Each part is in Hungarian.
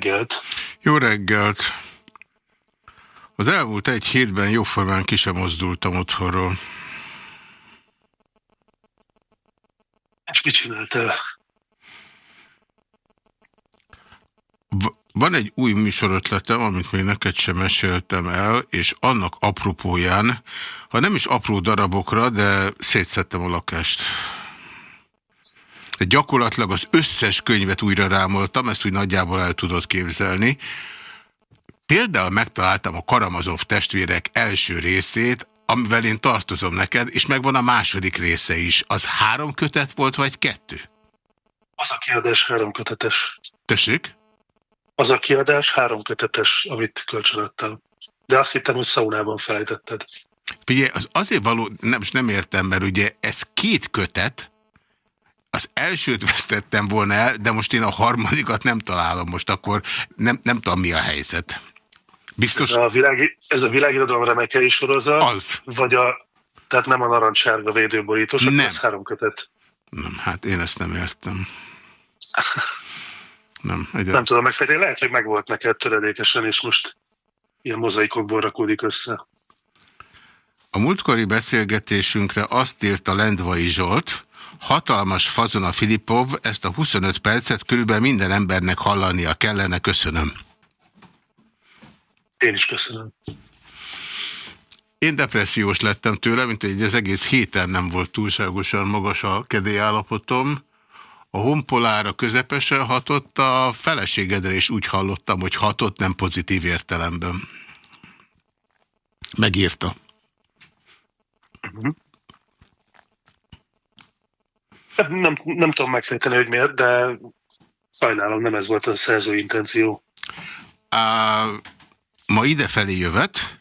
reggelt! Jó reggelt! Az elmúlt egy hétben jóformán ki sem mozdultam otthonról. És mit csináltál? Van egy új műsorötletem, amit még neked sem meséltem el, és annak apropóján, ha nem is apró darabokra, de szétszettem a lakást. De gyakorlatilag az összes könyvet újra rámoltam, ezt úgy nagyjából el tudod képzelni. Például megtaláltam a Karamazov testvérek első részét, amivel én tartozom neked, és megvan a második része is. Az három kötet volt, vagy kettő? Az a kiadás három kötetes. Tessék? Az a kiadás három kötetes, amit kölcsönöttem. De azt hittem, hogy szaunában felejtetted. Ugye, az azért való, nem, nem értem, mert ugye ez két kötet, az elsőt vesztettem volna el, de most én a harmadikat nem találom. Most akkor nem, nem tudom, mi a helyzet. Biztos... Ez a, világi, ez a világirodalom remekei sorozat? Az. Vagy a, tehát nem a narancssárga védőborítós, nem. az három kötet. Nem, hát én ezt nem értem. Nem, egyet. nem tudom megfejteni. Lehet, hogy megvolt neked töredékesen, és most ilyen mozaikokból rakódik össze. A múltkori beszélgetésünkre azt írta Lendvai Zsolt, hatalmas fazon a Filipov, ezt a 25 percet körülbelül minden embernek hallania kellene, köszönöm. Én is köszönöm. Én depressziós lettem tőle, mint hogy az egész héten nem volt túlságosan magas a kedélyállapotom. A honpolára közepesen hatott, a feleségedre is úgy hallottam, hogy hatott, nem pozitív értelemben. Megírta. Uh mhm. -huh. Nem, nem tudom megfejteni, hogy miért, de sajnálom, nem ez volt a szerző intenció. Uh, ma idefelé jövet,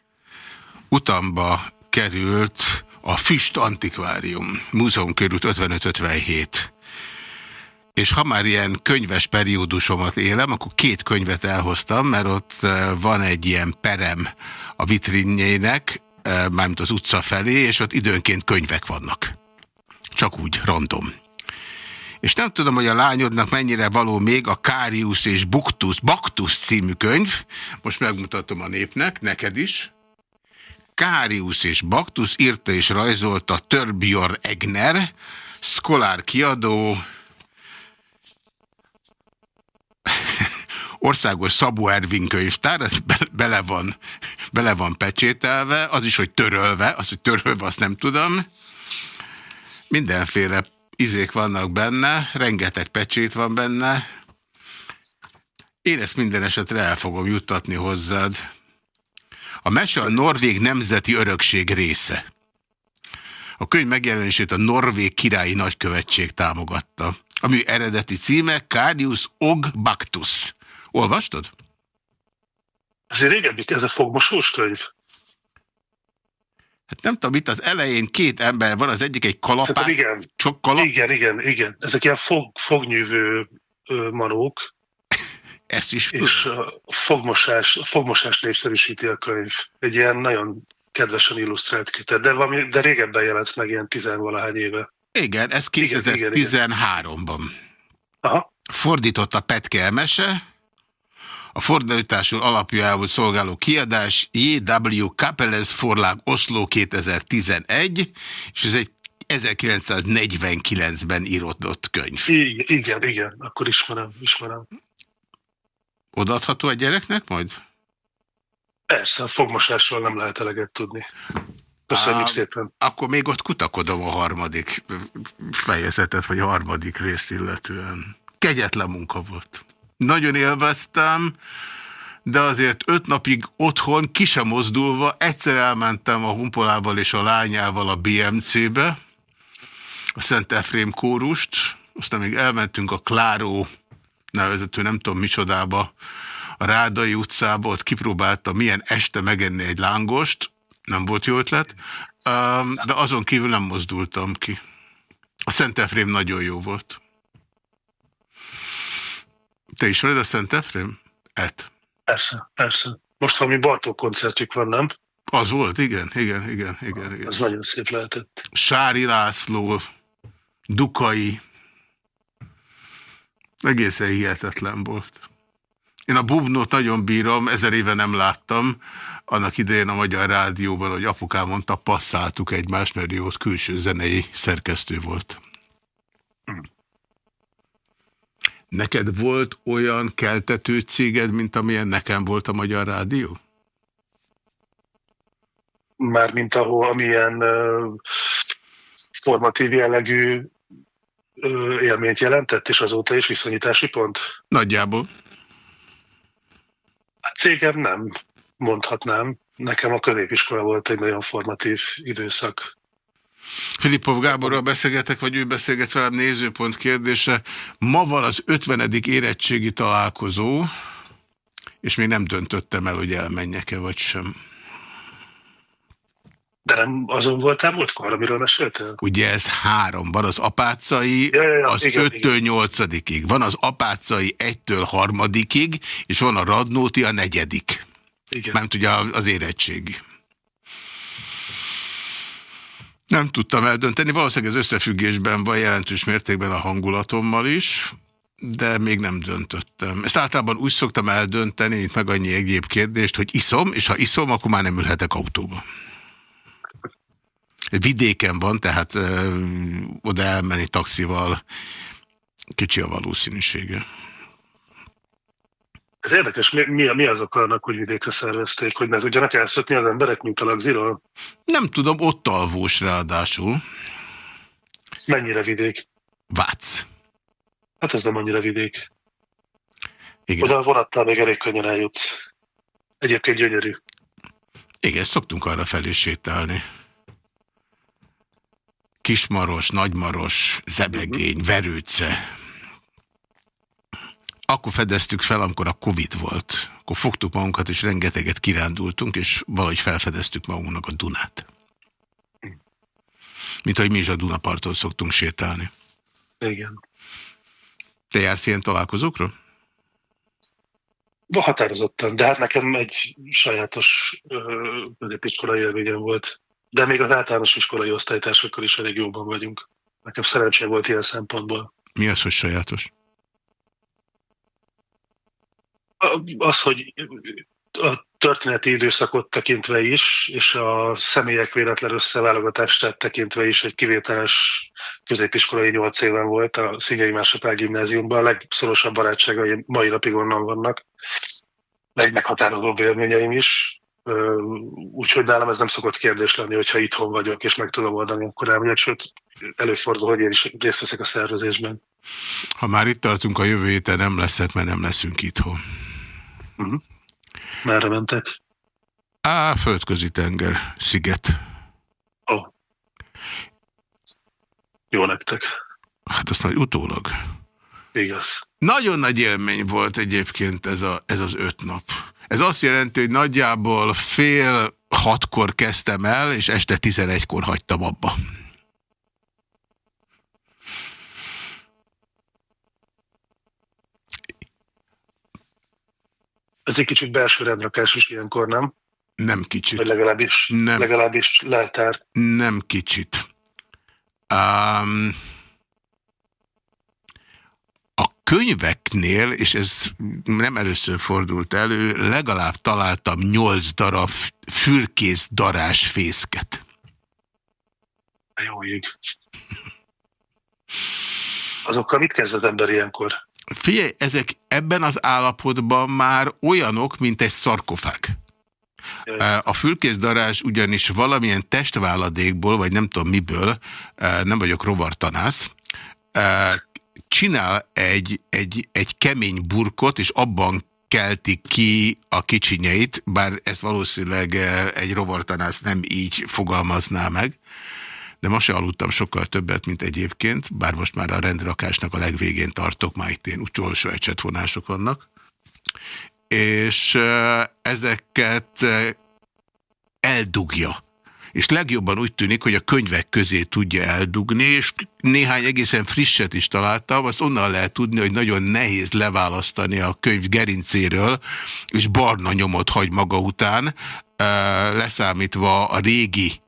utamba került a Füst Antikvárium, Múzeum körült 55-57. És ha már ilyen könyves periódusomat élem, akkor két könyvet elhoztam, mert ott van egy ilyen perem a vitrinjének, mármint az utca felé, és ott időnként könyvek vannak. Csak úgy, random. És nem tudom, hogy a lányodnak mennyire való még a Kárius és Buktus, Baktus című könyv. Most megmutatom a népnek, neked is. Kárius és Baktus írta és rajzolta Törbjörn Egner, Szkolár kiadó, országos Szabó Ervin könyvtár, ez be, bele, van, bele van pecsételve, az is, hogy törölve, az, hogy törölve, azt nem tudom. Mindenféle izék vannak benne, rengeteg pecsét van benne. Én ezt minden esetre el fogom juttatni hozzád. A mese a Norvég Nemzeti Örökség része. A könyv megjelenését a Norvég Királyi Nagykövetség támogatta. Ami eredeti címe Carius Og Bactus. Olvastad? Azért régebbi ez a fogmosós könyv. Hát nem tudom, itt az elején két ember van, az egyik egy kalapát. Igen. Csak kalap... igen, igen, igen. Ezek ilyen fog, fognyűvő manók. Ezt is És a fogmosás, a fogmosás népszerűsíti a könyv. Egy ilyen nagyon kedvesen illusztrált kötet, de, valami, de régebben jelent meg ilyen tizenvalahány éve. Igen, ez 2013-ban. Aha. Fordította Petke Emese, a fordításul alapjául szolgáló kiadás J.W. Kapelez Forlag Oslo 2011, és ez egy 1949-ben íródott könyv. Igen, igen, igen, akkor ismerem, ismerem. Odaadható egy gyereknek majd? Persze, a fogmosásról nem lehet eleget tudni. Köszönjük Á, szépen. Akkor még ott kutakodom a harmadik fejezetet, vagy a harmadik részt illetően. Kegyetlen munka volt. Nagyon élveztem, de azért öt napig otthon, ki sem mozdulva, egyszer elmentem a Humpolával és a lányával a BMC-be, a Szent Efrém kórust, aztán még elmentünk a Kláró nevezető nem tudom micsodába, a Rádai utcába, ott kipróbáltam milyen este megenni egy lángost, nem volt jó ötlet, de azon kívül nem mozdultam ki. A Szent Efrém nagyon jó volt. Te ismered a Szent Efrém? Et. Persze, persze. Most valami Bartók koncertjük van, nem? Az volt, igen, igen, igen, igen. igen. Az nagyon szép lehetett. Sári László, Dukai, egészen hihetetlen volt. Én a bubnót nagyon bírom, ezer éve nem láttam. Annak idején a Magyar Rádióban, hogy apukám mondta, passzáltuk egymást, mert ő ott külső zenei szerkesztő volt. Hmm. Neked volt olyan keltető céged, mint amilyen nekem volt a Magyar Rádió? Mármint ahol amilyen uh, formatív jellegű uh, élményt jelentett, és azóta is viszonyítási pont? Nagyjából. A cégem nem, mondhatnám. Nekem a középiskola volt egy nagyon formatív időszak. Filipov Gáborral beszélgetek, vagy ő beszélget velem nézőpont kérdése. Ma van az 50. érettségi találkozó, és még nem döntöttem el, hogy elmenjek-e vagy sem. De nem azon voltál múltkor, amiről meséltél? Ugye ez három. Van az apácai ja, ja, ja, az igen, 5-től 8 Van az apácai 1-től 3 és van a radnóti a negyedik. Igen. Nem tudja az érettségi. Nem tudtam eldönteni, valószínűleg ez összefüggésben van jelentős mértékben a hangulatommal is, de még nem döntöttem. Ezt általában úgy szoktam eldönteni, itt meg annyi egyéb kérdést, hogy iszom, és ha iszom, akkor már nem ülhetek autóba. Vidéken van, tehát ö, oda elmenni taxival kicsi a valószínűsége. Ez érdekes, mi, mi, mi az oka annak, hogy vidékre szervezték, hogy ne tudjanak elszökni az emberek, mint a lagziról? Nem tudom, ott alvós ráadásul. Ez mennyire vidék? Vác. Hát ez nem annyira vidék. Igen. Oda vonattal még elég könnyen eljutsz. Egyébként gyönyörű. Igen, szoktunk arra felé sétálni. Kismaros, Nagymaros, Zebegény, Verőce, akkor fedeztük fel, amikor a Covid volt. Akkor fogtuk magunkat, és rengeteget kirándultunk, és valahogy felfedeztük magunknak a Dunát. Mint ahogy mi is a Dunaparton szoktunk sétálni. Igen. Te jársz ilyen találkozókra? Határozottan, de hát nekem egy sajátos középiskolai élményem volt. De még az általános iskolai osztálytársakkal is elég jóban vagyunk. Nekem szerencsé volt ilyen szempontból. Mi az, hogy sajátos? Az, hogy a történeti időszakot tekintve is, és a személyek véletlen összeválogatását tekintve is egy kivételes középiskolai nyolc éven volt a Szigyei Másapál gimnáziumban. A legszorosabb barátságai mai napig onnan vannak. Legmeghatározó élményeim is. Úgyhogy nálam ez nem szokott kérdés lenni, hogyha itthon vagyok, és meg tudom oldani, akkor elmegyek, sőt, előfordul, hogy én is részt veszek a szervezésben. Ha már itt tartunk, a jövő héten nem leszek, mert nem leszünk itthon. Uh mhm. -huh. Merre mentek? Á, földközi tenger, sziget. Ó. Oh. Jó nektek. Hát azt majd utólag. Igaz. Nagyon nagy élmény volt egyébként ez, a, ez az öt nap. Ez azt jelenti, hogy nagyjából fél hatkor kezdtem el, és este tizenegykor hagytam abba. Ez egy kicsit belső rendrakás is ilyenkor, nem? Nem kicsit. Vagy legalábbis, nem, legalábbis leltár. Nem kicsit. Um, a könyveknél, és ez nem először fordult elő, legalább találtam nyolc darab fürkész darás fészket. Jó ég. Azokkal mit kezd az ember ilyenkor? Figyelj, ezek ebben az állapotban már olyanok, mint egy szarkofág. A fülkészdarás ugyanis valamilyen testváladékból, vagy nem tudom miből, nem vagyok rovartanász, csinál egy, egy, egy kemény burkot, és abban kelti ki a kicsinyeit, bár ezt valószínűleg egy rovartanász nem így fogalmazná meg, de ma se aludtam sokkal többet, mint egyébként, bár most már a rendrakásnak a legvégén tartok, már itt én utolsó ecsetvonások vannak. És ezeket eldugja. És legjobban úgy tűnik, hogy a könyvek közé tudja eldugni, és néhány egészen frisset is találtam, azt onnan lehet tudni, hogy nagyon nehéz leválasztani a könyv gerincéről, és barna nyomot hagy maga után, leszámítva a régi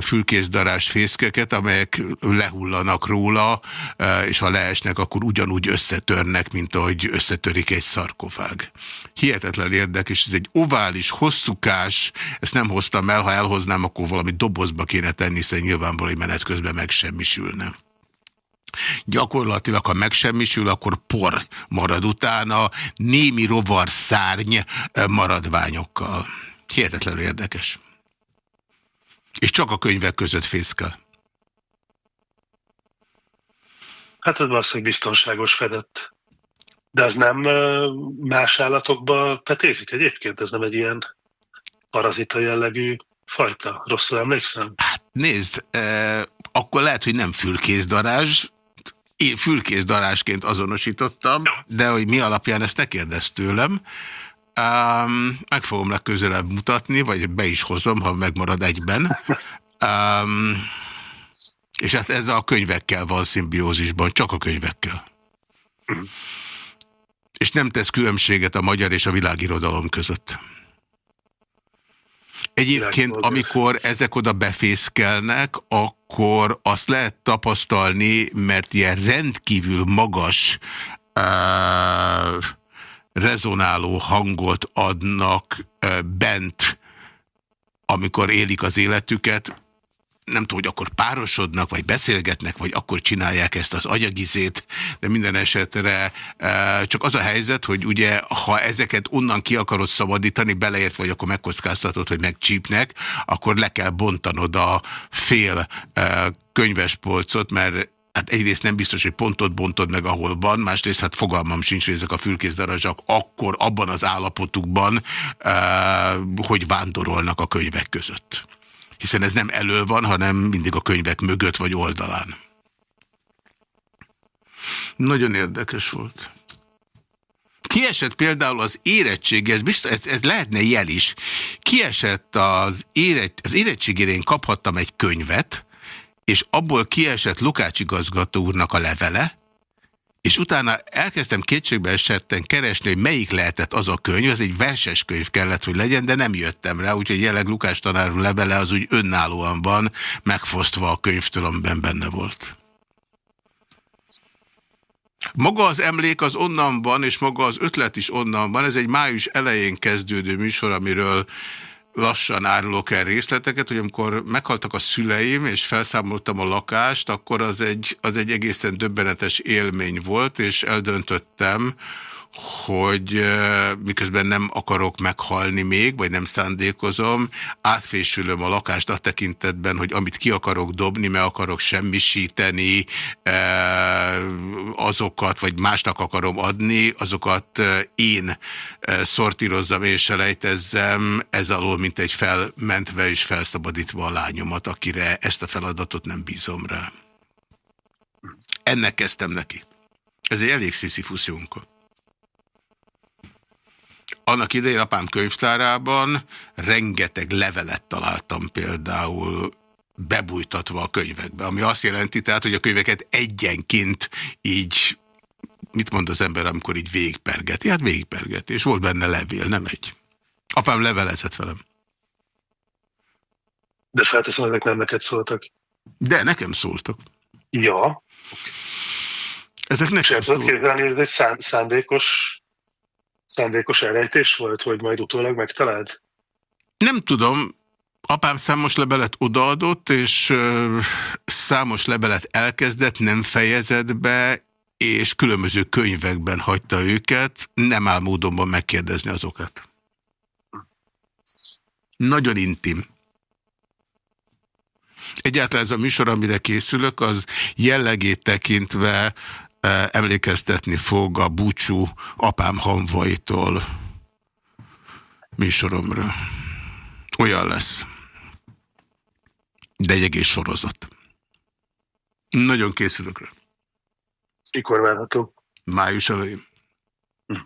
fülkészdarást, fészkeket, amelyek lehullanak róla, és ha leesnek, akkor ugyanúgy összetörnek, mint ahogy összetörik egy szarkofág. Hihetetlen érdekes, ez egy ovális, hosszúkás, ezt nem hoztam el, ha elhoznám, akkor valami dobozba kéne tenni, hiszen nyilvánvalóan menet közben megsemmisülne. Gyakorlatilag, ha megsemmisül, akkor por marad utána, némi rovar szárny maradványokkal. Hihetetlenül érdekes. És csak a könyvek között fészkel. Hát ez valószínűleg biztonságos fedett. De az nem más állatokba petézik egyébként? Ez nem egy ilyen parazita jellegű fajta? Rosszul emlékszem? Hát nézd, eh, akkor lehet, hogy nem fülkészdarázs, én fülkészdarásként azonosítottam, de hogy mi alapján ezt ne kérdezz tőlem. Um, meg fogom legközelebb mutatni, vagy be is hozom, ha megmarad egyben. Um, és hát ez a könyvekkel van szimbiózisban, csak a könyvekkel. És nem tesz különbséget a magyar és a világirodalom között. Egyébként, amikor ezek oda befészkelnek, akkor azt lehet tapasztalni, mert ilyen rendkívül magas uh, rezonáló hangot adnak bent, amikor élik az életüket, nem tudom, hogy akkor párosodnak, vagy beszélgetnek, vagy akkor csinálják ezt az agyagizét, de minden esetre csak az a helyzet, hogy ugye, ha ezeket onnan ki akarod szabadítani, beleért vagy akkor megkockáztatod, hogy megcsípnek, akkor le kell bontanod a fél könyvespolcot, mert hát egyrészt nem biztos, hogy pontot bontod meg, ahol van, másrészt hát fogalmam sincs, hogy ezek a fülkészdarazsak akkor abban az állapotukban, e, hogy vándorolnak a könyvek között hiszen ez nem elő van, hanem mindig a könyvek mögött vagy oldalán. Nagyon érdekes volt. Kiesett például az érettség, ez, biztos, ez, ez lehetne jel is. Kiesett az, éret, az érettségére én kaphattam egy könyvet, és abból kiesett Lukács igazgató úrnak a levele, és utána elkezdtem kétségbe esetten keresni, hogy melyik lehetett az a könyv, az egy verses könyv kellett, hogy legyen, de nem jöttem rá, úgyhogy jelenleg Lukás tanár levele az úgy önállóan van, megfosztva a könyvtől, amiben benne volt. Maga az emlék az onnan van, és maga az ötlet is onnan van. Ez egy május elején kezdődő műsor, amiről lassan árulok el részleteket, hogy amikor meghaltak a szüleim, és felszámoltam a lakást, akkor az egy, az egy egészen döbbenetes élmény volt, és eldöntöttem, hogy miközben nem akarok meghalni még, vagy nem szándékozom, átfésülöm a lakást a tekintetben, hogy amit ki akarok dobni, meg akarok semmisíteni, azokat, vagy másnak akarom adni, azokat én szortírozzam és selejtezzem, ez alól, mint egy felmentve és felszabadítva a lányomat, akire ezt a feladatot nem bízom rá. Ennek kezdtem neki. Ez egy elég sziszifusz annak idején apám könyvtárában rengeteg levelet találtam például bebújtatva a könyvekbe, ami azt jelenti tehát, hogy a könyveket egyenként így, mit mond az ember, amikor így végpergeti? Hát végpergeti, és volt benne levél, nem egy. Apám levelezett velem. De felteszem, ezek nem neked szóltak. De nekem szóltak. Ja. Ezek nekem szóltak. képzelni, ez egy szándékos szándékos elrejtés volt, hogy majd utólag megtaláld? Nem tudom. Apám számos levelet odaadott, és számos levelet elkezdett, nem fejezett be, és különböző könyvekben hagyta őket, nem áll módonban megkérdezni azokat. Nagyon intim. Egyáltalán ez a műsor, amire készülök, az jellegét tekintve emlékeztetni fog a búcsú apám hanvaitól műsoromra. Olyan lesz. De egy egész sorozat. Nagyon készülök rá. Mikor várható? Május elején. Hm.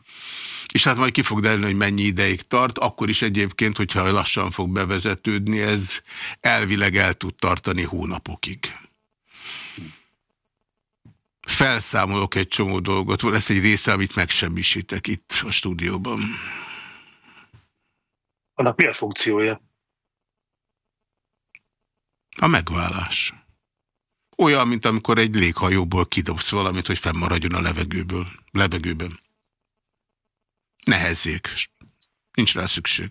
És hát majd ki fog derülni, hogy mennyi ideig tart, akkor is egyébként, hogyha lassan fog bevezetődni, ez elvileg el tud tartani hónapokig felszámolok egy csomó dolgot. Lesz egy része, amit megsemmisítek itt a stúdióban. Annak mi a funkciója? A megválás. Olyan, mint amikor egy léghajóból kidobsz valamit, hogy fennmaradjon a levegőből, levegőben. Nehezzék. Nincs rá szükség.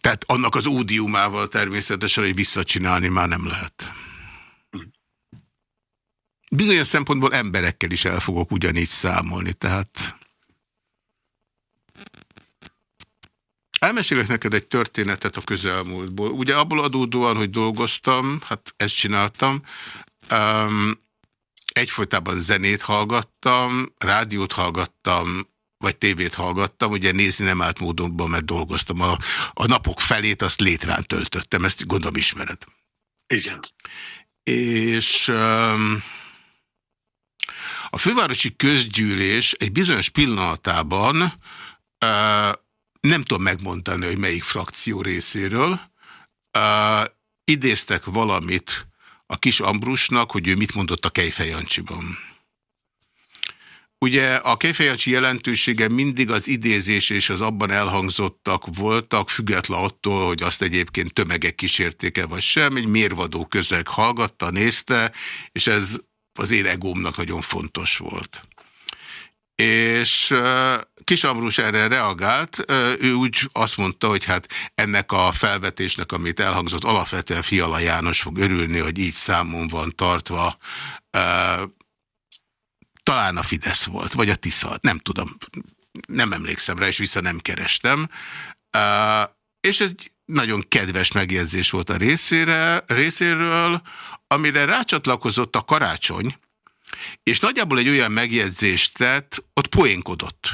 Tehát annak az ódiumával természetesen, hogy visszacsinálni már nem lehet. Bizonyos szempontból emberekkel is el fogok ugyanígy számolni, tehát... Elmesélek neked egy történetet a közelmúltból. Ugye abból adódóan, hogy dolgoztam, hát ezt csináltam, um, egyfolytában zenét hallgattam, rádiót hallgattam, vagy tévét hallgattam, ugye nézni nem állt módonban, mert dolgoztam. A, a napok felét azt létrán töltöttem, ezt gondolom ismered. Igen. És um, a fővárosi közgyűlés egy bizonyos pillanatában nem tudom megmondani, hogy melyik frakció részéről uh, idéztek valamit a kis Ambrusnak, hogy ő mit mondott a Kejfejancsiban. Ugye a Kejfejancsi jelentősége mindig az idézés és az abban elhangzottak voltak, független attól, hogy azt egyébként tömegek kísérték-e vagy sem, egy mérvadó közeg hallgatta, nézte, és ez az én egómnak nagyon fontos volt. És Kis Ambrus erre reagált, ő úgy azt mondta, hogy hát ennek a felvetésnek, amit elhangzott, alapvetően Fiala János fog örülni, hogy így számon van tartva, talán a Fidesz volt, vagy a Tisza, nem tudom, nem emlékszem rá, és vissza nem kerestem. És ez nagyon kedves megjegyzés volt a részére, részéről, amire rácsatlakozott a karácsony, és nagyjából egy olyan megjegyzést tett, ott poénkodott.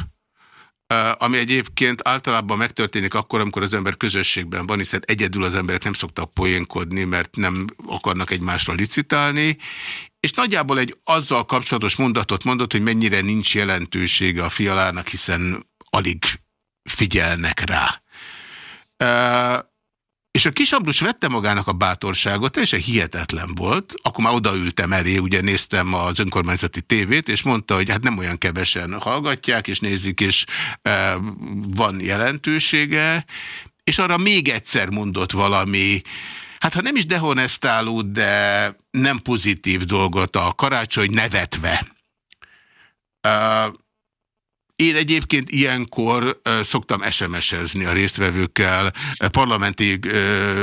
Ami egyébként általában megtörténik akkor, amikor az ember közösségben van, hiszen egyedül az emberek nem szoktak poénkodni, mert nem akarnak egymásra licitálni, és nagyjából egy azzal kapcsolatos mondatot mondott, hogy mennyire nincs jelentősége a fialának, hiszen alig figyelnek rá. És a kis Ambrus vette magának a bátorságot, teljesen hihetetlen volt. Akkor már odaültem elé, ugye néztem az önkormányzati tévét, és mondta, hogy hát nem olyan kevesen hallgatják, és nézik, és e, van jelentősége. És arra még egyszer mondott valami, hát ha nem is dehonestáló, de nem pozitív dolgot a karácsony nevetve. E, én egyébként ilyenkor szoktam SMS-ezni a résztvevőkkel, parlamenti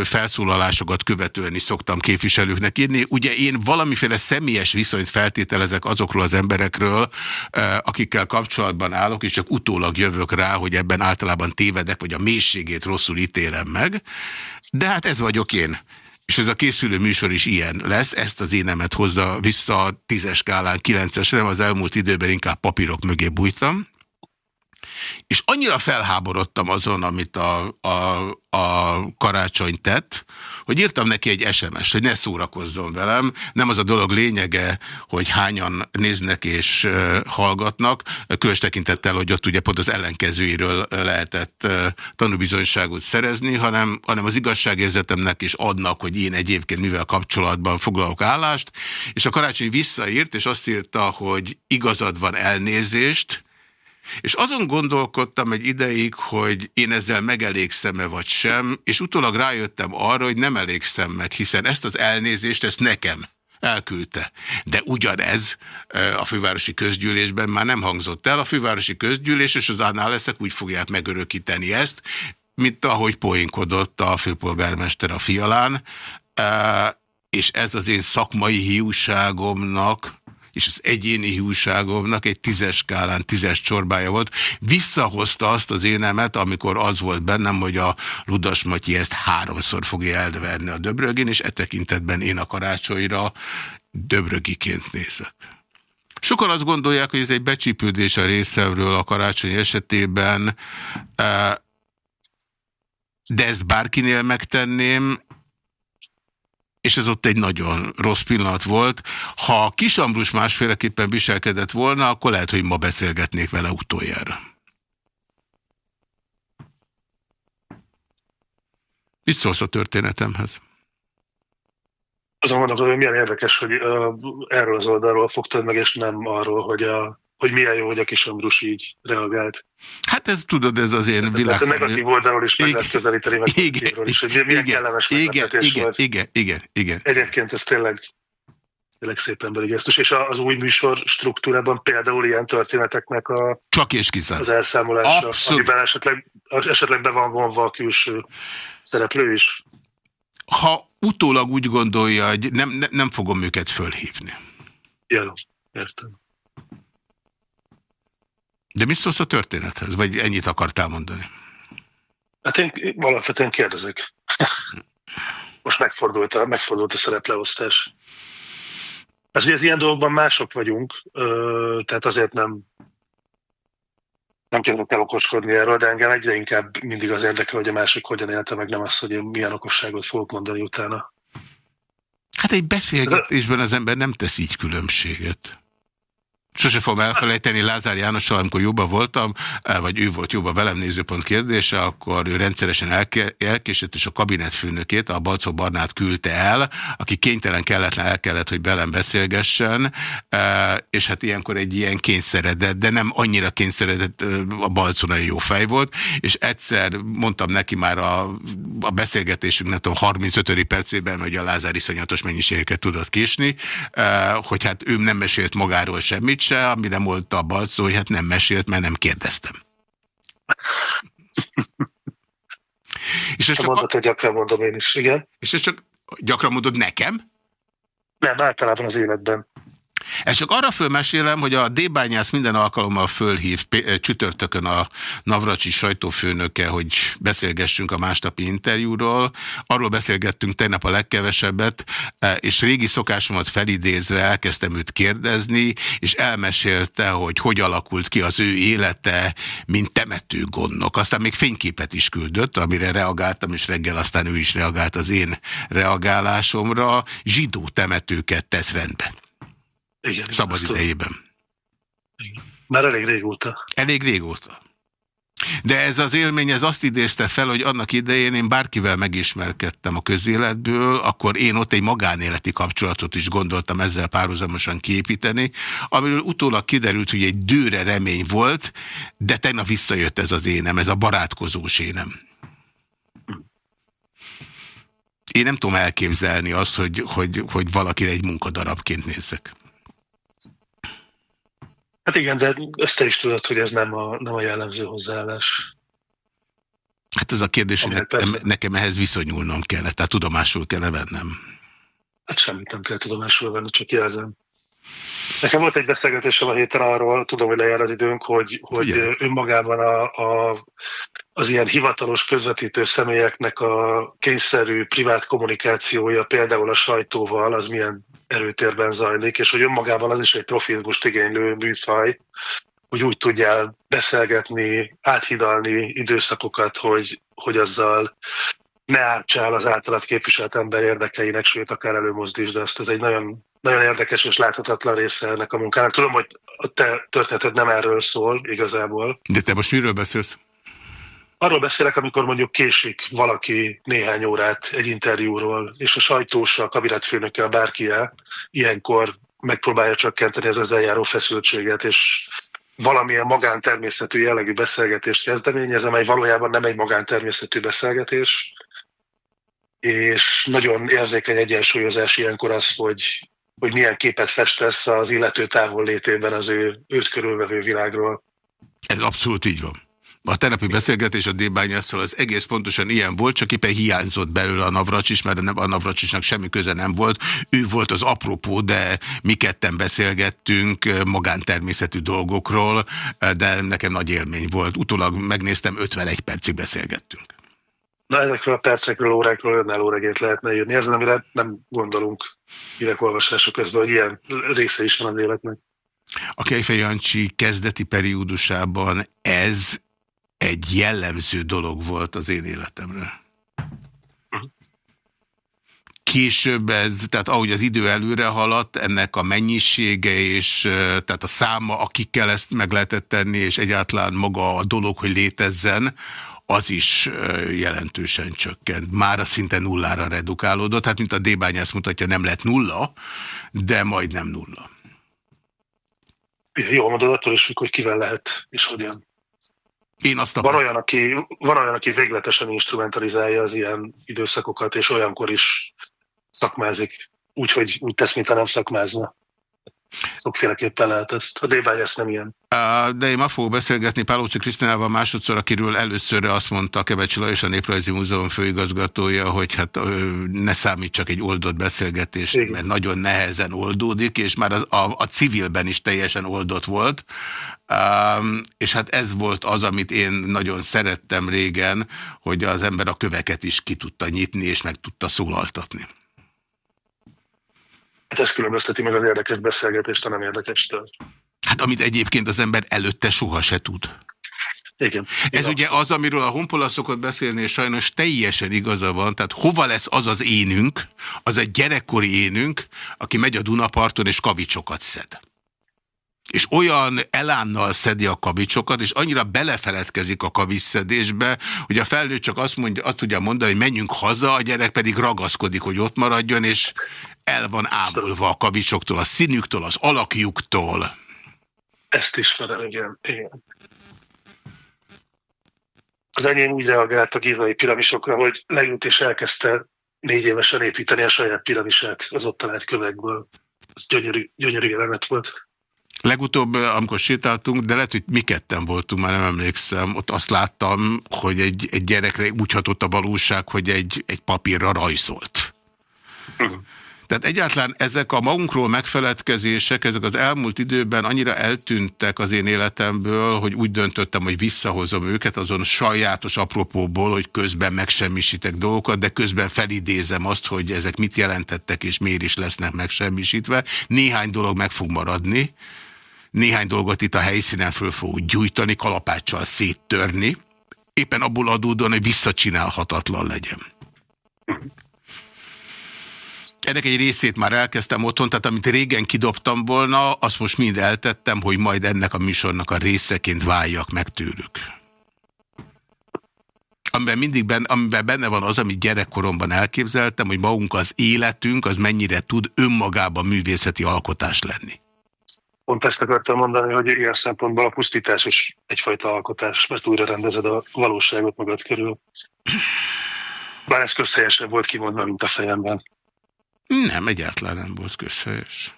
felszólalásokat követően is szoktam képviselőknek írni. Ugye én valamiféle személyes viszonyt feltételezek azokról az emberekről, akikkel kapcsolatban állok, és csak utólag jövök rá, hogy ebben általában tévedek, vagy a mélységét rosszul ítélem meg. De hát ez vagyok én. És ez a készülő műsor is ilyen lesz, ezt az énemet hozza vissza tízes skálán, kilencesre, az elmúlt időben inkább papírok mögé bújtam. És annyira felháborodtam azon, amit a, a, a karácsony tett, hogy írtam neki egy SMS, hogy ne szórakozzon velem. Nem az a dolog lényege, hogy hányan néznek és hallgatnak, különös tekintettel, hogy ott ugye pont az ellenkezőiről lehetett tanúbizonyságot szerezni, hanem, hanem az igazságérzetemnek is adnak, hogy én egyébként mivel kapcsolatban foglalok állást, és a karácsony visszaírt, és azt írta, hogy igazad van elnézést, és azon gondolkodtam egy ideig, hogy én ezzel megelégszem-e vagy sem, és utólag rájöttem arra, hogy nem elégszem meg, hiszen ezt az elnézést, ezt nekem elküldte. De ugyanez a fővárosi közgyűlésben már nem hangzott el. A fővárosi közgyűlés és az annál leszek úgy fogják megörökíteni ezt, mint ahogy poénkodott a főpolgármester a fialán, és ez az én szakmai hiúságomnak és az egyéni hiúságomnak egy tízes skálán tízes csorbája volt. Visszahozta azt az énemet, amikor az volt bennem, hogy a Ludas Matyi ezt háromszor fogja elverni a Döbrögén, és e tekintetben én a karácsonyra Döbrögiként nézek. Sokan azt gondolják, hogy ez egy becsípődés a részemről a karácsony esetében, e, de ezt bárkinél megtenném, és ez ott egy nagyon rossz pillanat volt. Ha Kis Ambrus másféleképpen viselkedett volna, akkor lehet, hogy ma beszélgetnék vele utoljára. Mit szólsz a történetemhez? Azon gondolom, hogy milyen érdekes, hogy erről az oldalról fogtad meg, és nem arról, hogy a hogy milyen jó, hogy a kis Ambrus így reagált. Hát ez tudod, ez az én világ. A negatív oldalról is meg lehet közelíteni, meg igen, is, hogy milyen igen, kellemes igen, igen, volt. igen, igen, igen. Egyébként ez tényleg, tényleg szép emberi gesztus, és az új műsor struktúrában például ilyen történeteknek a, Csak és kizár. az elszámolása, Abszolút. amiben esetleg, esetleg be van vonva a külső szereplő is. Ha utólag úgy gondolja, hogy nem, nem, nem fogom őket fölhívni. Jó, értem. De mi szólsz a történethez? Vagy ennyit akartál mondani? Hát én alapvetően kérdezek. Most megfordult a, megfordult a szerepleosztás. Ez ugye az ilyen dolgokban mások vagyunk, tehát azért nem nem kezdek el okoskodni erről, de engem egyre inkább mindig az érdekel, hogy a másik hogyan élte meg, nem az, hogy én milyen okosságot fogok mondani utána. Hát egy beszélgetésben az ember nem tesz így különbséget. Sose fogom elfelejteni Lázár Jánossal, amikor jobban voltam, eh, vagy ő volt jobban velem nézőpont kérdése, akkor ő rendszeresen elke, elkésett, és a kabinetfőnökét, a Balcó Barnát küldte el, aki kénytelen kelletlen el kellett, hogy velem beszélgessen, eh, és hát ilyenkor egy ilyen kényszeredett, de nem annyira kényszeredett, eh, a Balcó nagyon jó fej volt, és egyszer mondtam neki már a, a beszélgetésünk, nem tudom, 35. percében, hogy a Lázár iszonyatos mennyiségeket tudott késni, hogy hát ő nem mesélt magáról semmit, se, amire volt a balcó, hogy hát nem mesélt, mert nem kérdeztem. és ez csak mondod, hogy gyakran mondom én is, igen. És ez csak gyakran mondod nekem? Nem, általában az életben. Ezt csak arra fölmesélem, hogy a D-bányász minden alkalommal fölhív csütörtökön a Navracsi sajtófőnöke, hogy beszélgessünk a másnapi interjúról. Arról beszélgettünk tegnap a legkevesebbet, e, és régi szokásomat felidézve elkezdtem őt kérdezni, és elmesélte, hogy hogy alakult ki az ő élete, mint temető gondnok. Aztán még fényképet is küldött, amire reagáltam, és reggel aztán ő is reagált az én reagálásomra. Zsidó temetőket tesz rendbe. Igen, Szabad igen, idejében. Igen. Már elég régóta. Elég régóta. De ez az élmény, ez azt idézte fel, hogy annak idején én bárkivel megismerkedtem a közéletből, akkor én ott egy magánéleti kapcsolatot is gondoltam ezzel párhuzamosan képíteni, amiről utólag kiderült, hogy egy dőre remény volt, de tegnap visszajött ez az énem, ez a barátkozós énem. Én nem tudom elképzelni azt, hogy, hogy, hogy valakire egy munkadarabként nézzek. Hát igen, de ezt te is tudod, hogy ez nem a, nem a jellemző hozzáállás. Hát ez a kérdés, hogy nekem, nekem ehhez viszonyulnom kell, tehát tudomásul kell -e vennem. Hát semmit nem kell tudomásul venni, csak jelzem. Nekem volt egy beszélgetésem a héten arról, tudom, hogy lejár az időnk, hogy, hogy önmagában a, a, az ilyen hivatalos közvetítő személyeknek a kényszerű privát kommunikációja, például a sajtóval, az milyen erőtérben zajlik, és hogy önmagában az is egy profilgust igénylő műfaj, hogy úgy tudjál beszélgetni, áthidalni időszakokat, hogy, hogy azzal ne ártsál az általad képviselt ember érdekeinek, sőt, akár előmozdítsd ezt. Ez egy nagyon, nagyon érdekes és láthatatlan része ennek a munkának. Tudom, hogy a te történeted nem erről szól igazából. De te most miről beszélsz? Arról beszélek, amikor mondjuk késik valaki néhány órát egy interjúról, és a sajtós, a kabinetfőnöke, a bárkia ilyenkor megpróbálja csökkenteni az ezzel járó feszültséget, és valamilyen magántermészetű jellegű beszélgetést kezdeményez, amely valójában nem egy magántermészetű beszélgetés, és nagyon érzékeny egyensúlyozás ilyenkor az, hogy, hogy milyen képet festesz az illető távol létében az ő, őt körülvevő világról. Ez abszolút így van. A tenepi beszélgetés a Débányásztal az egész pontosan ilyen volt, csak éppen hiányzott belőle a Navracsis, mert a Navracsisnak semmi köze nem volt. Ő volt az apropó, de mi ketten beszélgettünk magántermészetű dolgokról, de nekem nagy élmény volt. Utólag megnéztem, 51 percig beszélgettünk. Na ezekről a percekről, órákról önnel óregét lehetne írni. Ez amire nem gondolunk olvasások közben, hogy ilyen része is van az életnek. A Kejfej Jancsi kezdeti periódusában ez egy jellemző dolog volt az én életemre. Később ez, tehát ahogy az idő előre haladt, ennek a mennyisége és tehát a száma, akikkel ezt meg lehetett tenni, és egyáltalán maga a dolog, hogy létezzen, az is jelentősen csökkent. Már a szinte nullára redukálódott, tehát mint a D-bányász mutatja, nem lett nulla, de majdnem nulla. Jó, mondod, attól is, hogy kivel lehet, és hogyan. Én azt van olyan, aki, van olyan, aki végletesen instrumentalizálja az ilyen időszakokat, és olyankor is szakmázik, úgyhogy úgy tesz, mintha nem szakmázna. Sokféleképpen lehet ezt. A ezt nem ilyen. De én ma fogok beszélgetni Pálóci Krisztinával másodszor, akiről először azt mondta a Kebecsi és a Néprajzi Múzeum főigazgatója, hogy hát ne számít csak egy oldott beszélgetés, Igen. mert nagyon nehezen oldódik, és már az, a, a civilben is teljesen oldott volt. Um, és hát ez volt az, amit én nagyon szerettem régen, hogy az ember a köveket is ki tudta nyitni, és meg tudta szólaltatni. Hát ez különbözteti meg az érdekes beszélgetést a nem érdekestől. Hát amit egyébként az ember előtte soha se tud. Igen. Ez igen. ugye az, amiről a Honpola szokott beszélni, és sajnos teljesen igaza van. Tehát hova lesz az az énünk, az egy gyerekkori énünk, aki megy a Dunaparton és kavicsokat szed és olyan elánnal szedi a kavicsokat, és annyira belefeledkezik a kavisszedésbe, hogy a felnőtt csak azt, mondja, azt tudja mondani, hogy menjünk haza, a gyerek pedig ragaszkodik, hogy ott maradjon, és el van ámulva a kavicsoktól, a színüktől, az alakjuktól. Ezt is felel, igen. igen. Az enyém úgy reagált a gizai piramisokra, hogy leült és elkezdte négy évesen építeni a saját piramisát az ott talált kövekből. Ez gyönyörű, gyönyörű jelenet volt. Legutóbb, amikor sétáltunk, de lehet, hogy mi ketten voltunk, már nem emlékszem, ott azt láttam, hogy egy, egy gyerekre úgy hatott a valóság, hogy egy, egy papírra rajzolt. Uh-huh. Tehát egyáltalán ezek a magunkról megfeledkezések, ezek az elmúlt időben annyira eltűntek az én életemből, hogy úgy döntöttem, hogy visszahozom őket azon sajátos apropóból, hogy közben megsemmisítek dolgokat, de közben felidézem azt, hogy ezek mit jelentettek és miért is lesznek megsemmisítve. Néhány dolog meg fog maradni, néhány dolgot itt a helyszínen föl fogunk gyújtani, kalapáccsal széttörni, éppen abból adódóan, hogy visszacsinálhatatlan legyen. Ennek egy részét már elkezdtem otthon, tehát amit régen kidobtam volna, azt most mind eltettem, hogy majd ennek a műsornak a részeként váljak meg tőlük. Amiben mindig benne, amiben benne van az, amit gyerekkoromban elképzeltem, hogy magunk az életünk, az mennyire tud önmagában művészeti alkotás lenni. Pont ezt akartam mondani, hogy ilyen szempontból a pusztítás is egyfajta alkotás, mert újra rendezed a valóságot magad körül. Bár ez közhelyesebb volt kimondva, mint a fejemben. Nem, egyáltalán nem volt közhelyes.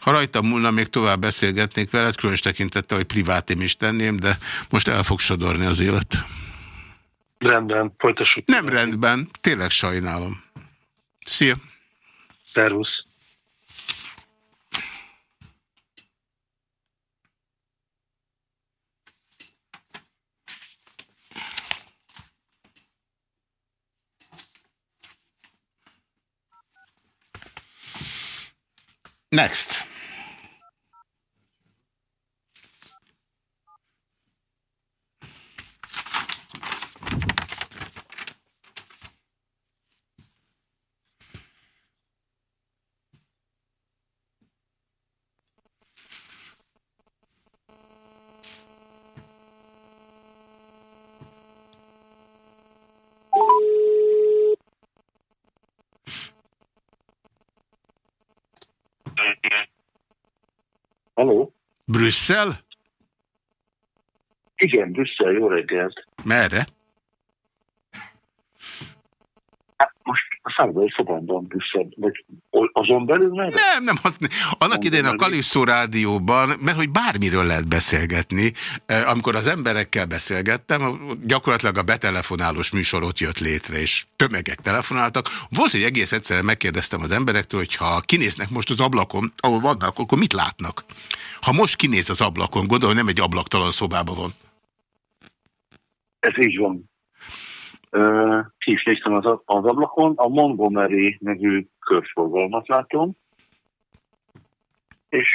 Ha rajtam múlna, még tovább beszélgetnék veled, különös tekintettel, hogy privátém is tenném, de most el fog sodorni az élet. Rendben, folytassuk. Nem rendben, tényleg sajnálom. Szia! Szervusz! Next. Halló? Brüsszel? Igen, Brüsszel, jó reggelt. Merre? Hát most a szállodai szobámban Brüsszel, vagy azon belül merre? Nem, nem. Annak idején a Kalisztó rádióban, mert hogy bármiről lehet beszélgetni, eh, amikor az emberekkel beszélgettem, gyakorlatilag a betelefonálós műsor ott jött létre, és tömegek telefonáltak. Volt, hogy egész egyszerűen megkérdeztem az emberektől, hogy ha kinéznek most az ablakon, ahol vannak, akkor mit látnak? Ha most kinéz az ablakon, gondolom nem egy ablaktalan szobában van. Ez így van. Ki is néztem az, az ablakon, a Montgomery nevű körforgalmat látom, és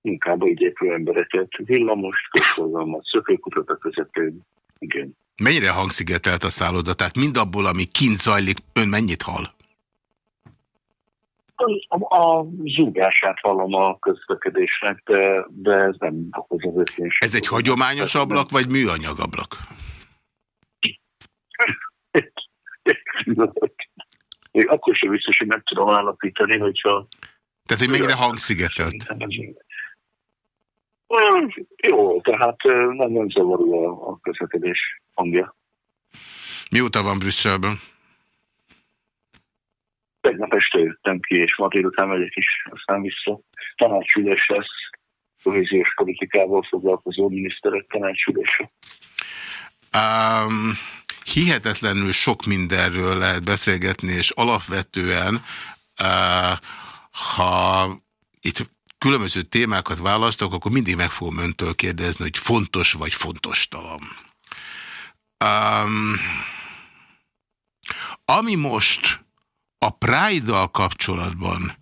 inkább így épül embereket, villamos, körforgalmat, szökőkutat a közepén. Igen. Mennyire hangszigetelt a szálloda? Tehát mindabból, ami kint zajlik, ön mennyit hall? A, a zúgását hallom a közlekedésnek, de, de ez nem okoz az ötlés. Ez egy hagyományos ablak, vagy műanyag ablak? Még akkor sem biztos, hogy meg tudom állapítani, hogyha... Tehát, hogy mennyire hangszigetelt? Jó, tehát nem, nem zavaró a, a közlekedés hangja. Mióta van Brüsszelben? Tegnap este jöttem ki, és ma délután megyek is, aztán vissza. Tanácsülés lesz, kohéziós politikával foglalkozó miniszterek tanácsülése. Um, hihetetlenül sok mindenről lehet beszélgetni, és alapvetően, uh, ha itt különböző témákat választok, akkor mindig meg fogom öntől kérdezni, hogy fontos vagy fontos talam. Um, ami most a Pride-dal kapcsolatban,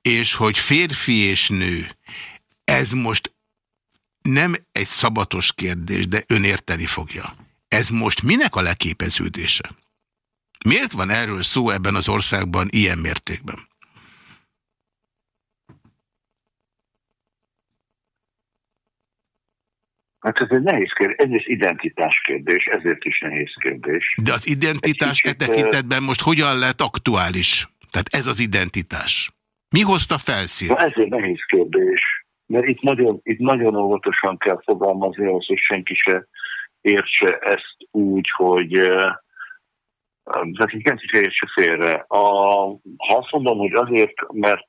és hogy férfi és nő, ez most nem egy szabatos kérdés, de ön érteni fogja. Ez most minek a leképeződése? Miért van erről szó ebben az országban ilyen mértékben? Hát ez egy nehéz kérdés, ez egy identitás kérdés, ezért is nehéz kérdés. De az identitás e tekintetben most hogyan lett aktuális? Tehát ez az identitás. Mi hozta felszín? Ez egy nehéz kérdés, mert itt nagyon, itt nagyon óvatosan kell fogalmazni ahhoz, hogy senki se értse ezt úgy, hogy tehát nem értse félre. A, ha azt mondom, hogy azért, mert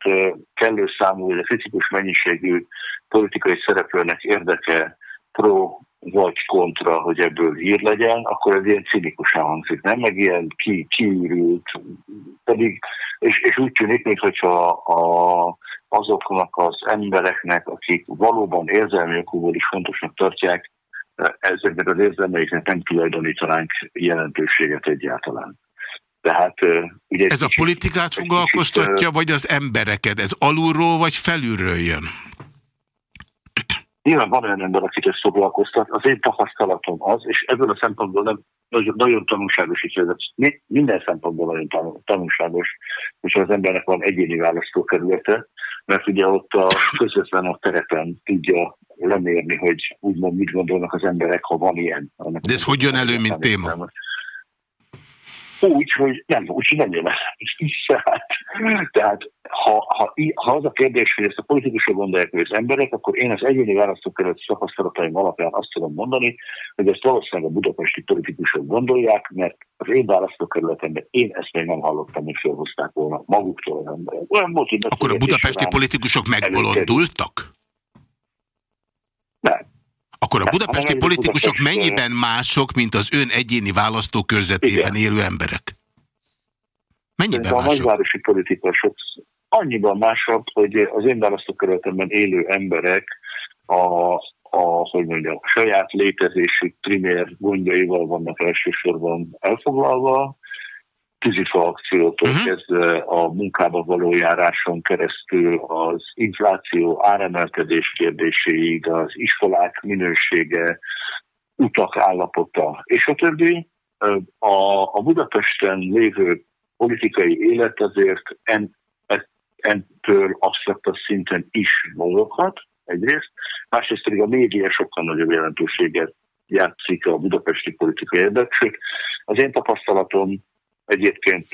kellő számú, vagy a kritikus mennyiségű politikai szereplőnek érdeke pro vagy kontra, hogy ebből hír legyen, akkor ez ilyen cinikusan hangzik, nem? Meg ilyen ki, kiürült, pedig, és, és úgy tűnik, mintha a, azoknak az embereknek, akik valóban érzelmi okúból is fontosnak tartják, ezeknek az érzelmeiknek nem tulajdonítanánk jelentőséget egyáltalán. Tehát, ugye Ez a politikát foglalkoztatja, kicsit, vagy az embereket? Ez alulról, vagy felülről jön? Nyilván van olyan ember, akit ezt foglalkoztat. Az én tapasztalatom az, és ebből a szempontból nem, nagyon, nagyon tanulságos is ez. Minden szempontból nagyon tanulságos, hogyha az embernek van egyéni választókerülete, mert ugye ott a közvetlen a terepen tudja lemérni, hogy úgymond mit gondolnak az emberek, ha van ilyen. De ez hogy jön elő, mint téma? Úgy, hogy nem, úgy, hogy nem jön Tehát, tehát ha, ha, ha az a kérdés, hogy ezt a politikusok gondolják, hogy az emberek, akkor én az egyéni választókerület tapasztalataim alapján azt tudom mondani, hogy ezt valószínűleg a budapesti politikusok gondolják, mert az én választókerületemben én ezt még nem hallottam, hogy felhozták volna maguktól az emberek. Olyan volt, hogy akkor a budapesti politikusok megbolondultak? Nem. Akkor a hát, budapesti hát, politikusok mennyiben mások, mint az ön egyéni választókörzetében Igen. élő emberek? Mennyiben mások? A nagyvárosi politikusok annyiban másabb, hogy az én választókerületemben élő emberek a, a, hogy mondjam, a saját létezésük primér gondjaival vannak elsősorban elfoglalva, tűzifa akciótól uh-huh. kezdve a munkába való járáson keresztül az infláció áremelkedés kérdéséig, az iskolák minősége, utak állapota, és a többi. A, a Budapesten lévő politikai élet azért en, ettől absztraktabb szinten is mozoghat, egyrészt, másrészt pedig a média sokkal nagyobb jelentőséget játszik a budapesti politikai érdek, sőt, az én tapasztalatom egyébként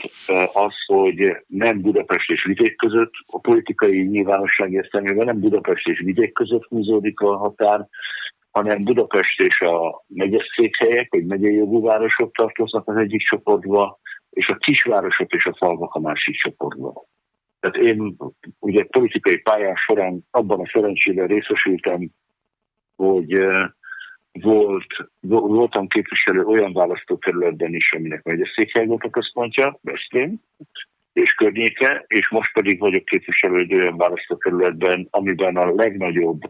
az, hogy nem Budapest és vidék között, a politikai nyilvánosság értelmében nem Budapest és vidék között húzódik a határ, hanem Budapest és a megyeszékhelyek, vagy megyei jogú városok tartoznak az egyik csoportba, és a kisvárosok és a falvak a másik csoportba. Tehát én ugye politikai pályán során abban a szerencsében részesültem, hogy volt, voltam képviselő olyan választókerületben is, aminek megyeszékhely volt a központja, Veszprém, és környéke, és most pedig vagyok képviselő egy olyan választókerületben, amiben a legnagyobb,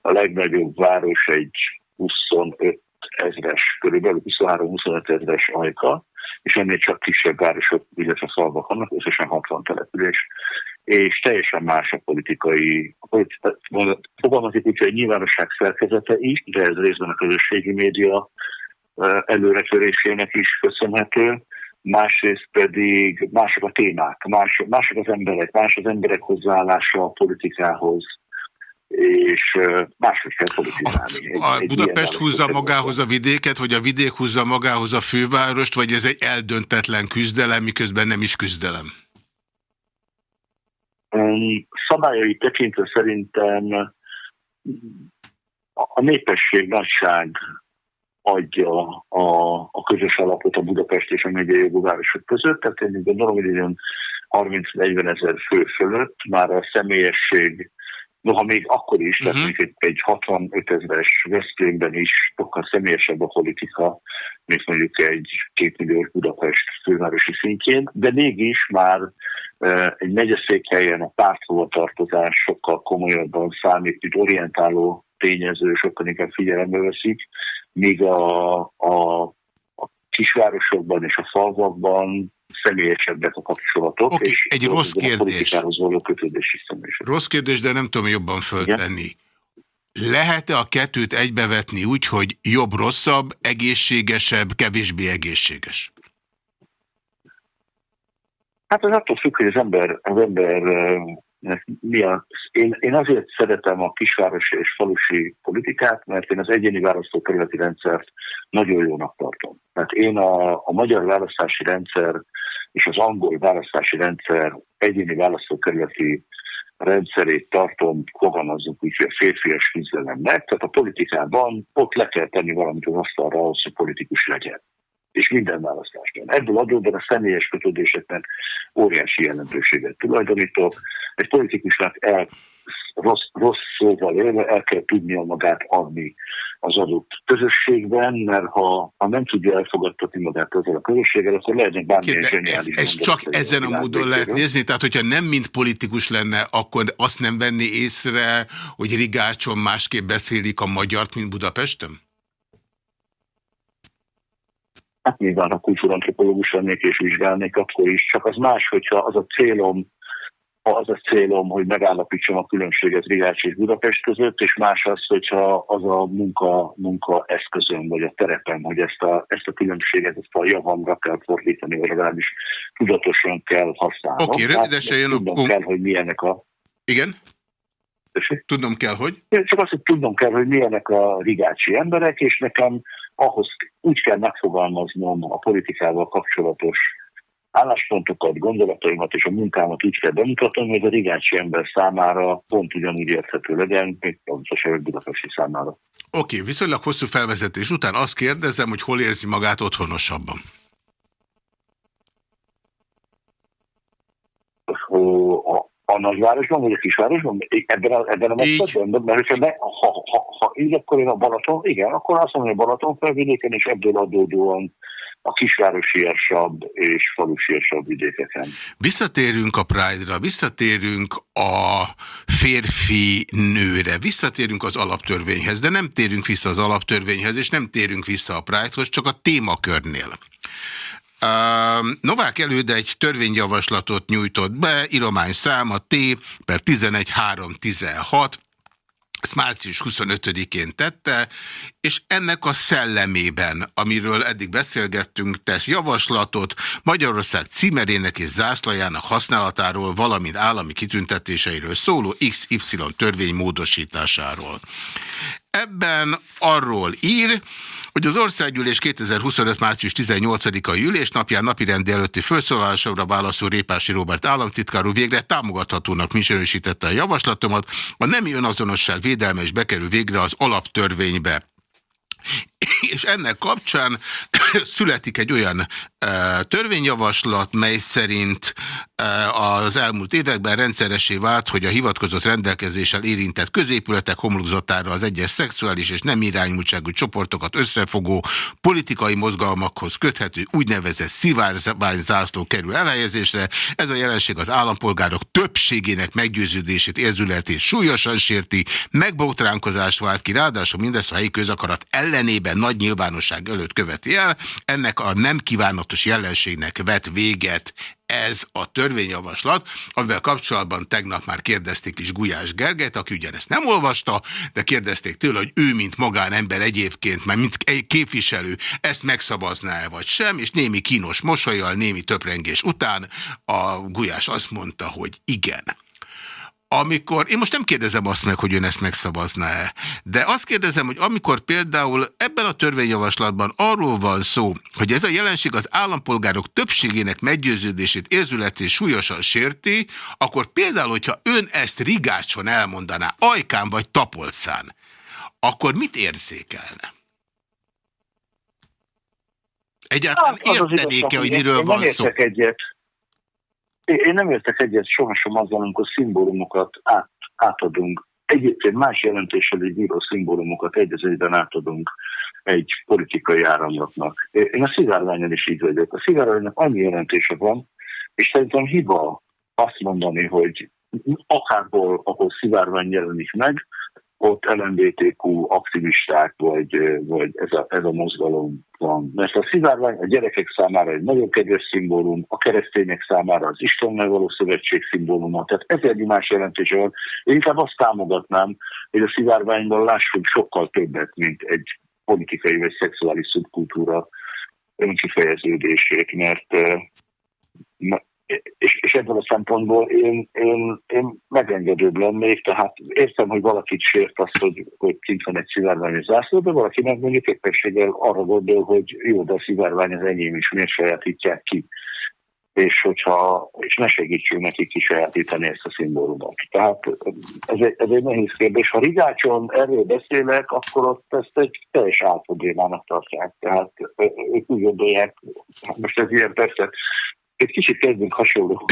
a legnagyobb város egy 25 ezres, körülbelül 23-25 ezres ajka, és ennél csak kisebb városok, illetve falvak vannak, összesen 60 település, és teljesen más a politikai, a politikai fogalmazik úgy, hogy nyilvánosság szerkezete is, de ez részben a közösségi média előretörésének is köszönhető, másrészt pedig mások a témák, más, mások az emberek, más az emberek hozzáállása a politikához, és máshogy kell politizálni. A, a Budapest húzza magához a vidéket, vagy a vidék húzza magához a fővárost, vagy ez egy eldöntetlen küzdelem, miközben nem is küzdelem? Szabályai tekintve szerintem a népesség nagyság adja a, a közös alapot a Budapest és a megyei jogvárosok között, tehát én gondolom, hogy ilyen 30-40 ezer fő fölött már a személyesség, noha még akkor is, uh-huh. tehát mhm. egy, egy 65 ezeres Veszprémben is sokkal személyesebb a politika, mint mondjuk egy kétmilliós Budapest fővárosi szintjén, de mégis már e, egy megyeszékhelyen a párthovatartozás sokkal komolyabban számít, mint orientáló tényező, sokkal inkább figyelembe veszik, míg a, a, a kisvárosokban és a falvakban személyesebbek a kapcsolatok. Okay, és egy rossz kérdés. való kötődés is Rossz kérdés, de nem tudom jobban föltenni. Lehet-e a kettőt egybevetni úgy, hogy jobb-rosszabb, egészségesebb, kevésbé egészséges? Hát az attól függ, hogy az ember, az ember mi a, én, én azért szeretem a kisvárosi és falusi politikát, mert én az egyéni választókerületi rendszert nagyon jónak tartom. Tehát én a, a magyar választási rendszer és az angol választási rendszer egyéni választókerületi rendszerét tartom, fogalmazunk úgy, hogy a férfias küzdelemnek. Tehát a politikában ott le kell tenni valamit az asztalra ahhoz, hogy politikus legyen és minden választásban. Ebből adódóan a személyes kötődéseknek óriási jelentőséget tulajdonítok. Egy politikusnak el, rossz, rossz szóval élve el kell tudnia magát adni az adott közösségben, mert ha, ha nem tudja elfogadtatni magát ezzel a közösséggel, akkor lehetnek bármilyen zseniális Ez, ez csak ezen a módon lehet nézni, tehát hogyha nem mint politikus lenne, akkor azt nem venni észre, hogy Rigácson másképp beszélik a magyart, mint Budapesten? hát nyilván ha kultúrantropológus lennék és vizsgálnék, akkor is. Csak az más, hogyha az a célom, az a célom, hogy megállapítsam a különbséget Rigács és Budapest között, és más az, hogyha az a munka, munka eszközöm, vagy a terepem, hogy ezt a, ezt a különbséget, ezt a javamra kell fordítani, vagy legalábbis tudatosan kell használnom. Oké, okay, rövidesen jön a... kell, hogy milyenek a... Igen? Tudnom kell, hogy? Csak azt, hogy tudnom kell, hogy milyenek a rigácsi emberek, és nekem ahhoz úgy kell megfogalmaznom a politikával kapcsolatos álláspontokat, gondolataimat és a munkámat úgy kell bemutatnom, hogy a rigácsi ember számára pont ugyanúgy érthető legyen, mint pontosan a budapesti számára. Oké, okay, viszonylag hosszú felvezetés után azt kérdezem, hogy hol érzi magát otthonosabban? a nagyvárosban, vagy a kisvárosban? Ebben a, ebben a megszakban? Mert hogyha ne, ha, ha, ha így, akkor én a Balaton, igen, akkor azt mondom, hogy a Balaton felvidéken, és ebből adódóan a kisvárosiasabb és falusiasabb vidékeken. Visszatérünk a Pride-ra, visszatérünk a férfi nőre, visszatérünk az alaptörvényhez, de nem térünk vissza az alaptörvényhez, és nem térünk vissza a Pride-hoz, csak a témakörnél. Novák előd egy törvényjavaslatot nyújtott be, iromány száma T per 11316, ezt március 25-én tette, és ennek a szellemében, amiről eddig beszélgettünk, tesz javaslatot Magyarország címerének és zászlajának használatáról, valamint állami kitüntetéseiről szóló XY törvény módosításáról. Ebben arról ír, hogy az országgyűlés 2025. március 18-a ülés napján napirendi előtti felszólalásomra válaszol Répási Robert államtitkár végre támogathatónak minősítette a javaslatomat, a nemi önazonosság védelme is bekerül végre az alaptörvénybe. És ennek kapcsán születik egy olyan e, törvényjavaslat, mely szerint e, az elmúlt években rendszeresé vált, hogy a hivatkozott rendelkezéssel érintett középületek homlokzatára az egyes szexuális és nem iránymúltságú csoportokat összefogó politikai mozgalmakhoz köthető úgynevezett szivárványzászló kerül elhelyezésre. Ez a jelenség az állampolgárok többségének meggyőződését, érzületét súlyosan sérti, megbotránkozást vált ki, ráadásul mindezt a helyi közakarat ellenében nagy nyilvánosság előtt követi el. Ennek a nem kívánatos jelenségnek vet véget ez a törvényjavaslat, amivel kapcsolatban tegnap már kérdezték is Gulyás Gerget, aki ugyanezt nem olvasta, de kérdezték tőle, hogy ő, mint magánember egyébként, mert mint képviselő, ezt megszavazná-e vagy sem, és némi kínos mosolyal, némi töprengés után a Gulyás azt mondta, hogy igen amikor, én most nem kérdezem azt meg, hogy ön ezt megszavazná-e, de azt kérdezem, hogy amikor például ebben a törvényjavaslatban arról van szó, hogy ez a jelenség az állampolgárok többségének meggyőződését, érzületét súlyosan sérti, akkor például, hogyha ön ezt rigácson elmondaná, ajkán vagy tapolcán, akkor mit érzékelne? Egyáltalán hát, értenék-e, hogy miről van szó? Egyet. Én nem értek egyet sohasem azzal, amikor szimbólumokat át, átadunk. Egyébként más jelentéssel egy bíró szimbólumokat egy átadunk egy politikai áramlatnak. Én a szivárványon is így vagyok. A szivárványnak annyi jelentése van, és szerintem hiba azt mondani, hogy akárból, ahol szivárvány jelenik meg, ott LMBTQ aktivisták, vagy, vagy ez, a, ez a mozgalom van. Mert a szivárvány a gyerekek számára egy nagyon kedves szimbólum, a keresztények számára az Istennel való szövetség szimbóluma, tehát ezért más jelentése van. Én inkább azt támogatnám, hogy a szivárványban lássunk sokkal többet, mint egy politikai vagy szexuális szubkultúra önkifejeződését, mert és, és ebből a szempontból én, én, én megengedőbb lennék, tehát értem, hogy valakit sért azt, hogy, hogy kint van egy szivárvány zászló, de valaki meg mondjuk éppenséggel arra gondol, hogy jó, de a szivárvány az enyém is, miért sajátítják ki és hogyha, és ne segítsünk nekik kisajátítani ezt a szimbólumot. Tehát ez egy, ez egy nehéz kérdés. Ha Rigácson erről beszélek, akkor ott ezt egy teljes álproblémának tartják. Tehát ők úgy gondolják, most ez ilyen persze egy kicsit kezdünk hasonló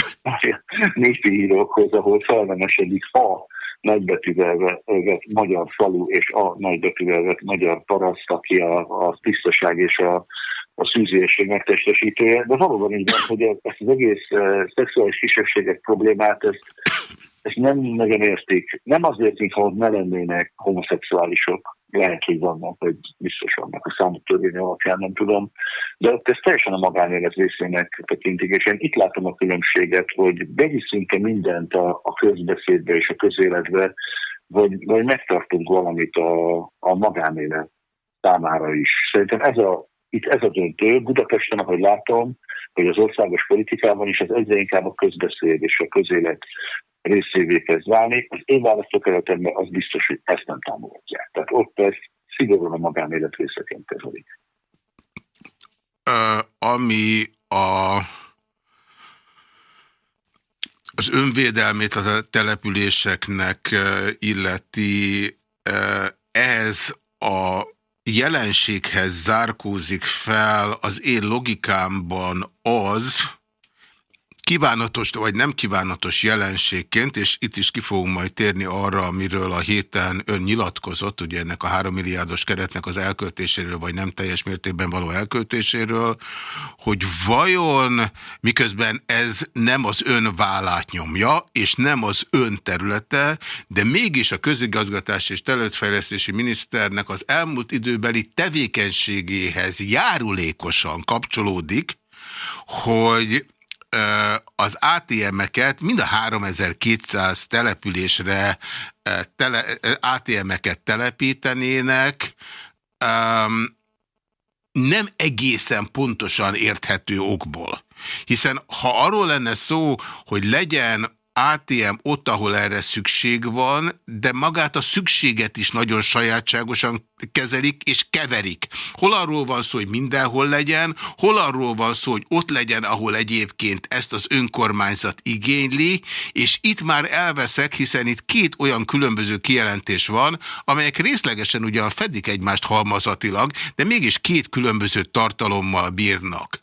népi írókhoz, ahol felnemesedik a nagybetűvel vett magyar falu és a nagybetűvel vett magyar paraszt, aki a, a tisztaság és a, a szűzéség megtestesítője, de valóban így van, hogy ezt az egész uh, szexuális kisebbségek problémát, ezt, ezt nem nagyon értik. Nem azért, mintha ne lennének homoszexuálisok, lehet, hogy vannak, hogy biztos vannak a számok törvény alapján, nem tudom, de ott ez teljesen a magánélet részének tekintik, és én itt látom a különbséget, hogy behiszünk-e mindent a, a közbeszédbe és a közéletbe, vagy, vagy megtartunk valamit a, a magánélet számára is. Szerintem ez a, itt ez a döntő. Budapesten, ahogy látom, hogy az országos politikában is az egyre inkább a közbeszéd és a közélet részévé kezd válni. Az én választókerületemben az biztos, hogy ezt nem támogatják. Tehát ott ez szigorúan a magánélet részeként kezelik. Ami a az önvédelmét a településeknek illeti, ehhez a jelenséghez zárkózik fel az én logikámban az, kívánatos vagy nem kívánatos jelenségként, és itt is ki fogunk majd térni arra, amiről a héten ön nyilatkozott, ugye ennek a három milliárdos keretnek az elköltéséről, vagy nem teljes mértékben való elköltéséről, hogy vajon miközben ez nem az ön vállát nyomja, és nem az ön területe, de mégis a közigazgatás és területfejlesztési miniszternek az elmúlt időbeli tevékenységéhez járulékosan kapcsolódik, hogy az ATM-eket, mind a 3200 településre tele, ATM-eket telepítenének, nem egészen pontosan érthető okból. Hiszen ha arról lenne szó, hogy legyen ATM ott, ahol erre szükség van, de magát a szükséget is nagyon sajátságosan kezelik és keverik. Hol arról van szó, hogy mindenhol legyen, hol arról van szó, hogy ott legyen, ahol egyébként ezt az önkormányzat igényli, és itt már elveszek, hiszen itt két olyan különböző kijelentés van, amelyek részlegesen ugyan fedik egymást halmazatilag, de mégis két különböző tartalommal bírnak.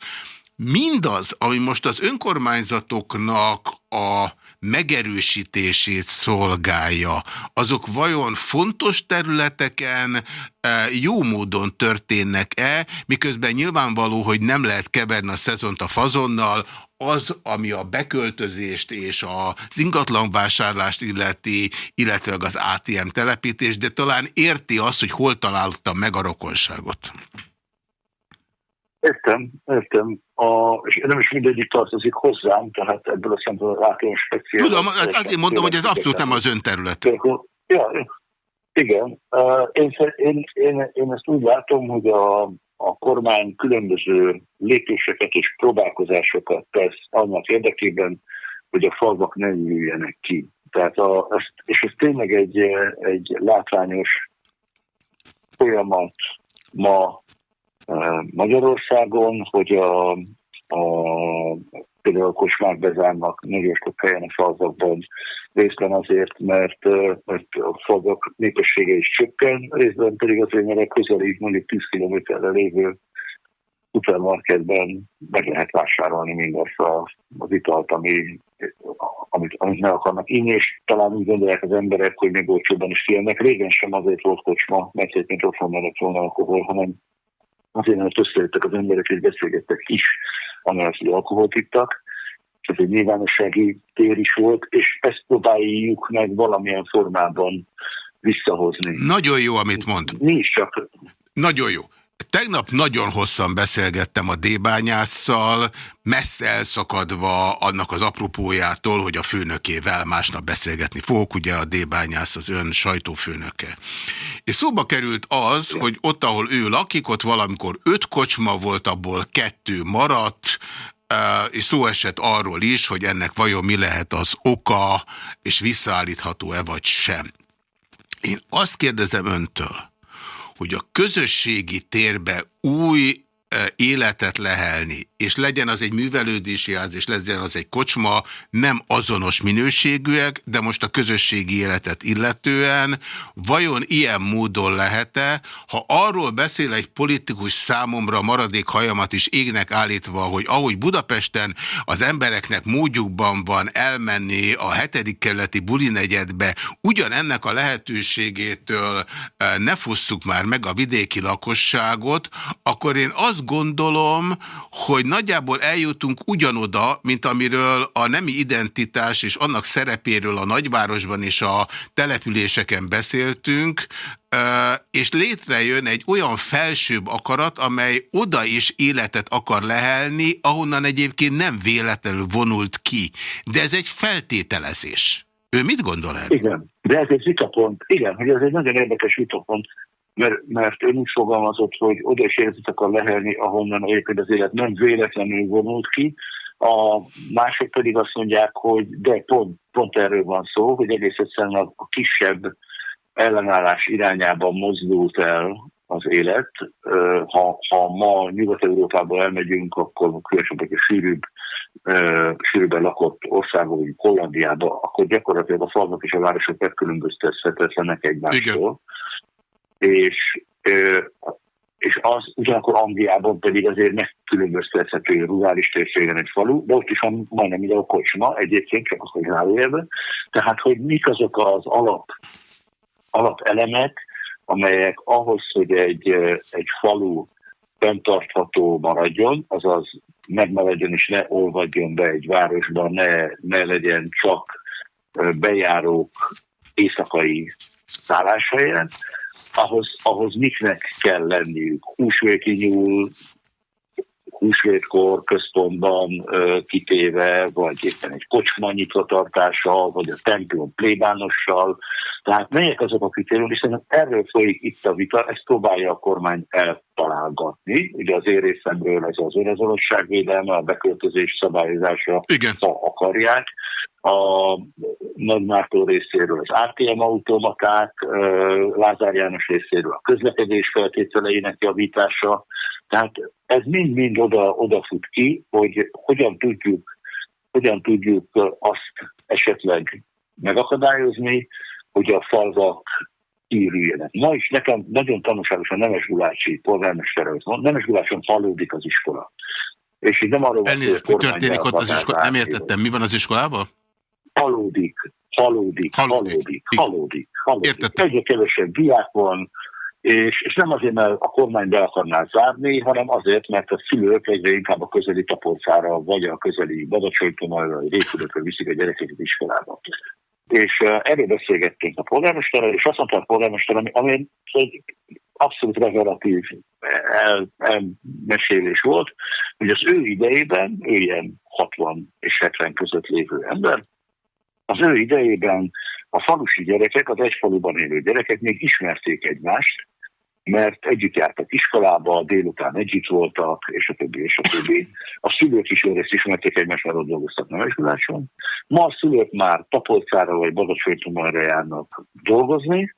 Mindaz, ami most az önkormányzatoknak a megerősítését szolgálja, azok vajon fontos területeken e, jó módon történnek-e, miközben nyilvánvaló, hogy nem lehet keverni a szezont a fazonnal, az, ami a beköltözést és az ingatlanvásárlást illeti, illetve az ATM telepítés, de talán érti azt, hogy hol találta meg a rokonságot. Értem, értem. A, és nem is mindegyik tartozik hozzám, tehát ebből a szempontból látom speciális. Tudom, azért mondom, hogy ez abszolút nem az ön terület. Ja, igen. Én, én, én, én ezt úgy látom, hogy a, a kormány különböző lépéseket és próbálkozásokat tesz annak érdekében, hogy a falvak ne üljenek ki. Tehát a, ezt, és ez tényleg egy, egy látványos folyamat ma Magyarországon, hogy a, a például a kocsmák bezárnak nagyon sok helyen a falvakban, részben azért, mert, mert a falvak népessége is csökken, részben pedig azért, mert a közeli, mondjuk 10 kilométerre lévő supermarketben meg lehet vásárolni mindazt az italt, ami, amit, amit meg akarnak inni, és talán úgy gondolják az emberek, hogy még olcsóban is kijönnek. Régen sem azért volt kocsma, mert egyébként otthon mellett volna alkohol, hanem azért, mert összejöttek az emberek, és beszélgettek is, amelyek hogy alkoholt ittak. Ez egy nyilvánossági tér is volt, és ezt próbáljuk meg valamilyen formában visszahozni. Nagyon jó, amit mond. Nincs csak... Nagyon jó. Tegnap nagyon hosszan beszélgettem a débányásszal, messze elszakadva annak az apropójától, hogy a főnökével másnap beszélgetni fogok, ugye a débányász az ön sajtófőnöke. És szóba került az, hogy ott, ahol ő lakik, ott valamikor öt kocsma volt, abból kettő maradt, és szó esett arról is, hogy ennek vajon mi lehet az oka, és visszaállítható-e vagy sem. Én azt kérdezem öntől, hogy a közösségi térbe új életet lehelni, és legyen az egy művelődési ház, és legyen az egy kocsma, nem azonos minőségűek, de most a közösségi életet illetően vajon ilyen módon lehet-e, ha arról beszél egy politikus számomra maradék hajamat is égnek állítva, hogy ahogy Budapesten az embereknek módjukban van elmenni a hetedik kerületi bulinegyedbe, ugyanennek a lehetőségétől ne fosszuk már meg a vidéki lakosságot, akkor én azt gondolom, hogy nagyjából eljutunk ugyanoda, mint amiről a nemi identitás és annak szerepéről a nagyvárosban és a településeken beszéltünk, és létrejön egy olyan felsőbb akarat, amely oda is életet akar lehelni, ahonnan egyébként nem véletlenül vonult ki. De ez egy feltételezés. Ő mit gondol erről? Igen, de ez egy vitapont. Igen, hogy ez egy nagyon érdekes vitapont mert, mert ön úgy fogalmazott, hogy oda is életet akar lehelni, ahonnan egyébként az élet nem véletlenül vonult ki, a mások pedig azt mondják, hogy de pont, pont erről van szó, hogy egész egyszerűen a, a kisebb ellenállás irányában mozdult el az élet. Ha, ha ma Nyugat-Európába elmegyünk, akkor különösen egy sűrűbb, sűrűbben lakott országok, Hollandiába, akkor gyakorlatilag a falvak és a városok megkülönböztethetetlenek egymástól. Igen és, és az ugyanakkor Angliában pedig azért megkülönböztethető rurális térségen egy falu, de ott is van majdnem ide a kocsma, egyébként csak azt zárójelben. Tehát, hogy mik azok az alap, alapelemek, amelyek ahhoz, hogy egy, egy falu fenntartható maradjon, azaz megmaradjon és ne olvadjon be egy városban, ne, ne legyen csak bejárók éjszakai szálláshelyen, ahhoz, ahhoz miknek kell lenniük. Húsvéti nyúl, húsvétkor központban kitéve, vagy éppen egy kocsma nyitvatartással, vagy a templom plébánossal. Tehát melyek azok a kritériumok, hiszen erről folyik itt a vita, ezt próbálja a kormány eltalálgatni. Ugye az én részemről ez az önazonosságvédelme, a beköltözés szabályozása, Igen. ha akarják a Nagymártó részéről az ATM automaták, Lázár János részéről a közlekedés feltételeinek javítása. Tehát ez mind-mind oda, odafut ki, hogy hogyan tudjuk, hogyan tudjuk azt esetleg megakadályozni, hogy a falvak írüljenek. Ma is nekem nagyon tanulságosan Nemes Gulácsi polgármester, Nemes Gulácson hallódik az iskola. És így nem arról van, hogy mi történik ott az iskolában? Nem értettem, mi van az iskolában? halódik, halódik, halódik, halódik, halódik. Egyre kevesebb diák van, és, és nem azért, mert a kormány be akarná zárni, hanem azért, mert a szülők egyre inkább a közeli tapolcára, vagy a közeli Badacsonytonalra, vagy Rékülökre viszik a gyerekeket iskolába. És uh, erről beszélgettünk a polgármesterrel, és azt mondta a polgármester, ami, egy abszolút revelatív el, elmesélés volt, hogy az ő idejében, ő ilyen 60 és 70 között lévő ember, az ő idejében a falusi gyerekek, az egy faluban élő gyerekek még ismerték egymást, mert együtt jártak iskolába, délután együtt voltak, és a többi, és a többi. A szülők is részt ismerték egymást, mert ott dolgoztak nevesuláson. Ma a szülők már Tapolcára vagy Badacsonytomarra járnak dolgozni,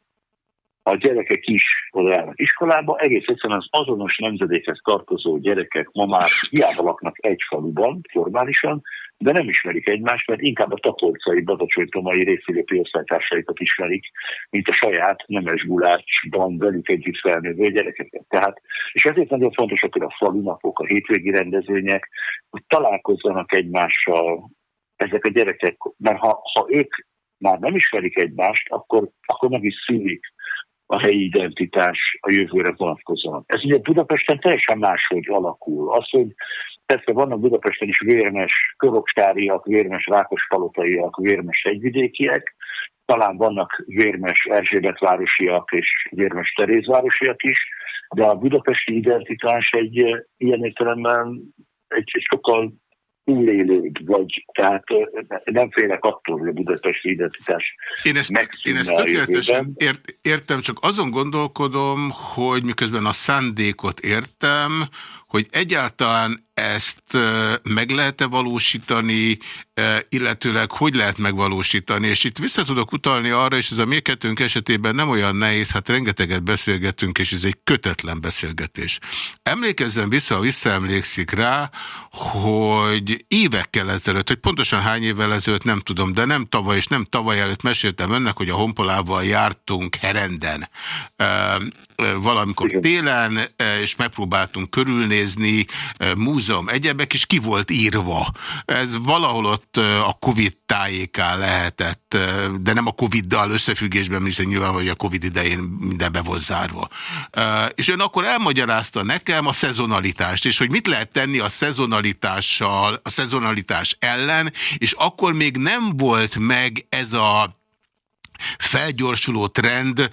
a gyerekek is oda járnak iskolába, egész egyszerűen az azonos nemzedékhez tartozó gyerekek ma már hiába laknak egy faluban, formálisan, de nem ismerik egymást, mert inkább a tapolcai, badacsonytomai részfilipi osztálytársaikat ismerik, mint a saját nemes gulácsban velük együtt felnővő gyerekeket. Tehát, és ezért nagyon fontosak a falunapok, a hétvégi rendezvények, hogy találkozzanak egymással ezek a gyerekek, mert ha, ha ők már nem ismerik egymást, akkor, akkor meg is szűnik a helyi identitás a jövőre vonatkozóan. Ez ugye Budapesten teljesen máshogy alakul. Az, hogy persze vannak Budapesten is vérmes körökstáriak, vérmes rákospalotaiak, vérmes egyvidékiek, talán vannak vérmes Erzsébetvárosiak és vérmes Terézvárosiak is, de a budapesti identitás egy ilyen értelemben egy, egy sokkal túlélőd, vagy tehát nem félek attól, hogy a budapesti identitás Én ezt, én ezt tökéletesen ért, értem, csak azon gondolkodom, hogy miközben a szándékot értem, hogy egyáltalán ezt meg lehet-e valósítani, illetőleg hogy lehet megvalósítani, és itt vissza tudok utalni arra, és ez a mi kettőnk esetében nem olyan nehéz, hát rengeteget beszélgetünk, és ez egy kötetlen beszélgetés. Emlékezzen vissza, ha visszaemlékszik rá, hogy évekkel ezelőtt, hogy pontosan hány évvel ezelőtt nem tudom, de nem tavaly és nem tavaly előtt meséltem önnek, hogy a honpolával jártunk Herenden. Valamikor télen, és megpróbáltunk körülnézni múzeum egyebek, és ki volt írva. Ez valahol ott a Covid tájékán lehetett, de nem a Covid-dal összefüggésben, hiszen nyilván, hogy a Covid idején minden be volt zárva. És ön akkor elmagyarázta nekem a szezonalitást, és hogy mit lehet tenni a szezonalitással, a szezonalitás ellen, és akkor még nem volt meg ez a felgyorsuló trend,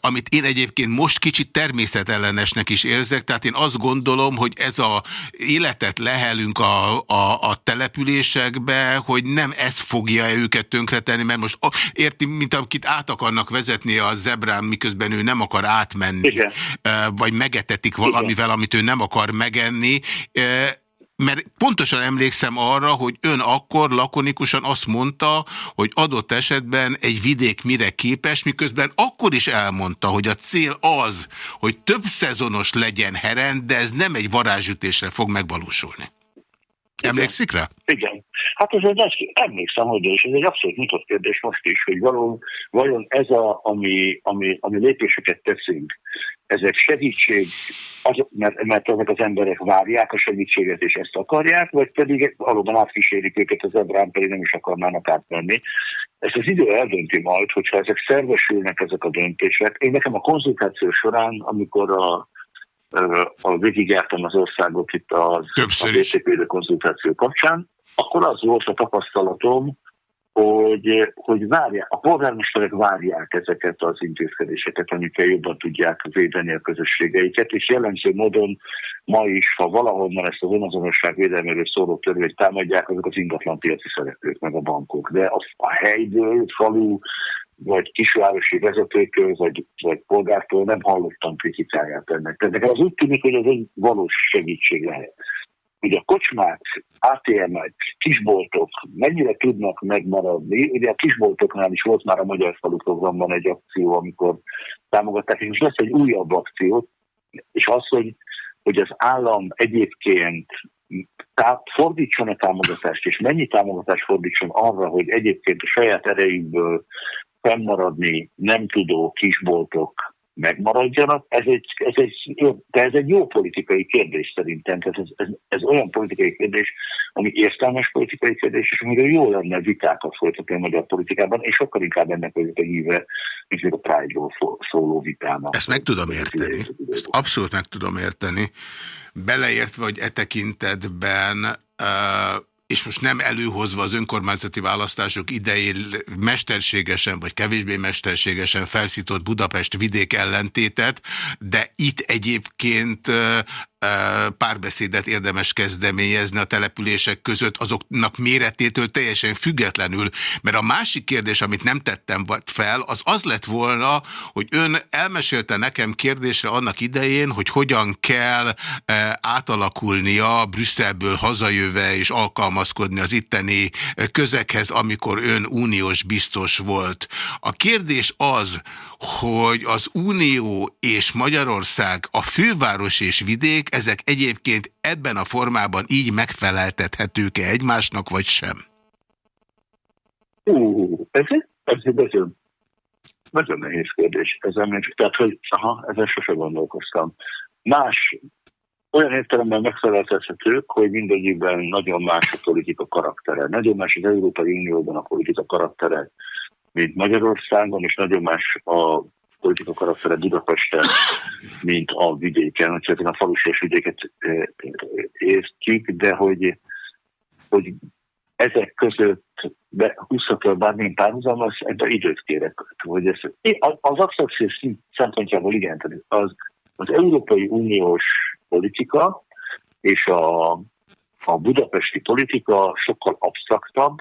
amit én egyébként most kicsit természetellenesnek is érzek, tehát én azt gondolom, hogy ez a életet lehelünk a, a, a településekbe, hogy nem ez fogja őket tönkretenni, mert most érti, mint akit át akarnak vezetni a zebrán, miközben ő nem akar átmenni, Igen. vagy megetetik valamivel, amit ő nem akar megenni, mert pontosan emlékszem arra, hogy ön akkor lakonikusan azt mondta, hogy adott esetben egy vidék mire képes, miközben akkor is elmondta, hogy a cél az, hogy több szezonos legyen heren, de ez nem egy varázsütésre fog megvalósulni. Emlékszik rá? Igen. Hát ez egy, emlékszem, hogy és ez egy abszolút nyitott kérdés most is, hogy valóban, vajon ez a, ami, ami, ami lépéseket teszünk, ezek segítség, az, mert, mert ezek az emberek várják a segítséget és ezt akarják, vagy pedig valóban átkísérik őket az ebrán, pedig nem is akarnának átmenni. Ezt az idő eldönti majd, hogyha ezek szervesülnek ezek a döntések. Én nekem a konzultáció során, amikor a a végigjártam az országot itt az, a BTP konzultáció kapcsán, akkor az volt a tapasztalatom, hogy, hogy várják, a polgármesterek várják ezeket az intézkedéseket, amikkel jobban tudják védeni a közösségeiket, és jellemző módon ma is, ha valahonnan ezt az önazonosság védelméről szóló törvényt támadják, azok az ingatlanpiaci szereplők, meg a bankok. De a, a helyből, falu, vagy kisvárosi vezetőtől, vagy, vagy polgártól nem hallottam kritikáját ennek. Tehát nekem az úgy tűnik, hogy ez egy valós segítség lehet hogy a kocsmák, ATM-ek, kisboltok mennyire tudnak megmaradni. Ugye a kisboltoknál is volt már a Magyar Falu programban egy akció, amikor támogatták, és most lesz egy újabb akció, és az, hogy, hogy az állam egyébként tá- fordítson a támogatást, és mennyi támogatást fordítson arra, hogy egyébként a saját erejükből fennmaradni nem tudó kisboltok megmaradjanak. Ez egy, ez egy, de ez egy jó politikai kérdés szerintem. Tehát ez, ez, ez olyan politikai kérdés, ami értelmes politikai kérdés, és amiről jó lenne vitákat folytatni a magyar politikában, és sokkal inkább ennek vagyok a híve, mint a Pride-ról szóló vitának. Ezt meg tudom érteni. Ezt abszolút meg tudom érteni. Beleértve, hogy e tekintetben uh és most nem előhozva az önkormányzati választások idején mesterségesen vagy kevésbé mesterségesen felszított Budapest vidék ellentétet, de itt egyébként párbeszédet érdemes kezdeményezni a települések között azoknak méretétől teljesen függetlenül, mert a másik kérdés, amit nem tettem fel, az az lett volna, hogy ön elmesélte nekem kérdésre annak idején, hogy hogyan kell átalakulnia Brüsszelből hazajöve és alkalmazkodni az itteni közekhez, amikor ön uniós biztos volt. A kérdés az, hogy az Unió és Magyarország, a főváros és vidék, ezek egyébként ebben a formában így megfeleltethetők-e egymásnak, vagy sem? Ú, ez, ez, ez nagyon, nagyon nehéz kérdés. Ezen, tehát, hogy aha, ezen sose gondolkoztam. Más, olyan értelemben megfeleltethetők, hogy mindegyikben nagyon más a politika karaktere. Nagyon más az Európai Unióban a politika karaktere, mint Magyarországon, és nagyon más a politika karaktere Budapesten, mint a vidéken. Úgyhogy a falusi és vidéket értjük, de hogy, hogy ezek között be húzható bármilyen párhuzam, az ebben időt kérek. Hogy ez, az abszorpció szempontjából igen, az, az Európai Uniós politika és a, a budapesti politika sokkal absztraktabb,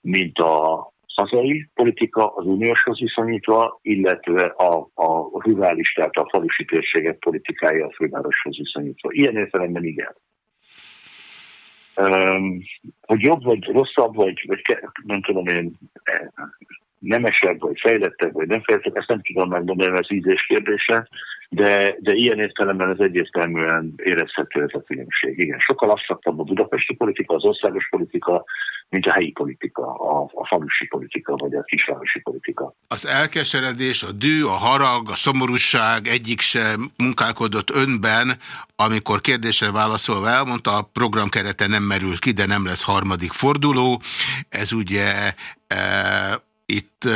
mint a hazai politika az unióshoz viszonyítva, illetve a, a rivális, tehát a falusi térségek politikája a fővároshoz viszonyítva. Ilyen értelemben igen. Um, hogy jobb vagy rosszabb, vagy, vagy nem tudom én, nemesebb, vagy fejlettebb, vagy nem fejlettebb, ezt nem tudom megmondani, ez ízés kérdése, de, de ilyen értelemben ez egyértelműen érezhető ez a különbség. Igen, sokkal absztraktabb a budapesti politika, az országos politika, mint a helyi politika, a, a falusi politika, vagy a kisvárosi politika. Az elkeseredés, a dű, a harag, a szomorúság egyik sem munkálkodott önben, amikor kérdésre válaszolva elmondta, a program kerete nem merült ki, de nem lesz harmadik forduló. Ez ugye e, itt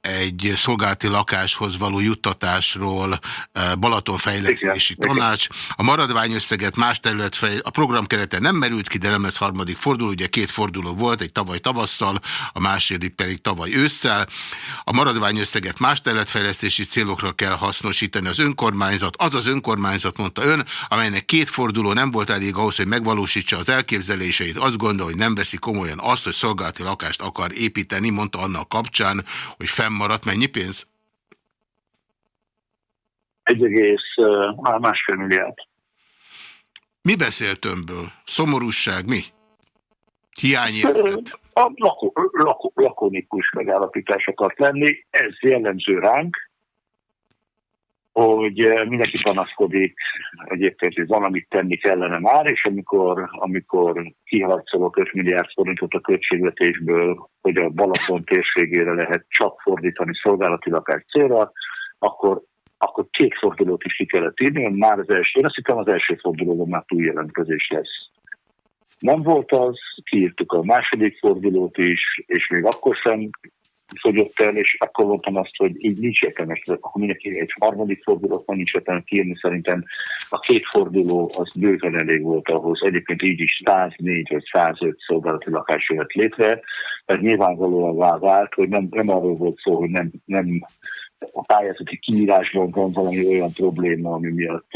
egy szolgálati lakáshoz való juttatásról Balatonfejlesztési Igen, Tanács. A maradványösszeget más területfej, a program kerete nem merült ki, de nem lesz harmadik forduló. Ugye két forduló volt, egy tavaly tavasszal, a második pedig tavaly ősszel. A maradványösszeget más területfejlesztési célokra kell hasznosítani az önkormányzat. Az az önkormányzat, mondta ön, amelynek két forduló nem volt elég ahhoz, hogy megvalósítsa az elképzeléseit. Azt gondol, hogy nem veszi komolyan azt, hogy szolgálati lakást akar építeni, mondta annak kapcsán, hogy fennmaradt mennyi pénz? Egy egész másfél milliárd. Mi beszélt önből? Szomorúság, mi? Hiányérzet? A lakó, lakó, lakonikus megállapítás akart lenni, ez jellemző ránk, hogy mindenki panaszkodik egyébként, hogy valamit tenni kellene már, és amikor, amikor kiharcolok 5 milliárd forintot a költségvetésből, hogy a Balaton térségére lehet csak fordítani szolgálati lakás célra, akkor, akkor két fordulót is ki kellett írni, már az első, én azt hittem az első fordulóban már túljelentkezés lesz. Nem volt az, kiírtuk a második fordulót is, és még akkor sem fogyott el, és akkor voltam azt, hogy így nincs értelmes, akkor mindenki egy harmadik fordulót van, nincs értelmes kiírni, szerintem a két forduló az bőven elég volt ahhoz, egyébként így is 104 vagy 105 szolgálati lakás jött létre, mert nyilvánvalóan vált, hogy nem, nem arról volt szó, hogy nem, nem a pályázati kiírásban van valami olyan probléma, ami miatt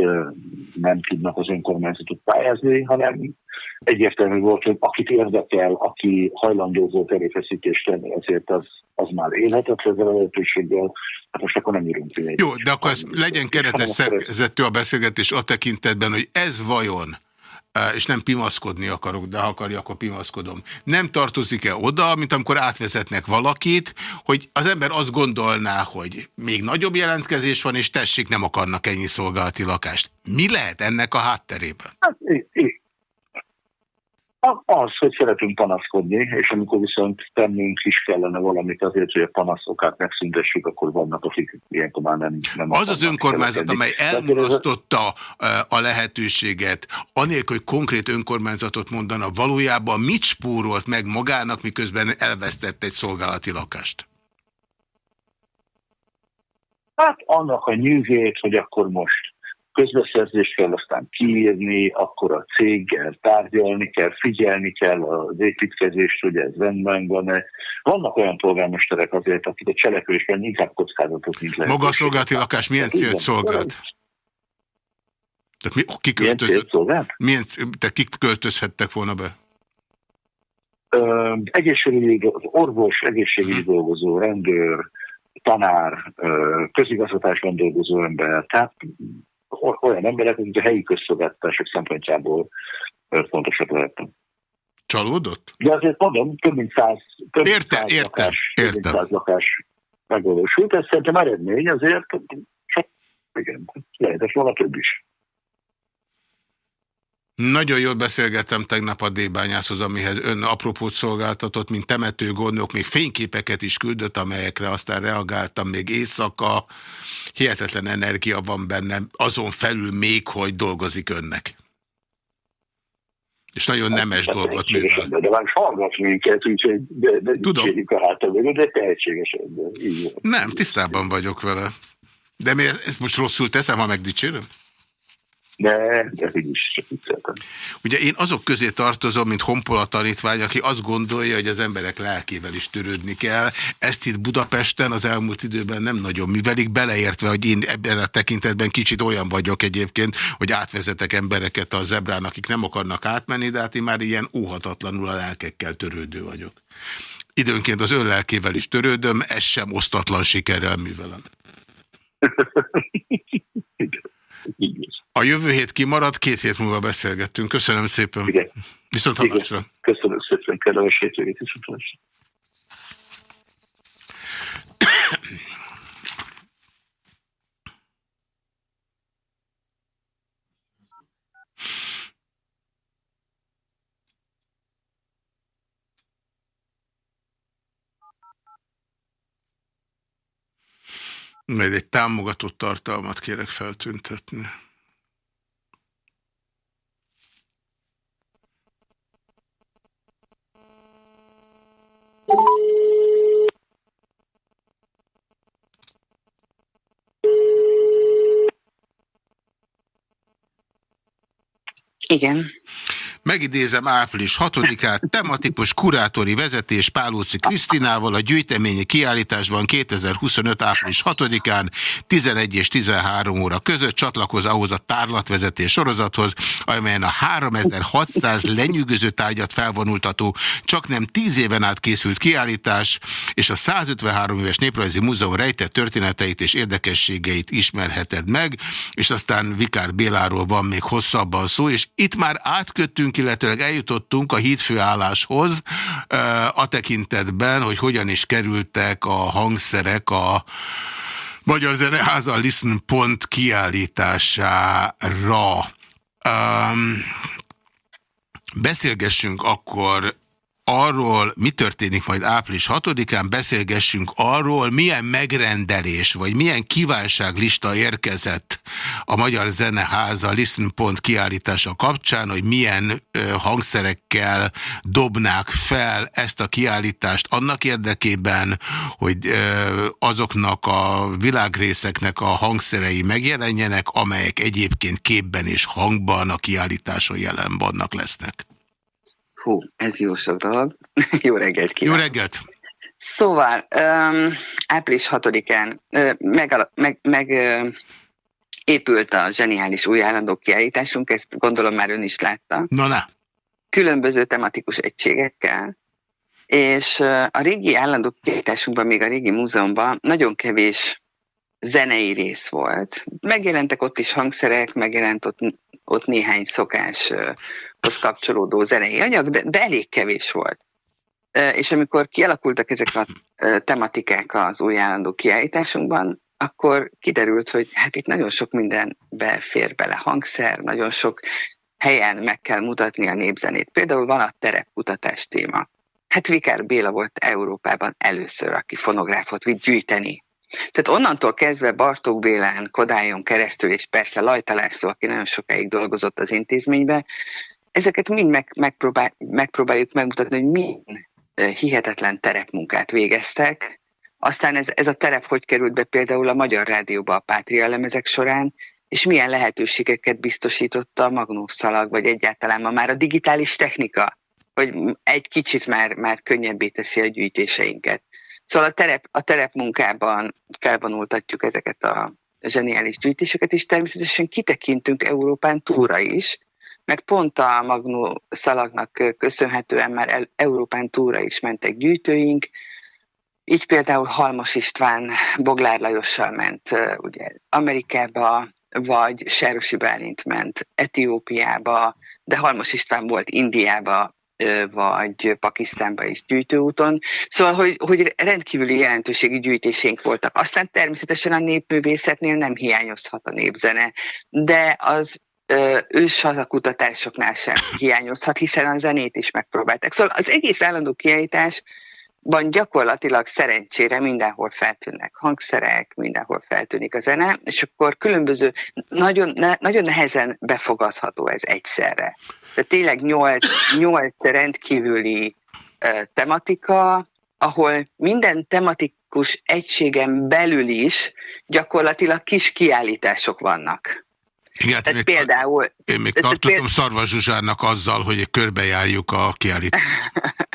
nem tudnak az önkormányzatok pályázni, hanem egyértelmű volt, hogy akit érdekel, aki hajlandó volt erőfeszítést tenni, ezért az, az már élhetett ezzel a lehetőséggel, hát most akkor nem írunk. Jó, de akkor ez legyen keretes szerkezetű a beszélgetés a tekintetben, hogy ez vajon és nem pimaszkodni akarok, de ha akarja, akkor pimaszkodom. Nem tartozik-e oda, mint amikor átvezetnek valakit, hogy az ember azt gondolná, hogy még nagyobb jelentkezés van, és tessék, nem akarnak ennyi szolgálati lakást. Mi lehet ennek a hátterében? Hát, az, hogy szeretünk panaszkodni, és amikor viszont tennünk is kellene valamit azért, hogy a panaszokat megszüntessük, akkor vannak, akik ilyenkor már nem... nem az az önkormányzat, amely elmulasztotta a lehetőséget, anélkül, hogy konkrét önkormányzatot mondana, valójában mit spórolt meg magának, miközben elvesztett egy szolgálati lakást? Hát annak a nyűgét, hogy akkor most közbeszerzést kell aztán kiírni, akkor a céggel tárgyalni kell, figyelni kell az építkezést, hogy ez rendben van-e. Vannak olyan polgármesterek azért, akik a cselekvésben inkább kockázatot, mint lehet. Maga a szolgálati lakás milyen célt szolgált? Tehát mi, ki? Milyen, milyen te kik költözhettek volna be? Ö, egészségügyi, az orvos, egészségügyi dolgozó, rendőr, tanár, közigazgatásban dolgozó ember, tehát olyan emberek, akik a helyi közszolgáltatások szempontjából fontosak lehetnek. Csalódott? De azért mondom, több mint száz, több érte, száz érte, lakás, érte. Több mint száz lakás megvalósult. Ez szerintem eredmény, azért csak igen, lehetett volna több is. Nagyon jól beszélgettem tegnap a D-bányászhoz, amihez ön apropót szolgáltatott, mint temető gondok, még fényképeket is küldött, amelyekre aztán reagáltam még éjszaka. Hihetetlen energia van benne, azon felül még, hogy dolgozik önnek. És nagyon hát, nemes dolgot művel. De már hallgat minket, úgyhogy de, de Tudom. a hátam, de tehetséges ember. Nem, tisztában vagyok vele. De mi ezt most rosszul teszem, ha megdicsérem? De, de is csak Ugye én azok közé tartozom, mint honpola tanítvány, aki azt gondolja, hogy az emberek lelkével is törődni kell. Ezt itt Budapesten az elmúlt időben nem nagyon művelik, beleértve, hogy én ebben a tekintetben kicsit olyan vagyok egyébként, hogy átvezetek embereket a zebrán, akik nem akarnak átmenni, de hát én már ilyen óhatatlanul a lelkekkel törődő vagyok. Időnként az önlelkével is törődöm, ez sem osztatlan sikerrel művelem. A jövő hét kimarad, két hét múlva beszélgettünk. Köszönöm szépen. Igen. Viszont hallásra. Köszönöm szépen, kedves hétvégét viszont hallásra. Majd egy támogatott tartalmat kérek feltüntetni. Igen. Megidézem április 6-át, tematikus kurátori vezetés Pálóci Krisztinával a gyűjteményi kiállításban 2025. április 6-án 11 és 13 óra között csatlakoz ahhoz a tárlatvezetés sorozathoz, amelyen a 3600 lenyűgöző tárgyat felvonultató, csak nem 10 éven át készült kiállítás, és a 153 éves Néprajzi Múzeum rejtett történeteit és érdekességeit ismerheted meg, és aztán Vikár Béláról van még hosszabban szó, és itt már átköttünk illetőleg eljutottunk a hídfőálláshoz a tekintetben, hogy hogyan is kerültek a hangszerek a Magyar Zeneháza Listen Pont kiállítására. Um, beszélgessünk akkor arról, mi történik majd április 6-án, beszélgessünk arról, milyen megrendelés, vagy milyen kívánságlista érkezett a Magyar Zeneháza Listen Pont kiállítása kapcsán, hogy milyen ö, hangszerekkel dobnák fel ezt a kiállítást annak érdekében, hogy ö, azoknak a világrészeknek a hangszerei megjelenjenek, amelyek egyébként képben és hangban a kiállításon jelen vannak lesznek. Hú, ez jó sok dolog. jó reggelt kívánok. Jó reggelt. Szóval, um, április 6-án uh, meg, meg, meg uh, épült a zseniális új állandó kiállításunk, ezt gondolom már ön is látta. Na, na. Különböző tematikus egységekkel, és uh, a régi állandó kiállításunkban, még a régi múzeumban nagyon kevés zenei rész volt. Megjelentek ott is hangszerek, megjelent ott, ott néhány szokáshoz kapcsolódó zenei anyag, de, de elég kevés volt. És amikor kialakultak ezek a tematikák az új állandó kiállításunkban, akkor kiderült, hogy hát itt nagyon sok mindenbe fér bele hangszer, nagyon sok helyen meg kell mutatni a népzenét. Például van a terepkutatás téma. Hát Vikár Béla volt Európában először, aki fonográfot vitt gyűjteni tehát onnantól kezdve Bartók Bélán, Kodályon keresztül, és persze Lajta László, aki nagyon sokáig dolgozott az intézményben, ezeket mind meg, megpróbál, megpróbáljuk megmutatni, hogy milyen hihetetlen terepmunkát végeztek. Aztán ez, ez a terep hogy került be például a Magyar Rádióba a Pátria lemezek során, és milyen lehetőségeket biztosította a Magnus szalag, vagy egyáltalán ma már a digitális technika, hogy egy kicsit már, már könnyebbé teszi a gyűjtéseinket. Szóval a, terep, a terepmunkában felvonultatjuk ezeket a zseniális gyűjtéseket, és természetesen kitekintünk Európán túra is, mert pont a Magnó szalagnak köszönhetően már Európán túra is mentek gyűjtőink, így például Halmos István Boglár Lajossal ment ugye, Amerikába, vagy Sárosi Bálint ment Etiópiába, de Halmos István volt Indiába, vagy Pakisztánba is gyűjtőúton. Szóval, hogy, hogy rendkívüli jelentőségi gyűjtésénk voltak. Aztán természetesen a népművészetnél nem hiányozhat a népzene, de az őshazakutatásoknál sem hiányozhat, hiszen a zenét is megpróbálták. Szóval az egész állandó kiállítás van gyakorlatilag szerencsére mindenhol feltűnnek hangszerek, mindenhol feltűnik a zene, és akkor különböző, nagyon, nagyon nehezen befogadható ez egyszerre. Tehát tényleg nyolc, nyolc rendkívüli uh, tematika, ahol minden tematikus egységen belül is gyakorlatilag kis kiállítások vannak. Igen, tehát még, például... Én még tartozom például, Szarvas Zsuzsának azzal, hogy körbejárjuk a kiállítást.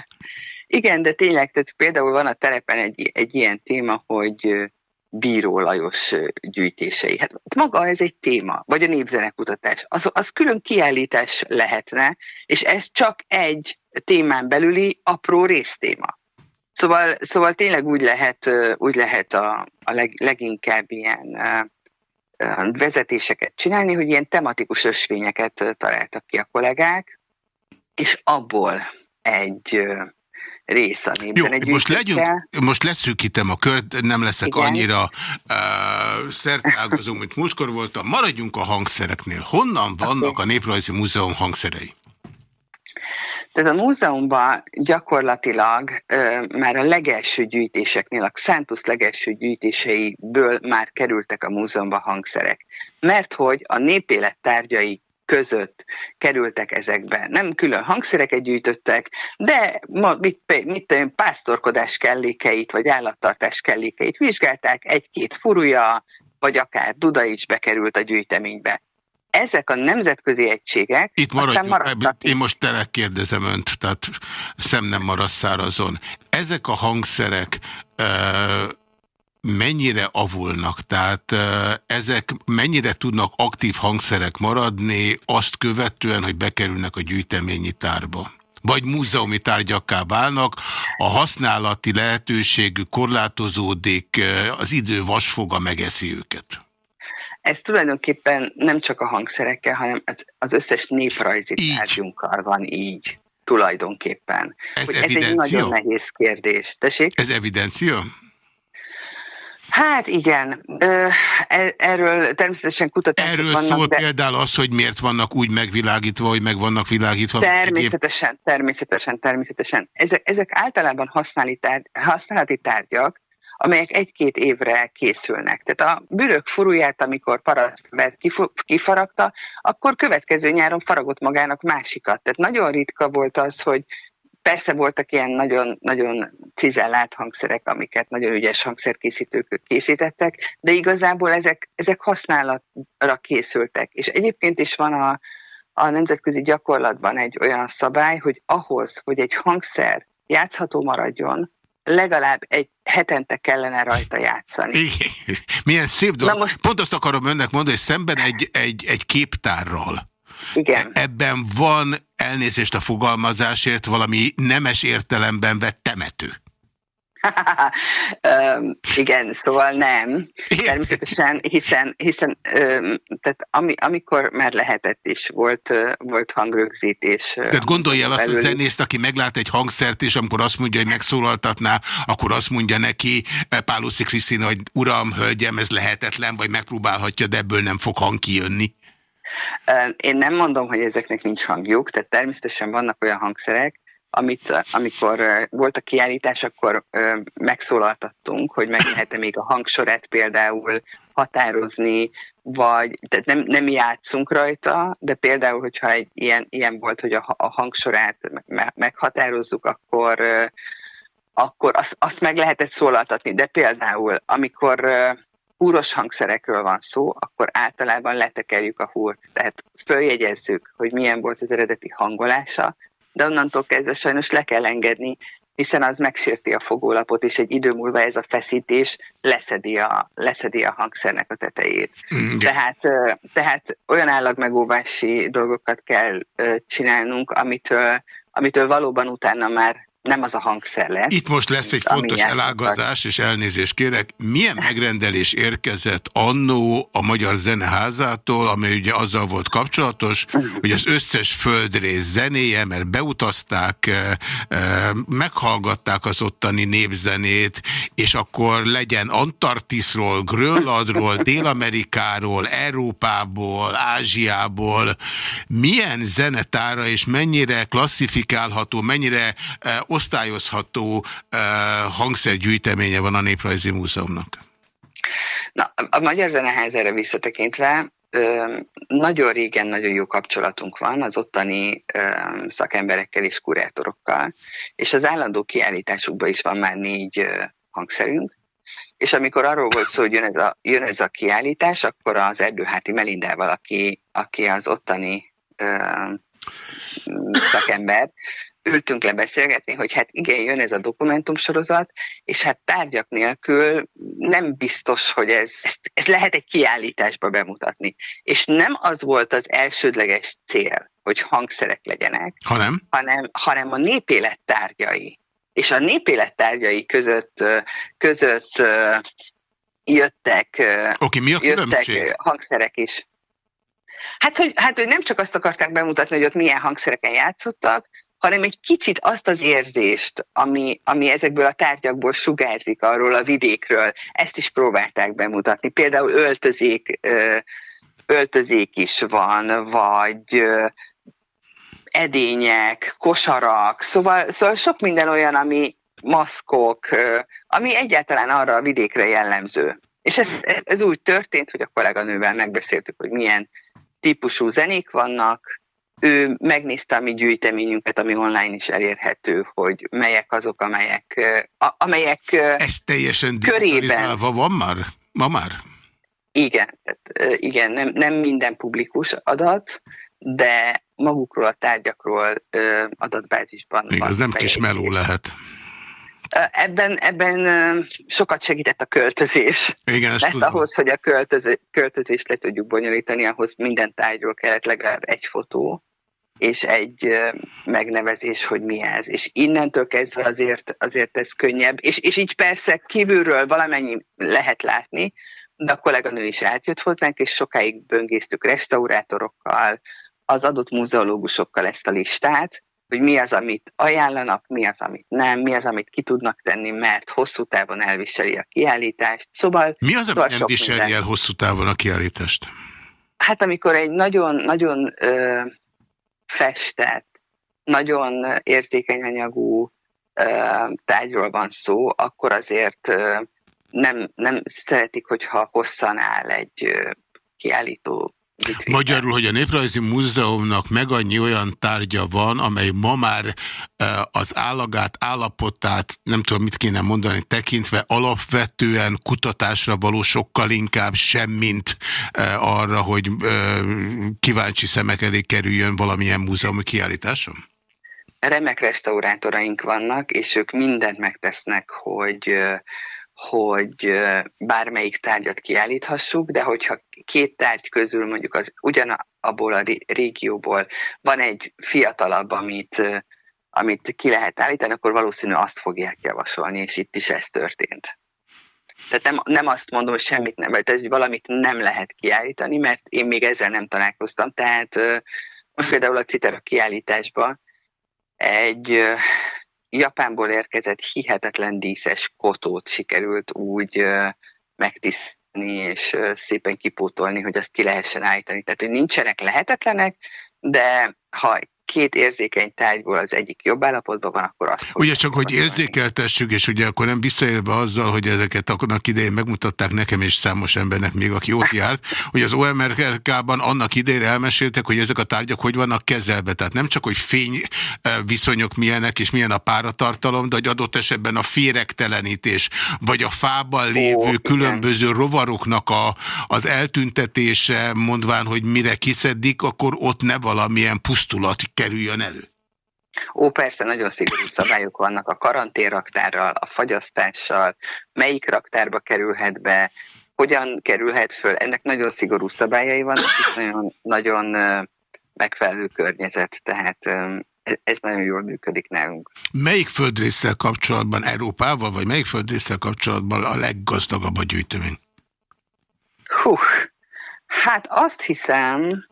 Igen, de tényleg, tehát például van a terepen egy, egy ilyen téma, hogy Bíró Lajos gyűjtései. Hát maga ez egy téma, vagy a népzenekutatás. Az, az külön kiállítás lehetne, és ez csak egy témán belüli apró résztéma. Szóval, szóval tényleg úgy lehet, úgy lehet a, a leg, leginkább ilyen vezetéseket csinálni, hogy ilyen tematikus ösvényeket találtak ki a kollégák, és abból egy rész a Jó, most, legyünk, most leszűkítem a kört, nem leszek Igen. annyira uh, szertágazó, mint múltkor voltam. Maradjunk a hangszereknél. Honnan vannak okay. a Néprajzi Múzeum hangszerei? Tehát a múzeumban gyakorlatilag ö, már a legelső gyűjtéseknél, a Xantus legelső gyűjtéseiből már kerültek a múzeumba hangszerek. Mert hogy a népélet tárgyai között kerültek ezekbe. Nem külön hangszereket gyűjtöttek, de ma, mit, mit pásztorkodás kellékeit, vagy állattartás kellékeit vizsgálták, egy-két furúja, vagy akár duda is bekerült a gyűjteménybe. Ezek a nemzetközi egységek Itt maradjunk, én most tele kérdezem önt, tehát szem nem marad szárazon. Ezek a hangszerek mennyire avulnak, tehát ezek mennyire tudnak aktív hangszerek maradni azt követően, hogy bekerülnek a gyűjteményi tárba? Vagy múzeumi tárgyakká válnak, a használati lehetőségű korlátozódik, az idő vasfoga megeszi őket. Ez tulajdonképpen nem csak a hangszerekkel, hanem az összes néprajzi így. tárgyunkkal van így tulajdonképpen. Ez, ez egy nagyon nehéz kérdés. Tessék? Ez evidencia? Hát igen, e, erről természetesen kutatások Erről vannak. Szól de... például az, hogy miért vannak úgy megvilágítva, hogy meg vannak világítva. Természetesen, egyéb... természetesen, természetesen. Ezek, ezek általában használati tárgyak, amelyek egy-két évre készülnek. Tehát a bürök furuját, amikor parasztbert kifaragta, akkor következő nyáron faragott magának másikat. Tehát nagyon ritka volt az, hogy Persze voltak ilyen nagyon, nagyon cizellált hangszerek, amiket nagyon ügyes hangszerkészítők készítettek, de igazából ezek, ezek használatra készültek. És egyébként is van a, a nemzetközi gyakorlatban egy olyan szabály, hogy ahhoz, hogy egy hangszer játszható maradjon, legalább egy hetente kellene rajta játszani. Igen. Milyen szép dolog. Most... Pont azt akarom önnek mondani, hogy szemben egy, egy, egy képtárral. Igen. Ebben van elnézést a fogalmazásért, valami nemes értelemben vett temető. um, igen, szóval nem. Természetesen, hiszen, hiszen um, tehát ami, amikor már lehetett is, volt, uh, volt hangrögzítés. Tehát gondolja el azt a zenészt, aki meglát egy hangszert, és amikor azt mondja, hogy megszólaltatná, akkor azt mondja neki Páluszi Krisztina, hogy uram, hölgyem, ez lehetetlen, vagy megpróbálhatja, de ebből nem fog hang kijönni. Én nem mondom, hogy ezeknek nincs hangjuk, tehát természetesen vannak olyan hangszerek, amit amikor volt a kiállítás, akkor megszólaltattunk, hogy meg lehet-e még a hangsorát például határozni, vagy tehát nem, nem játszunk rajta, de például, hogyha egy ilyen, ilyen volt, hogy a, a hangsorát meghatározzuk, akkor akkor azt, azt meg lehetett szólaltatni. De például, amikor húros hangszerekről van szó, akkor általában letekerjük a húrt. Tehát följegyezzük, hogy milyen volt az eredeti hangolása, de onnantól kezdve sajnos le kell engedni, hiszen az megsérti a fogólapot, és egy idő múlva ez a feszítés leszedi a, leszedi a hangszernek a tetejét. Tehát, tehát olyan állagmegóvási dolgokat kell csinálnunk, amitől, amitől valóban utána már nem az a hangszer lesz. Itt most lesz egy fontos elágazás, és elnézést kérek. Milyen megrendelés érkezett annó a Magyar Zeneházától, amely ugye azzal volt kapcsolatos, hogy az összes földrész zenéje, mert beutazták, eh, eh, meghallgatták az ottani népzenét, és akkor legyen Antarktiszról, Grönlandról, Dél-Amerikáról, Európából, Ázsiából, milyen zenetára és mennyire klasszifikálható, mennyire osztályozható hangszergyűjteménye van a Néprajzi Múzeumnak? Na, a Magyar Zeneház erre visszatekintve nagyon régen nagyon jó kapcsolatunk van az ottani szakemberekkel és kurátorokkal, és az állandó kiállításukban is van már négy hangszerünk, és amikor arról volt szó, hogy jön ez a, jön ez a kiállítás, akkor az Erdőháti Melindával, aki, aki az ottani szakember, ültünk le beszélgetni, hogy hát igen, jön ez a dokumentumsorozat, és hát tárgyak nélkül nem biztos, hogy ez, ez, ez lehet egy kiállításba bemutatni. És nem az volt az elsődleges cél, hogy hangszerek legyenek, hanem, hanem, hanem a népélet tárgyai. És a népélet tárgyai között, között jöttek, okay, mi a jöttek hangszerek is. Hát hogy, hát, hogy nem csak azt akarták bemutatni, hogy ott milyen hangszereken játszottak, hanem egy kicsit azt az érzést, ami, ami ezekből a tárgyakból sugárzik arról a vidékről, ezt is próbálták bemutatni. Például öltözék, öltözék is van, vagy edények, kosarak, szóval, szóval sok minden olyan, ami maszkok, ami egyáltalán arra a vidékre jellemző. És ez, ez úgy történt, hogy a kolléganővel megbeszéltük, hogy milyen típusú zenék vannak, ő megnézte a mi gyűjteményünket, ami online is elérhető, hogy melyek azok, amelyek, amelyek Ez teljesen körében... van már? Ma már? Igen, tehát, igen nem, nem minden publikus adat, de magukról a tárgyakról adatbázisban Még az nem kis meló lehet. Ebben, ebben sokat segített a költözés. Igen, Mert tudom. ahhoz, hogy a költözés, költözést le tudjuk bonyolítani, ahhoz minden tárgyról kellett legalább egy fotó, és egy megnevezés, hogy mi ez. És innentől kezdve azért, azért ez könnyebb. És, és így persze kívülről valamennyi lehet látni, de a kolléganő is átjött hozzánk, és sokáig böngésztük restaurátorokkal, az adott muzeológusokkal ezt a listát, hogy mi az, amit ajánlanak, mi az, amit nem, mi az, amit ki tudnak tenni, mert hosszú távon elviseli a kiállítást. Szóval mi az, amit nem viseli minden... el hosszú távon a kiállítást? Hát amikor egy nagyon, nagyon ö, festett, nagyon érzékeny anyagú tárgyról van szó, akkor azért nem, nem szeretik, hogyha hosszan áll egy kiállító Magyarul, hogy a Néprajzi Múzeumnak meg annyi olyan tárgya van, amely ma már e, az állagát, állapotát, nem tudom mit kéne mondani, tekintve alapvetően kutatásra való sokkal inkább sem, mint e, arra, hogy e, kíváncsi szemek elé kerüljön valamilyen múzeumi kiállításom? Remek restaurátoraink vannak, és ők mindent megtesznek, hogy hogy bármelyik tárgyat kiállíthassuk, de hogyha két tárgy közül mondjuk az ugyanabból a régióból van egy fiatalabb, amit, amit ki lehet állítani, akkor valószínű azt fogják javasolni, és itt is ez történt. Tehát nem, nem azt mondom, hogy semmit nem, vagy hogy valamit nem lehet kiállítani, mert én még ezzel nem találkoztam. Tehát most például a Citera kiállításban egy Japánból érkezett hihetetlen díszes kotót sikerült úgy megtisztni és szépen kipótolni, hogy azt ki lehessen állítani. Tehát, hogy nincsenek lehetetlenek, de ha két érzékeny tárgyból az egyik jobb állapotban van, akkor azt Ugye csak, hogy érzékeltessük, és ugye akkor nem visszaélve azzal, hogy ezeket annak idején megmutatták nekem és számos embernek még, aki ott járt, hogy az OMRK-ban annak idején elmeséltek, hogy ezek a tárgyak hogy vannak kezelve. Tehát nem csak, hogy fény eh, viszonyok milyenek, és milyen a páratartalom, de hogy adott esetben a féregtelenítés, vagy a fában lévő Ó, különböző igen. rovaroknak a, az eltüntetése, mondván, hogy mire kiszedik, akkor ott ne valamilyen pusztulat kerüljön elő? Ó, persze, nagyon szigorú szabályok vannak a karanténraktárral, a fagyasztással, melyik raktárba kerülhet be, hogyan kerülhet föl. Ennek nagyon szigorú szabályai vannak, és nagyon, nagyon megfelelő környezet, tehát ez, ez nagyon jól működik nálunk. Melyik földrészsel kapcsolatban Európával, vagy melyik földrészsel kapcsolatban a leggazdagabb a gyűjtemény? Hú, hát azt hiszem,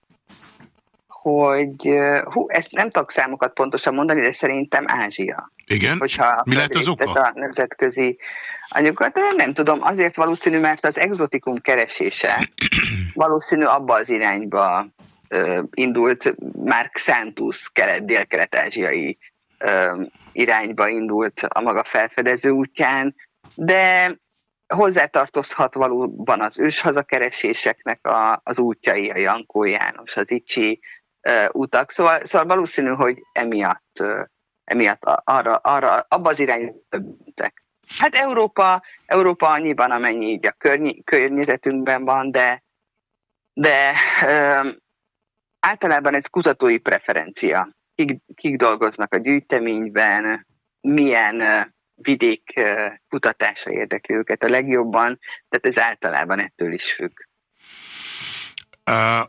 hogy hú, ezt nem tudok számokat pontosan mondani, de szerintem Ázsia. Igen? Hogyha Mi lett az oka? A nemzetközi anyagokat, de nem tudom, azért valószínű, mert az exotikum keresése valószínű abba az irányba uh, indult, már Xantus kelet, dél-kelet-ázsiai irányba indult a maga felfedező útján, de hozzátartozhat valóban az őshazakereséseknek a, az útjai, a Jankó János, az Icsi utak. Szóval, szóval valószínű, hogy emiatt, emiatt arra, arra, abba az irányba többtek. Hát Európa, Európa annyiban, amennyi így a körny- környezetünkben van, de, de uh, általában ez kutatói preferencia. Kik, kik dolgoznak a gyűjteményben, milyen vidék kutatása érdekli őket a legjobban, tehát ez általában ettől is függ. Uh,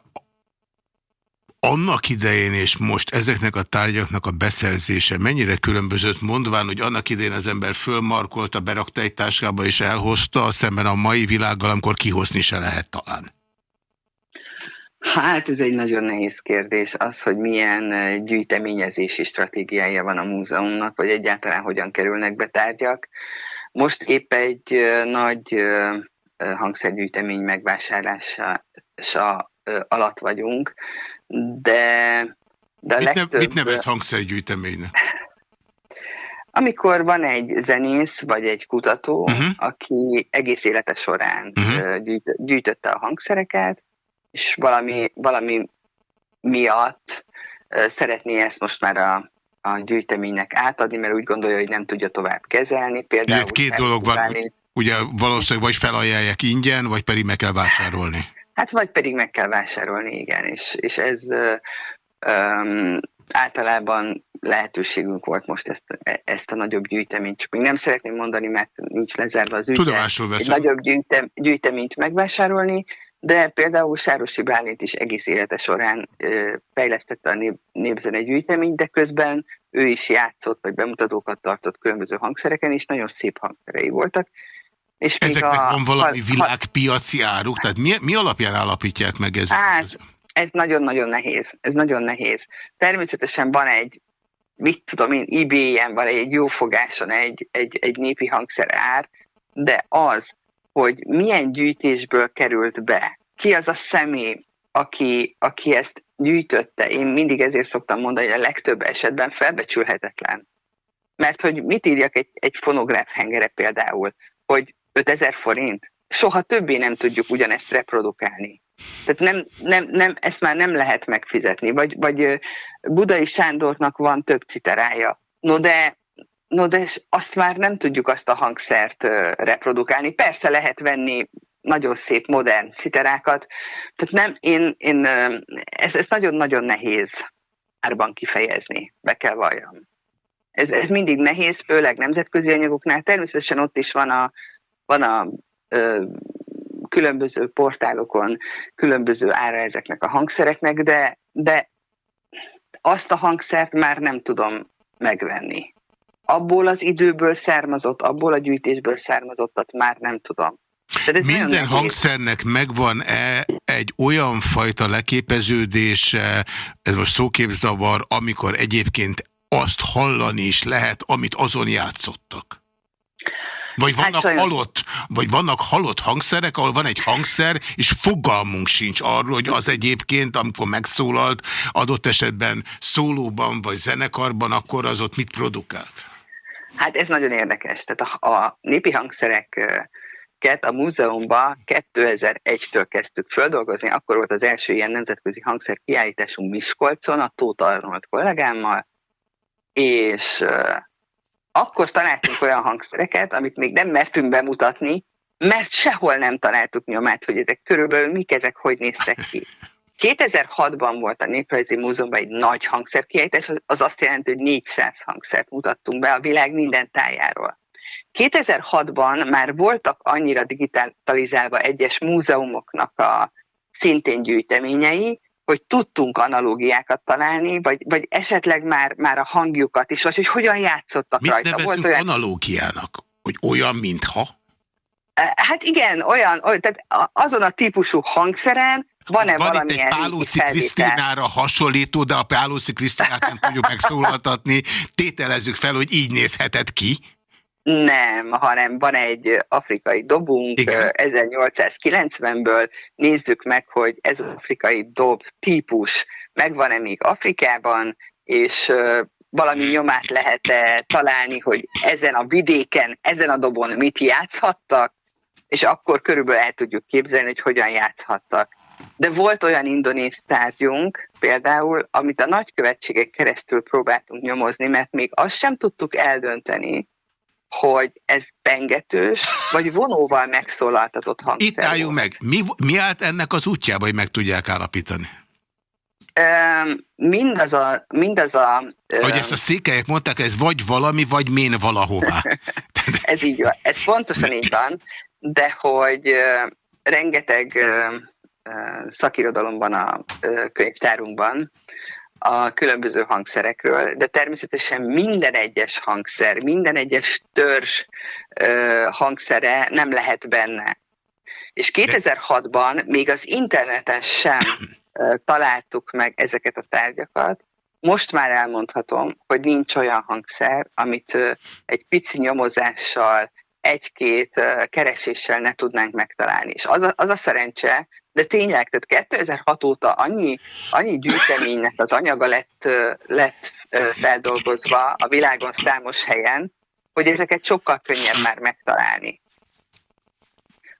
annak idején és most ezeknek a tárgyaknak a beszerzése mennyire különbözött, mondván, hogy annak idején az ember fölmarkolta, berakta egy táskába és elhozta, szemben a mai világgal, amikor kihozni se lehet talán? Hát ez egy nagyon nehéz kérdés, az, hogy milyen gyűjteményezési stratégiája van a múzeumnak, vagy egyáltalán hogyan kerülnek be tárgyak. Most épp egy nagy hangszergyűjtemény megvásárlása alatt vagyunk, de, de a mit, legtöbb... mit nevez hangszergyűjteménynek? Amikor van egy zenész vagy egy kutató, uh-huh. aki egész élete során uh-huh. gyűjt, gyűjtötte a hangszereket, és valami, valami miatt szeretné ezt most már a, a gyűjteménynek átadni, mert úgy gondolja, hogy nem tudja tovább kezelni. Például két dolog van, ugye valószínűleg vagy felajánlják ingyen, vagy pedig meg kell vásárolni. Hát vagy pedig meg kell vásárolni, igen, és, és ez um, általában lehetőségünk volt most ezt, ezt a nagyobb gyűjteményt, csak még nem szeretném mondani, mert nincs lezárva az ügy. Tudomásul veszem. Nagyobb gyűjtem, gyűjteményt megvásárolni, de például Sárosi Bálint is egész élete során ö, fejlesztette a nép, népzene gyűjteményt, de közben ő is játszott, vagy bemutatókat tartott különböző hangszereken, és nagyon szép hangszerei voltak. És Ezeknek a, van valami ha, világpiaci áruk? Tehát mi, mi alapján állapítják meg ezeket? Hát, ez nagyon-nagyon nehéz. Ez nagyon nehéz. Természetesen van egy, mit tudom én, eBay-en van egy jó fogáson egy, egy, egy népi hangszer ár, de az, hogy milyen gyűjtésből került be, ki az a személy, aki, aki ezt gyűjtötte. Én mindig ezért szoktam mondani, hogy a legtöbb esetben felbecsülhetetlen. Mert hogy mit írjak egy, egy fonográf hengere például, hogy 5000 forint, soha többé nem tudjuk ugyanezt reprodukálni. Tehát nem, nem, nem, ezt már nem lehet megfizetni. Vagy, vagy Budai Sándornak van több citerája. No de No de azt már nem tudjuk azt a hangszert reprodukálni. Persze lehet venni nagyon szép modern citerákat, tehát nem, én, én ez, ez nagyon-nagyon nehéz árban kifejezni, be kell valljam. Ez, ez mindig nehéz, főleg nemzetközi anyagoknál. Természetesen ott is van a, van a ö, különböző portálokon különböző ára ezeknek a hangszereknek, de, de azt a hangszert már nem tudom megvenni abból az időből származott, abból a gyűjtésből származottat már nem tudom. Minden hangszernek megvan-e egy olyan fajta leképeződése, ez most szóképzavar, amikor egyébként azt hallani is lehet, amit azon játszottak? Vagy hát vannak, hát halott, vagy vannak halott hangszerek, ahol van egy hangszer, és fogalmunk sincs arról, hogy az egyébként, amikor megszólalt, adott esetben szólóban vagy zenekarban, akkor az ott mit produkált? Hát ez nagyon érdekes. Tehát a, a népi hangszereket a múzeumban 2001-től kezdtük földolgozni, akkor volt az első ilyen nemzetközi hangszer kiállításunk Miskolcon, a Tóth Arnold kollégámmal, és akkor találtunk olyan hangszereket, amit még nem mertünk bemutatni, mert sehol nem találtuk nyomát, hogy ezek körülbelül mik ezek, hogy néztek ki. 2006-ban volt a Néprajzi Múzeumban egy nagy hangszerkiállítás, az azt jelenti, hogy 400 hangszert mutattunk be a világ minden tájáról. 2006-ban már voltak annyira digitalizálva egyes múzeumoknak a szintén gyűjteményei, hogy tudtunk analógiákat találni, vagy, vagy esetleg már, már a hangjukat is, vagy hogy hogyan játszottak Mit rajta. nevezünk Volt olyan... analógiának? Hogy olyan, mintha? Hát igen, olyan, olyan tehát azon a típusú hangszeren van-e van valami itt egy Pálóci Krisztinára hasonlító, de a Pálóci Krisztinát nem tudjuk megszólaltatni. Tételezzük fel, hogy így nézhetett ki. Nem, hanem van egy afrikai dobunk Igen. 1890-ből, nézzük meg, hogy ez az afrikai dob típus megvan-e még Afrikában, és valami nyomát lehet -e találni, hogy ezen a vidéken, ezen a dobon mit játszhattak, és akkor körülbelül el tudjuk képzelni, hogy hogyan játszhattak. De volt olyan indonéz tárgyunk, például, amit a nagykövetségek keresztül próbáltunk nyomozni, mert még azt sem tudtuk eldönteni, hogy ez pengetős, vagy vonóval megszólaltatott hangszer. Itt álljunk meg. Mi, mi állt ennek az útjába, hogy meg tudják állapítani? mindaz a... Mindaz a hogy ezt a székelyek mondták, ez vagy valami, vagy mén valahová. ez így van. Ez pontosan így van, de hogy rengeteg szakirodalomban a könyvtárunkban a különböző hangszerekről, de természetesen minden egyes hangszer, minden egyes törzs hangszere nem lehet benne. És 2006-ban még az interneten sem találtuk meg ezeket a tárgyakat. Most már elmondhatom, hogy nincs olyan hangszer, amit egy pici nyomozással, egy-két kereséssel ne tudnánk megtalálni. És az a, az a szerencse, de tényleg, tehát 2006 óta annyi, annyi gyűjteménynek az anyaga lett, lett feldolgozva a világon számos helyen, hogy ezeket sokkal könnyebb már megtalálni.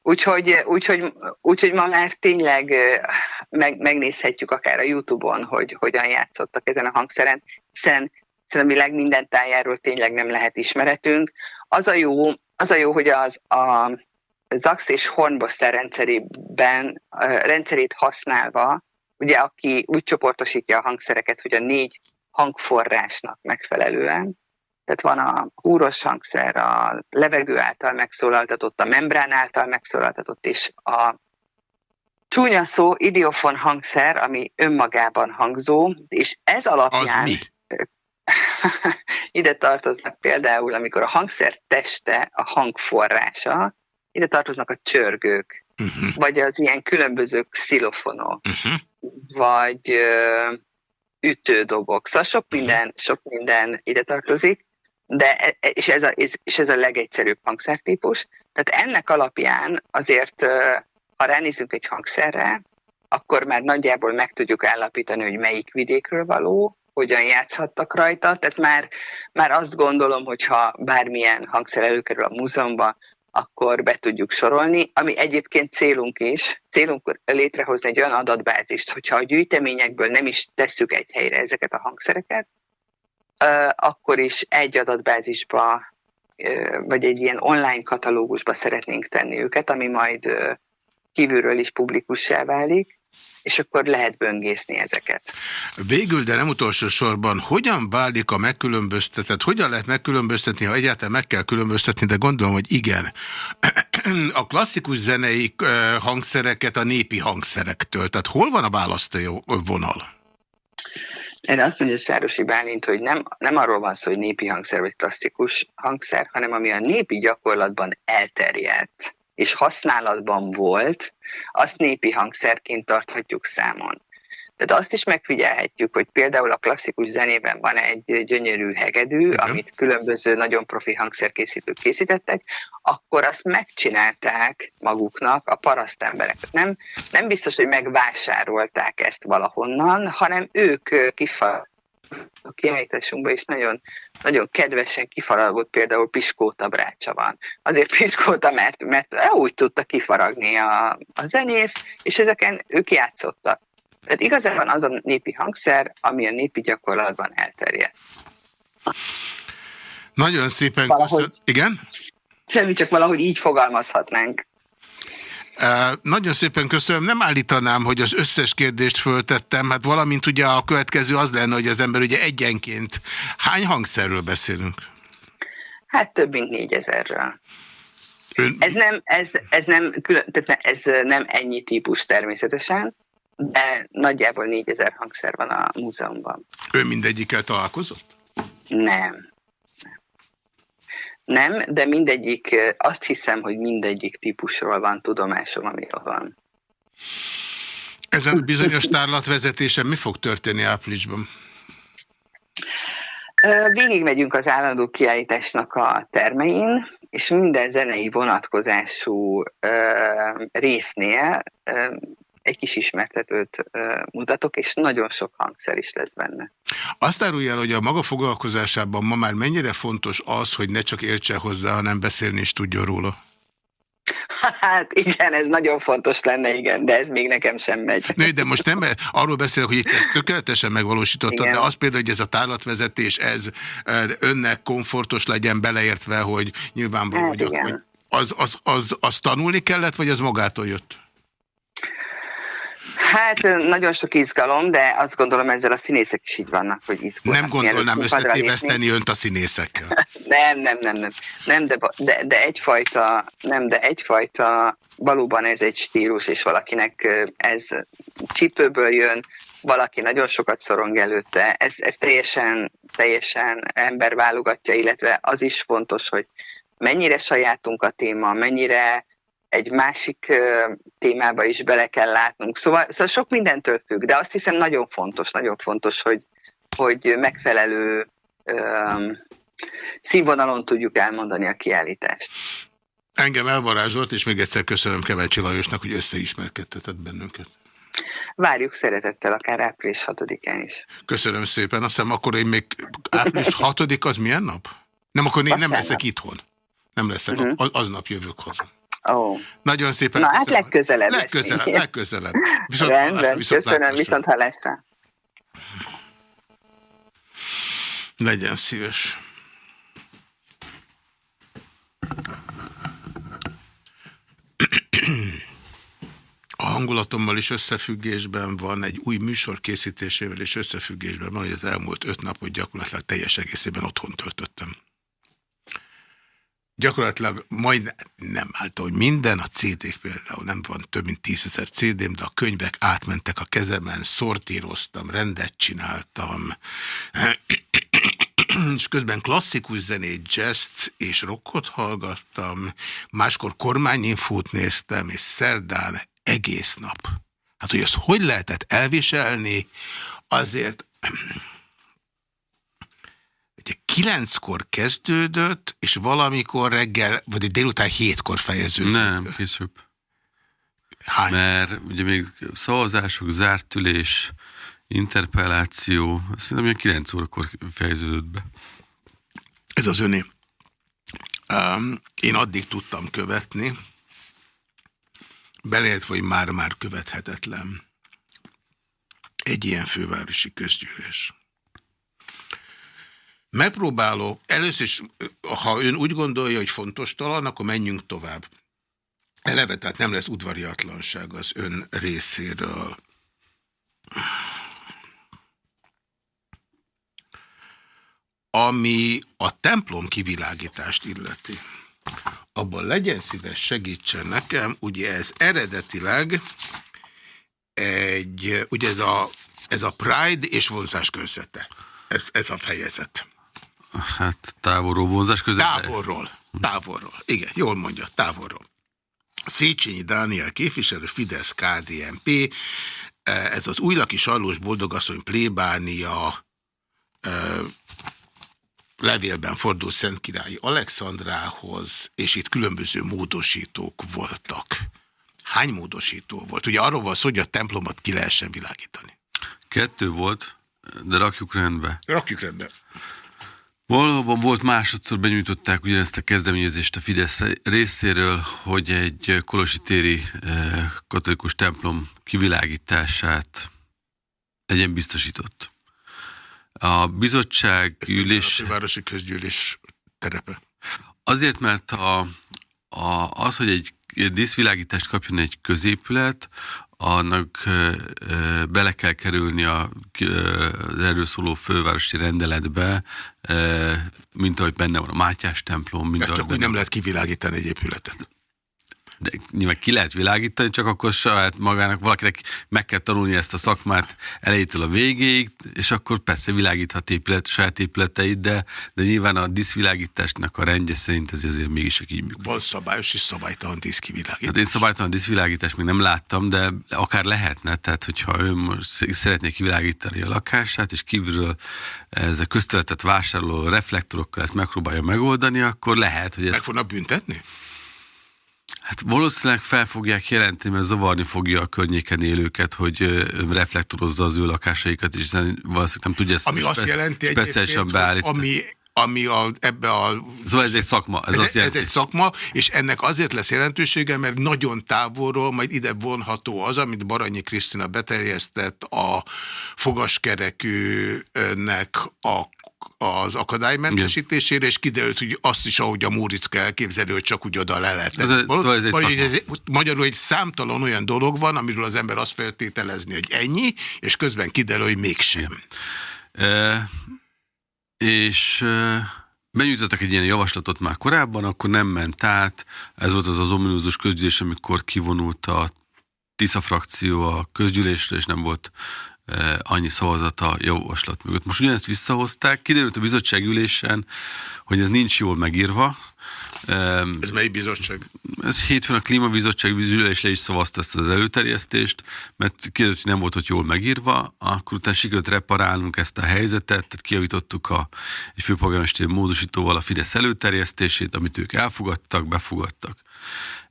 Úgyhogy, úgyhogy, úgyhogy ma már tényleg meg, megnézhetjük akár a Youtube-on, hogy hogyan játszottak ezen a hangszeren, hiszen, hiszen a világ minden tájáról tényleg nem lehet ismeretünk. Az a jó, az a jó hogy az a Zax és Hornboster rendszerében, rendszerét használva, ugye aki úgy csoportosítja a hangszereket, hogy a négy hangforrásnak megfelelően, tehát van a húros hangszer, a levegő által megszólaltatott, a membrán által megszólaltatott, és a csúnya szó idiofon hangszer, ami önmagában hangzó, és ez alapján... Az mi? ide tartoznak például, amikor a hangszer teste a hangforrása, ide tartoznak a csörgők, uh-huh. vagy az ilyen különböző xilofonok, uh-huh. vagy ö, ütődobok. Szóval sok minden, sok minden ide tartozik, de, e, e, és, ez a, és ez a legegyszerűbb hangszertípus. Tehát ennek alapján azért, ha ránézünk egy hangszerre, akkor már nagyjából meg tudjuk állapítani, hogy melyik vidékről való, hogyan játszhattak rajta, tehát már, már azt gondolom, hogy ha bármilyen hangszer előkerül a múzeumba, akkor be tudjuk sorolni, ami egyébként célunk is. Célunk létrehozni egy olyan adatbázist, hogyha a gyűjteményekből nem is tesszük egy helyre ezeket a hangszereket, akkor is egy adatbázisba, vagy egy ilyen online katalógusba szeretnénk tenni őket, ami majd kívülről is publikussá válik, és akkor lehet böngészni ezeket. Végül, de nem utolsó sorban, hogyan válik a megkülönböztetett, hogyan lehet megkülönböztetni, ha egyáltalán meg kell különböztetni, de gondolom, hogy igen. A klasszikus zenei hangszereket a népi hangszerektől, tehát hol van a választó vonal? Erre azt mondja Sárosi Bálint, hogy nem, nem arról van szó, hogy népi hangszer vagy klasszikus hangszer, hanem ami a népi gyakorlatban elterjedt és használatban volt, azt népi hangszerként tarthatjuk számon. Tehát azt is megfigyelhetjük, hogy például a klasszikus zenében van egy gyönyörű hegedű, Igen. amit különböző nagyon profi hangszerkészítők készítettek, akkor azt megcsinálták maguknak a parasztemberek. Nem, nem biztos, hogy megvásárolták ezt valahonnan, hanem ők kifar a kiállításunkban is nagyon, nagyon kedvesen kifaragott például Piskóta brácsa van. Azért Piskóta, mert, mert úgy tudta kifaragni a, a zenész, és ezeken ők játszottak. Tehát igazából az a népi hangszer, ami a népi gyakorlatban elterjedt. Nagyon szépen köszönöm. Igen? Semmi, csak valahogy így fogalmazhatnánk. Nagyon szépen köszönöm. Nem állítanám, hogy az összes kérdést föltettem, hát valamint ugye a következő az lenne, hogy az ember ugye egyenként hány hangszerről beszélünk? Hát több mint négyezerről. Ön... Ez nem, ez, ez nem, külön, tehát ez nem ennyi típus természetesen, de nagyjából 4000 hangszer van a múzeumban. Ő mindegyikkel találkozott? Nem. Nem, de mindegyik, azt hiszem, hogy mindegyik típusról van tudomásom, amiről van. Ezen a bizonyos tárlatvezetésen mi fog történni áprilisban? Végigmegyünk az állandó kiállításnak a termein, és minden zenei vonatkozású résznél egy kis ismertetőt mutatok, és nagyon sok hangszer is lesz benne. Azt árulja el, hogy a maga foglalkozásában ma már mennyire fontos az, hogy ne csak értse hozzá, hanem beszélni is tudjon róla? Hát igen, ez nagyon fontos lenne, igen, de ez még nekem sem megy. Nő, de most nem arról beszélek, hogy itt ezt tökéletesen megvalósítottad, de az például, hogy ez a tárlatvezetés, ez önnek komfortos legyen beleértve, hogy nyilvánvaló, hát, hogy, hogy az, az, az, az tanulni kellett, vagy az magától jött? Hát nagyon sok izgalom, de azt gondolom ezzel a színészek is így vannak, hogy izgalom. Nem gondolnám összetéveszteni önt a színészekkel. nem, nem, nem, nem. nem de, de, de egyfajta, nem, de egyfajta, valóban ez egy stílus, és valakinek ez csípőből jön, valaki nagyon sokat szorong előtte, ez, ez teljesen, teljesen ember válogatja, illetve az is fontos, hogy mennyire sajátunk a téma, mennyire egy másik témába is bele kell látnunk. Szóval, szóval sok mindentől függ, de azt hiszem nagyon fontos, nagyon fontos, hogy, hogy megfelelő um, színvonalon tudjuk elmondani a kiállítást. Engem elvarázsolt, és még egyszer köszönöm Kevencsi Lajosnak, hogy összeismerkedtetett bennünket. Várjuk szeretettel, akár április 6-án is. Köszönöm szépen. Azt hiszem, akkor én még április 6 az milyen nap? Nem, akkor én nem leszek itthon. Nem leszek, uh -huh. aznap jövök haza. Oh. Nagyon szépen. Na hát legközelebb. Legközelebb, legközelebb. Viszont Rendben, viszont köszönöm, viszont hallásra. Legyen szíves. A hangulatommal is összefüggésben van, egy új műsor készítésével is összefüggésben van, hogy az elmúlt öt napot gyakorlatilag teljes egészében otthon töltöttem gyakorlatilag majd nem által, hogy minden, a CD-k például nem van több mint tízezer CD-m, de a könyvek átmentek a kezemen, szortíroztam, rendet csináltam, és közben klasszikus zenét, jazz és rockot hallgattam, máskor kormányinfót néztem, és szerdán egész nap. Hát, hogy azt hogy lehetett elviselni, azért ugye kilenckor kezdődött, és valamikor reggel, vagy délután hétkor fejeződött. Nem, később. Hány? Mert ugye még szavazások, zárt ülés, interpelláció, szerintem ilyen 9 órakor fejeződött be. Ez az öné. Um, én addig tudtam követni, belért, hogy már-már követhetetlen egy ilyen fővárosi közgyűlés. Megpróbálok, először is, ha ön úgy gondolja, hogy fontos talán, akkor menjünk tovább. Eleve, tehát nem lesz udvariatlanság az ön részéről. Ami a templom kivilágítást illeti, abban legyen szíves segítsen nekem, ugye ez eredetileg egy, ugye ez a, ez a Pride és vonzás körzete. Ez, ez a fejezet. Hát távolról vonzás között. Távolról, távolról. Igen, jól mondja, távolról. Széchenyi Dániel képviselő, Fidesz KDNP, ez az újlaki Sallós Boldogasszony plébánia levélben fordul Szentkirályi Alexandrához, és itt különböző módosítók voltak. Hány módosító volt? Ugye arról van szó, hogy a templomot ki lehessen világítani. Kettő volt, de rakjuk rendbe. Rakjuk rendbe. Valóban volt másodszor benyújtották ugyanezt a kezdeményezést a Fidesz részéről, hogy egy Kolosi téri eh, katolikus templom kivilágítását legyen biztosított. A bizottság Ez ülés... A városi közgyűlés terepe. Azért, mert a, a, az, hogy egy díszvilágítást kapjon egy középület, annak bele kell kerülni a, az erről szóló fővárosi rendeletbe, mint ahogy benne van a Mátyás templom. Mint csak úgy nem lehet kivilágítani egy épületet. De nyilván ki lehet világítani, csak akkor saját magának valakinek meg kell tanulni ezt a szakmát elejétől a végéig, és akkor persze világíthat épület, saját épületeit, de, de nyilván a diszvilágításnak a rendje szerint ez azért mégis így működik. Van szabályos és szabálytalan diszkivilágítás. Hát én szabálytalan diszvilágítást még nem láttam, de akár lehetne, tehát hogyha ő most szeretné kivilágítani a lakását, és kívülről ez a közteletet vásároló reflektorokkal ezt megpróbálja megoldani, akkor lehet, hogy Meg ezt... fognak büntetni? Hát valószínűleg fel fogják jelenteni, mert zavarni fogja a környéken élőket, hogy reflektorozza az ő lakásaikat, és valószínűleg nem tudja ezt Ami azt jelenti speciálisan beállítani. ami, ami a, ebbe a... Szóval ez egy szakma. Ez, Ez, azt ez egy szakma, és ennek azért lesz jelentősége, mert nagyon távolról majd ide vonható az, amit Baranyi Krisztina beterjesztett a fogaskerekűnek a az akadálymentesítésére, és kiderült, hogy azt is, ahogy a Móriczka elképzelő, hogy csak úgy oda le lehet. Ez egy- szóval ez egy Vagy, ez, magyarul egy számtalan olyan dolog van, amiről az ember azt feltételezni, hogy ennyi, és közben kiderül, hogy mégsem. E, és e, benyújtottak egy ilyen javaslatot már korábban, akkor nem ment át. Ez volt az az ominózus közgyűlés, amikor kivonult a Tisza frakció a közgyűlésre, és nem volt annyi szavazat a javaslat mögött. Most ugyanezt visszahozták, kiderült a bizottságülésen, hogy ez nincs jól megírva. Ez mely bizottság? ez hétfőn a klímabizottság ülés le is szavazta ezt az előterjesztést, mert kiderült, hogy nem volt ott jól megírva, akkor utána sikerült reparálnunk ezt a helyzetet, tehát kijavítottuk a, egy főpolgármesteri módosítóval a Fidesz előterjesztését, amit ők elfogadtak, befogadtak.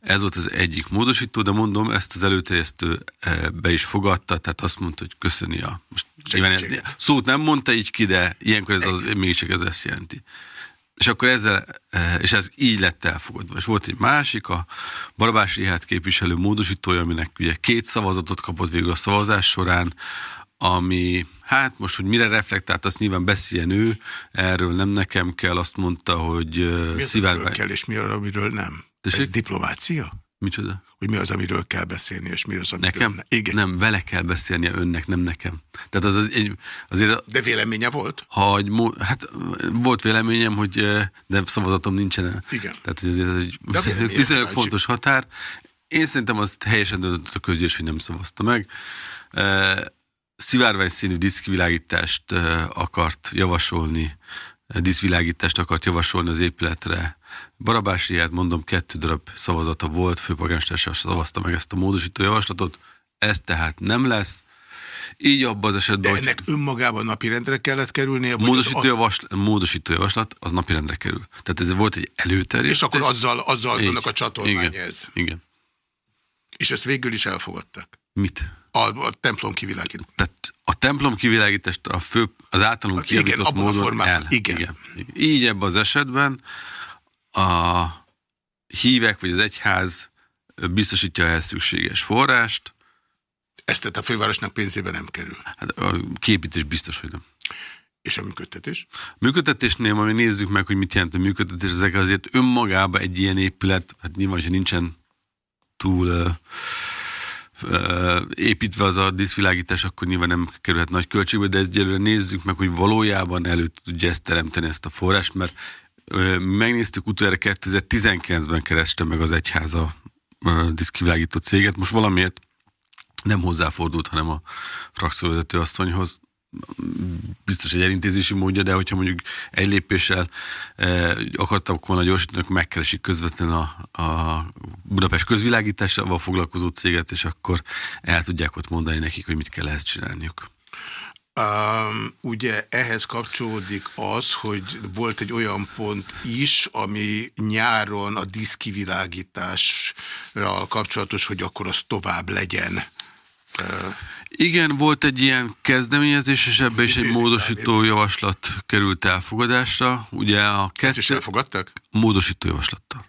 Ez volt az egyik módosító, de mondom, ezt az előterjesztő eh, be is fogadta, tehát azt mondta, hogy köszöni a... Most nyilván ez, szót nem mondta így ki, de ilyenkor ez az, mégiscsak ez ezt jelenti. És akkor ezzel, eh, és ez így lett elfogadva. És volt egy másik, a Barabás Rihát képviselő módosítója, aminek ugye két szavazatot kapott végül a szavazás során, ami, hát most, hogy mire reflektált, azt nyilván beszéljen ő, erről nem nekem kell, azt mondta, hogy Mi az, amiről szivárvány. kell, és mi az, amiről nem? Tessék? Ez diplomácia? Micsoda? Hogy mi az, amiről kell beszélni, és mi az, amiről Nekem? nem? Igen. Nem, vele kell beszélnie önnek, nem nekem. Tehát az, az egy, azért De véleménye volt? ha egy, hát volt véleményem, hogy de szavazatom nincsen. Igen. Tehát hogy ez egy viszonylag fontos határ. Én szerintem azt helyesen döntött a közgyűlés, hogy nem szavazta meg. Szivárvány színű diszkvilágítást akart javasolni, diszvilágítást akart javasolni az épületre. Barabás Riát, mondom, kettő darab szavazata volt, főpolgármester szavazta meg ezt a módosító javaslatot. Ez tehát nem lesz. Így abban az De esetben, hogy ennek önmagában napirendre kellett kerülnie? módosító, javaslat, módosító javaslat, az napirendre kerül. Tehát ez volt egy előterjesztés. És akkor azzal, azzal Így. vannak a csatolmány Igen. ez. Igen. És ezt végül is elfogadták. Mit? A, a templom kivilágít. Tehát a templom kivilágítást a fő, az általunk kijavított abban a módon formában. el. Igen. igen. Így ebben az esetben a hívek vagy az egyház biztosítja ehhez szükséges forrást, Ezt tehát a fővárosnak pénzébe nem kerül. hát a képítés biztos, hogy nem. És a működtetés? Működtetésnél, ami nézzük meg, hogy mit jelent a működtetés, ezek azért önmagában egy ilyen épület, hát nyilván, hogyha nincsen túl uh, uh, építve az a diszvilágítás, akkor nyilván nem kerülhet nagy költségbe, de egyelőre nézzük meg, hogy valójában elő tudja ezt teremteni, ezt a forrást, mert megnéztük utoljára 2019-ben kereste meg az egyháza diszkivilágító céget, most valamiért nem hozzáfordult, hanem a frakcióvezető asszonyhoz, biztos egy elintézési módja, de hogyha mondjuk egy lépéssel eh, akartak volna gyorsítani, akkor megkeresik közvetlenül a, a Budapest közvilágításával foglalkozó céget, és akkor el tudják ott mondani nekik, hogy mit kell ehhez csinálniuk. Um, ugye ehhez kapcsolódik az, hogy volt egy olyan pont is, ami nyáron a diszkivilágításra kapcsolatos, hogy akkor az tovább legyen. Uh, Igen, volt egy ilyen kezdeményezés, és ebbe is egy módosító javaslat került elfogadásra. Ugye a ezt is kettő elfogadtak? módosító javaslattal.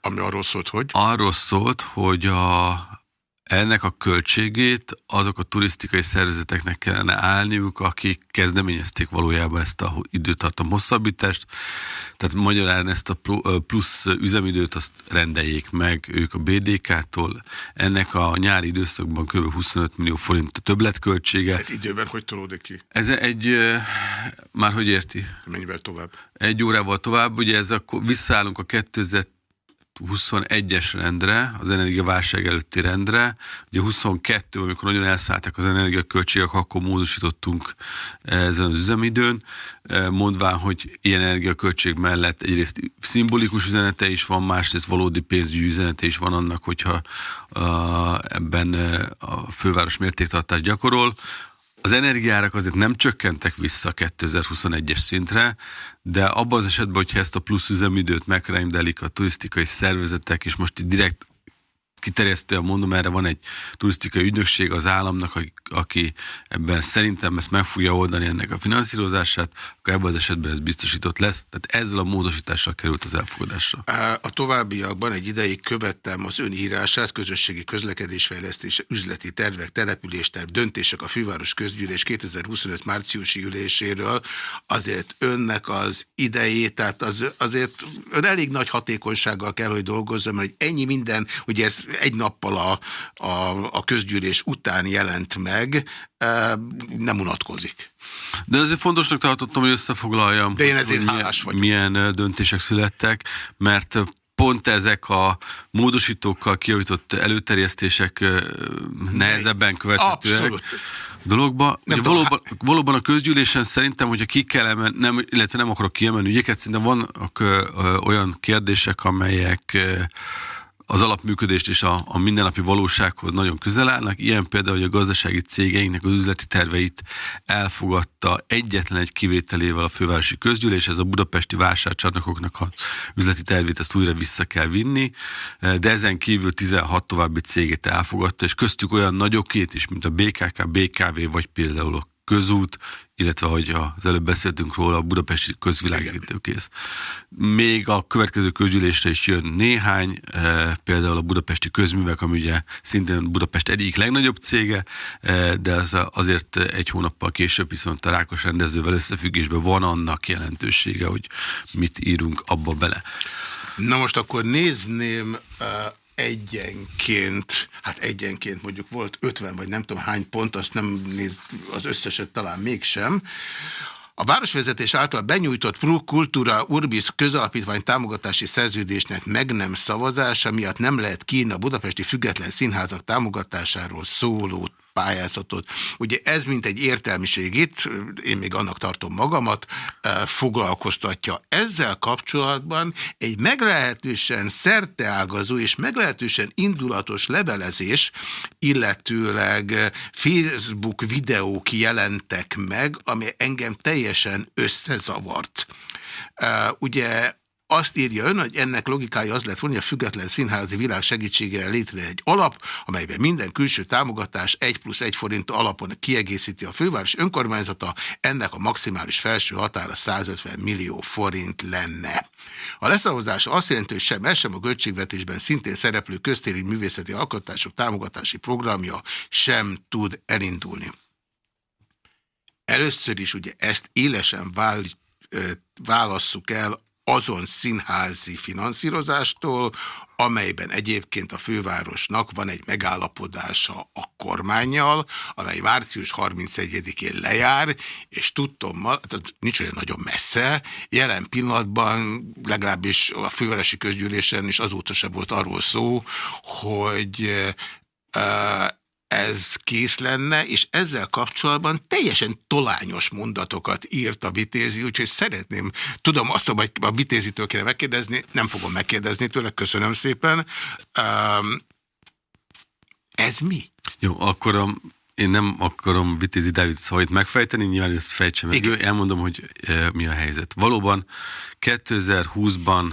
Ami arról szólt, hogy? arról szólt, hogy a, ennek a költségét azok a turisztikai szervezeteknek kellene állniuk, akik kezdeményezték valójában ezt a időtartam hosszabbítást. Tehát magyarán ezt a plu- plusz üzemidőt azt rendeljék meg ők a BDK-tól. Ennek a nyári időszakban kb. 25 millió forint a többletköltsége. Ez időben hogy tolódik ki? Ez egy, már hogy érti? Mennyivel tovább? egy órával tovább, ugye ez akkor visszaállunk a 21-es rendre, az energiaválság előtti rendre, ugye 22 amikor nagyon elszálltak az energiaköltségek, akkor módosítottunk ezen az üzemidőn, mondván, hogy ilyen energiaköltség mellett egyrészt szimbolikus üzenete is van, másrészt valódi pénzügyi üzenete is van annak, hogyha ebben a főváros mértéktartást gyakorol, az energiárak azért nem csökkentek vissza 2021-es szintre, de abban az esetben, hogyha ezt a plusz üzemidőt megrendelik a turisztikai szervezetek, és most direkt kiterjesztően mondom, erre van egy turisztikai ügynökség az államnak, aki ebben szerintem ezt meg fogja oldani ennek a finanszírozását, ebben az esetben ez biztosított lesz. Tehát ezzel a módosítással került az elfogadásra. A továbbiakban egy ideig követtem az ön írását, közösségi közlekedésfejlesztés, üzleti tervek, településterv, döntések a főváros közgyűlés 2025 márciusi üléséről. Azért önnek az idejét, tehát az, azért ön elég nagy hatékonysággal kell, hogy dolgozzon, mert ennyi minden, ugye ez egy nappal a, a, a közgyűlés után jelent meg, nem unatkozik. De azért fontosnak tartottam, hogy összefoglaljam. De én ezért hálás vagyok. Milyen döntések születtek, mert pont ezek a módosítókkal kijavított előterjesztések nehezebben követhetőek. Abszolút dologba. Nem valóban, valóban a közgyűlésen szerintem, hogyha ki kell emelni, nem, illetve nem akarok kiemelni ügyeket, szerintem vannak olyan kérdések, amelyek az alapműködést és a, a mindennapi valósághoz nagyon közel állnak. Ilyen például, hogy a gazdasági cégeinknek az üzleti terveit elfogadta egyetlen egy kivételével a fővárosi közgyűlés, ez a budapesti vásárcsarnokoknak a üzleti tervét ezt újra vissza kell vinni, de ezen kívül 16 további cégét elfogadta, és köztük olyan nagyokét is, mint a BKK, BKV, vagy például a közút, illetve ahogy az előbb beszéltünk róla, a budapesti közvilágítőkész. Még a következő közgyűlésre is jön néhány, e, például a budapesti közművek, ami ugye szintén Budapest egyik legnagyobb cége, e, de az azért egy hónappal később viszont a Rákos rendezővel összefüggésben van annak jelentősége, hogy mit írunk abba bele. Na most akkor nézném e, egyenként, hát egyenként mondjuk volt 50 vagy nem tudom hány pont, azt nem néz az összeset talán mégsem. A városvezetés által benyújtott Pro Cultura Urbis közalapítvány támogatási szerződésnek meg nem szavazása miatt nem lehet kínni a budapesti független színházak támogatásáról szóló pályázatot. Ugye ez, mint egy értelmiségét, én még annak tartom magamat, eh, foglalkoztatja. Ezzel kapcsolatban egy meglehetősen szerteágazó és meglehetősen indulatos levelezés, illetőleg Facebook videók jelentek meg, ami engem teljesen összezavart. Eh, ugye azt írja ön, hogy ennek logikája az lett volna, hogy a független színházi világ segítségére létre egy alap, amelyben minden külső támogatás 1 plusz 1 forint alapon kiegészíti a főváros önkormányzata, ennek a maximális felső határa 150 millió forint lenne. A leszavazás azt jelenti, hogy sem ez sem a költségvetésben szintén szereplő köztéri művészeti alkotások támogatási programja sem tud elindulni. Először is ugye ezt élesen válasszuk el azon színházi finanszírozástól, amelyben egyébként a fővárosnak van egy megállapodása a kormányjal, amely március 31-én lejár, és tudtom, tehát nincs olyan nagyon messze, jelen pillanatban legalábbis a fővárosi közgyűlésen is azóta se volt arról szó, hogy ez kész lenne, és ezzel kapcsolatban teljesen tolányos mondatokat írt a Vitézi, úgyhogy szeretném, tudom azt, hogy a Vitézitől kéne megkérdezni, nem fogom megkérdezni tőle, köszönöm szépen. Um, ez mi? Jó, akkor a, én nem akarom Vitézi Dávid szavait megfejteni, nyilván ezt fejtsem meg. Igen. Elmondom, hogy e, mi a helyzet. Valóban 2020-ban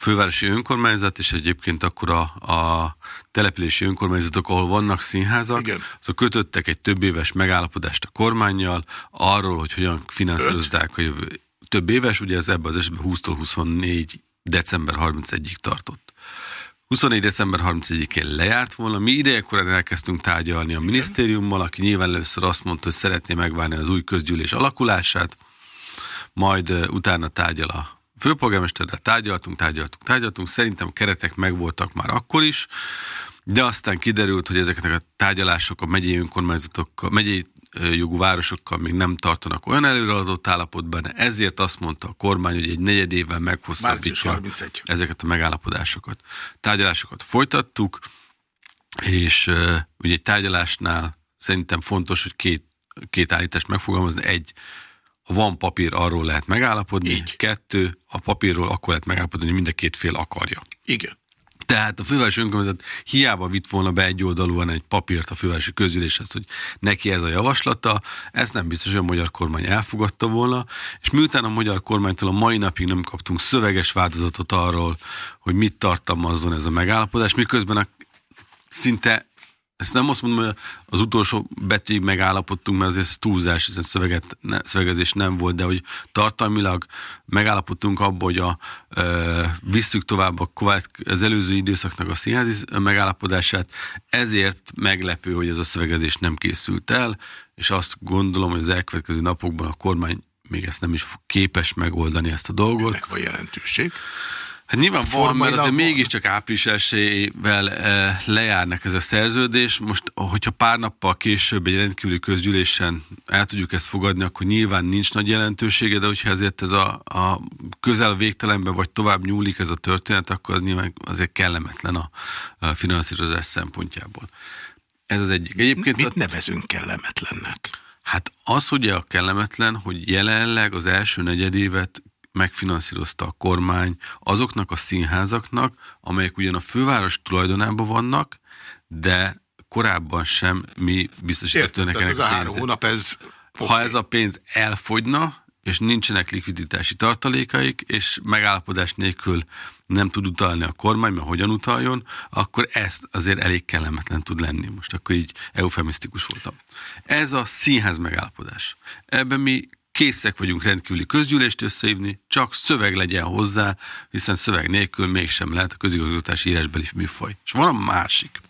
fővárosi önkormányzat, és egyébként akkor a, a települési önkormányzatok, ahol vannak színházak, Igen. azok kötöttek egy több éves megállapodást a kormányjal arról, hogy hogyan finanszírozzák a jövő. Több éves, ugye ez ebben az esetben 20-tól 24 december 31-ig tartott. 24. december 31-én lejárt volna. Mi idejekorán elkezdtünk tárgyalni a minisztériummal, aki nyilván először azt mondta, hogy szeretné megvárni az új közgyűlés alakulását, majd utána tárgyal a főpolgármesterrel tárgyaltunk, tárgyaltunk, tárgyaltunk, szerintem keretek megvoltak már akkor is, de aztán kiderült, hogy ezeknek a tárgyalások a megyei önkormányzatokkal, megyei jogú városokkal még nem tartanak olyan előreadott állapotban, ezért azt mondta a kormány, hogy egy negyed évvel meghosszabbítja ezeket a megállapodásokat. Tárgyalásokat folytattuk, és uh, ugye egy tárgyalásnál szerintem fontos, hogy két, két állítást megfogalmazni. Egy, van papír, arról lehet megállapodni. Így. Kettő, a papírról akkor lehet megállapodni, hogy mind a két fél akarja. Igen. Tehát a fővárosi önkormányzat hiába vitt volna be egy oldalúan egy papírt a fővárosi közüléshez, hogy neki ez a javaslata, ezt nem biztos, hogy a magyar kormány elfogadta volna, és miután a magyar kormánytól a mai napig nem kaptunk szöveges változatot arról, hogy mit tartalmazzon ez a megállapodás, miközben a szinte ezt nem azt mondom, hogy az utolsó betűig megállapodtunk, mert azért ez túlzás, hiszen szöveget, ne, szövegezés nem volt, de hogy tartalmilag megállapodtunk abban, hogy a, e, visszük tovább a, az előző időszaknak a színházi megállapodását, ezért meglepő, hogy ez a szövegezés nem készült el, és azt gondolom, hogy az elkövetkező napokban a kormány még ezt nem is képes megoldani ezt a dolgot. Ennek van jelentőség. Hát nyilván van, mert azért mégiscsak április elsőjével e, lejárnak ez a szerződés. Most, hogyha pár nappal később egy rendkívüli közgyűlésen el tudjuk ezt fogadni, akkor nyilván nincs nagy jelentősége, de hogyha ezért ez a, a közel végtelenben vagy tovább nyúlik ez a történet, akkor az nyilván azért kellemetlen a, a finanszírozás szempontjából. Ez az egyik. Egyébként Mit a... nevezünk kellemetlennek? Hát az ugye a kellemetlen, hogy jelenleg az első negyedévet megfinanszírozta a kormány azoknak a színházaknak, amelyek ugyan a főváros tulajdonában vannak, de korábban sem mi biztosítottunk ennek a három hónap ez... Ha ez a pénz elfogyna, és nincsenek likviditási tartalékaik, és megállapodás nélkül nem tud utalni a kormány, mert hogyan utaljon, akkor ez azért elég kellemetlen tud lenni. Most akkor így eufemisztikus voltam. Ez a színház megállapodás. Ebben mi készek vagyunk rendkívüli közgyűlést összehívni, csak szöveg legyen hozzá, hiszen szöveg nélkül mégsem lehet a közigazgatási írásbeli műfaj. És van a másik.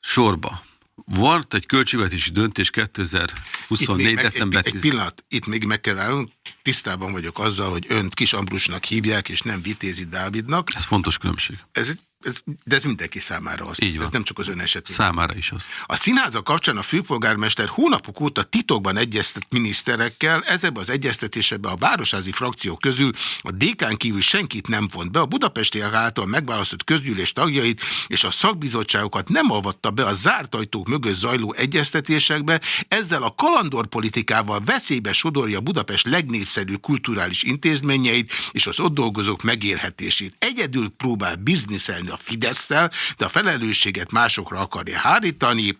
Sorba. Volt egy költségvetési döntés 2024. december 10. Egy, egy pillanat, itt még meg kell állnunk, tisztában vagyok azzal, hogy önt Kis Ambrusnak hívják, és nem Vitézi Dávidnak. Ez fontos különbség. Ez egy ez, de ez mindenki számára az. Így van. Ez nem csak az ön esetében. Számára is az. A színháza kapcsán a főpolgármester hónapok óta titokban egyeztet miniszterekkel, ezekben az egyeztetésekben a városházi frakció közül a DK-n kívül senkit nem vont be, a budapestiek által megválasztott közgyűlés tagjait és a szakbizottságokat nem avatta be a zárt ajtók mögött zajló egyeztetésekbe, ezzel a kalandorpolitikával veszélybe sodorja Budapest legnépszerűbb kulturális intézményeit és az ott dolgozók megélhetését. Egyedül próbál bizniszelni a fidesz de a felelősséget másokra akarja hárítani,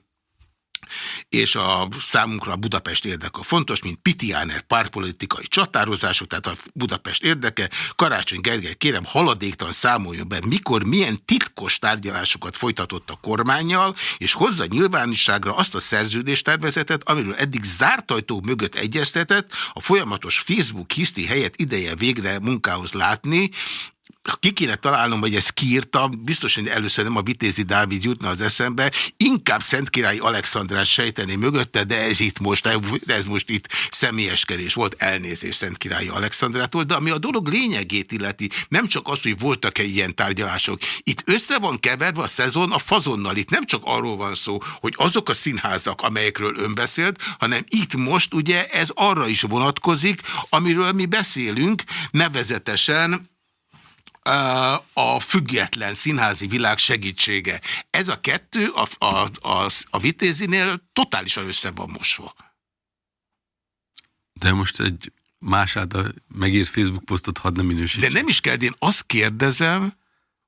és a számunkra a Budapest érdeke fontos, mint Pitiáner párpolitikai csatározások, tehát a Budapest érdeke. Karácsony Gergely, kérem, haladéktalan számoljon be, mikor milyen titkos tárgyalásokat folytatott a kormányjal, és hozza nyilvánosságra azt a szerződéstervezetet, amiről eddig zárt ajtó mögött egyeztetett, a folyamatos Facebook hiszti helyet ideje végre munkához látni, ki kéne találnom, hogy ezt kiírta, biztos, hogy először nem a Vitézi Dávid jutna az eszembe, inkább Szentkirályi Alexandrát sejteni mögötte, de ez itt most, ez most itt személyeskedés volt, elnézés Szentkirályi Alexandrától, de ami a dolog lényegét illeti, nem csak az, hogy voltak-e ilyen tárgyalások, itt össze van keverve a szezon a fazonnal, itt nem csak arról van szó, hogy azok a színházak, amelyekről ön beszélt, hanem itt most ugye ez arra is vonatkozik, amiről mi beszélünk, nevezetesen a független színházi világ segítsége. Ez a kettő a, a, a, a vitézinél totálisan össze van mosva. De most egy más által megírt Facebook posztot hadd nem minősítsem. De nem is kell, én azt kérdezem,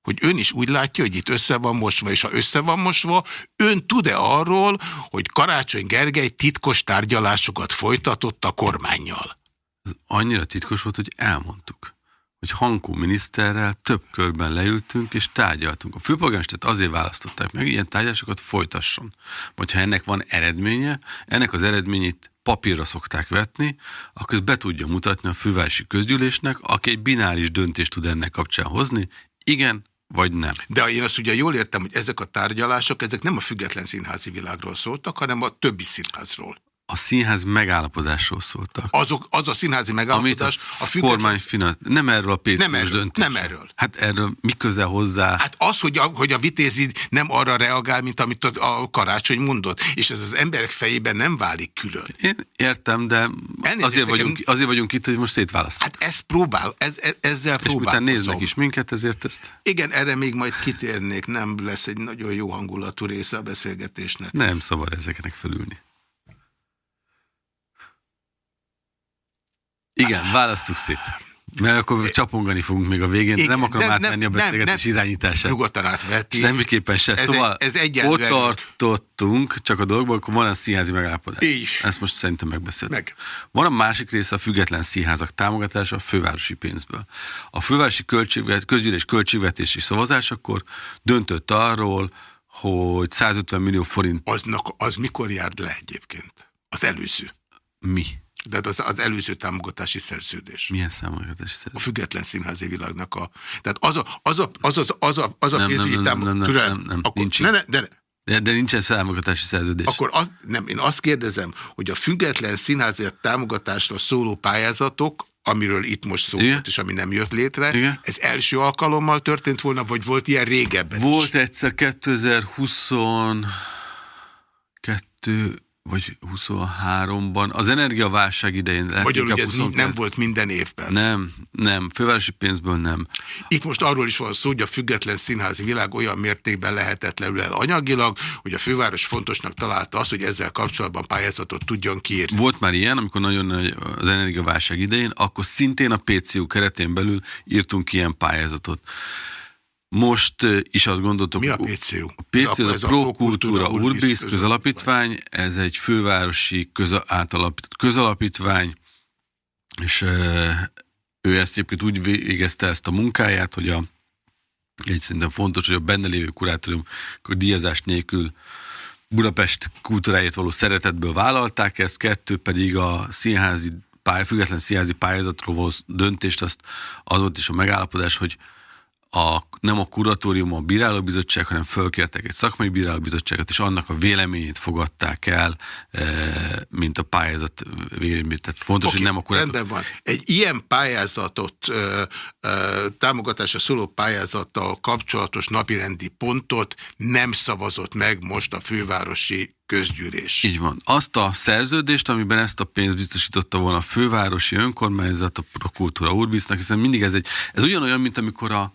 hogy ön is úgy látja, hogy itt össze van mosva, és ha össze van mosva, ön tud-e arról, hogy Karácsony Gergely titkos tárgyalásokat folytatott a kormányjal? Ez annyira titkos volt, hogy elmondtuk hogy Hankó miniszterrel több körben leültünk és tárgyaltunk. A főpolgármestert azért választották meg, ilyen tárgyalásokat folytasson. Vagy ha ennek van eredménye, ennek az eredményét papírra szokták vetni, akkor ezt be tudja mutatni a fővárosi közgyűlésnek, aki egy bináris döntést tud ennek kapcsán hozni, igen vagy nem. De én azt ugye jól értem, hogy ezek a tárgyalások, ezek nem a független színházi világról szóltak, hanem a többi színházról a színház megállapodásról szóltak. Azok, az a színházi megállapodás a, a független... kormány finansz... Nem erről a pénzműs döntés. Nem erről. Hát erről mi közel hozzá? Hát az, hogy a, hogy a vitézi nem arra reagál, mint amit a, a karácsony mondott, és ez az emberek fejében nem válik külön. Én értem, de azért vagyunk, azért vagyunk itt, hogy most szétválasztjuk. Hát ez próbál, ez, ez, ezzel próbálkozom. És néznek is minket, ezért ezt... Igen, erre még majd kitérnék, nem lesz egy nagyon jó hangulatú része a beszélgetésnek. Nem szabad ezeknek felülni. Igen, választjuk szét. Mert akkor csapongani fogunk még a végén, Igen, nem akarom nem, átvenni nem, a beszélgetés nem, irányítását. Nyugodtan átveti. Semmiképpen se. Ez szóval ez ott tartottunk, csak a dolgokban, akkor van a színházi megállapodás. Így. Ezt most szerintem megbeszéltük. Meg. Van a másik része a független színházak támogatása a fővárosi pénzből. A fővárosi költségvet, közgyűlés költségvetési szavazás akkor döntött arról, hogy 150 millió forint... Aznak, az mikor járt le egyébként? Az előző. Mi? De hát az, az előző támogatási szerződés. Milyen támogatási szerződés? A független színházi világnak a... Tehát az a, az a, az az, az a, az a nem, pénzügyi nem, nem, nem, nem, nem, nem, akkor, nincs ne, ne, de, de, de nincsen támogatási szerződés. Akkor az, nem, én azt kérdezem, hogy a független színházi támogatásra szóló pályázatok, amiről itt most szó volt, és ami nem jött létre, Igen? ez első alkalommal történt volna, vagy volt ilyen régebben Volt is? egyszer 2022 vagy 23-ban, az energiaválság idején. Lehet Magyarul, hogy ez 22... nem volt minden évben. Nem, nem, fővárosi pénzből nem. Itt most arról is van szó, hogy a független színházi világ olyan mértékben lehetetlenül el anyagilag, hogy a főváros fontosnak találta azt, hogy ezzel kapcsolatban pályázatot tudjon kiírni. Volt már ilyen, amikor nagyon nagy az energiaválság idején, akkor szintén a PCU keretén belül írtunk ilyen pályázatot. Most is azt gondoltuk... Mi a PCU? A PCU ez a, a Pro Cultura Urbis közalapítvány, ez egy fővárosi közalapítvány, közalapítvány és ő ezt egyébként úgy végezte ezt a munkáját, hogy a, egy szerintem fontos, hogy a benne lévő kurátorium díjazás nélkül Budapest kultúráját való szeretetből vállalták ezt, kettő pedig a színházi pály, független színházi pályázatról való döntést, azt az volt is a megállapodás, hogy a, nem a kuratórium, a bírálóbizottság, hanem fölkértek egy szakmai bírálóbizottságot, és annak a véleményét fogadták el, e, mint a pályázat véleményét. Tehát fontos, okay, hogy nem a kuratórium. Rendben van. Egy ilyen pályázatot, ö, ö, támogatásra szóló pályázattal kapcsolatos napirendi pontot nem szavazott meg most a fővárosi közgyűlés. Így van. Azt a szerződést, amiben ezt a pénzt biztosította volna a fővárosi önkormányzat, a Prokultúra Urbisnak, hiszen mindig ez egy, ez ugyanolyan, mint amikor a,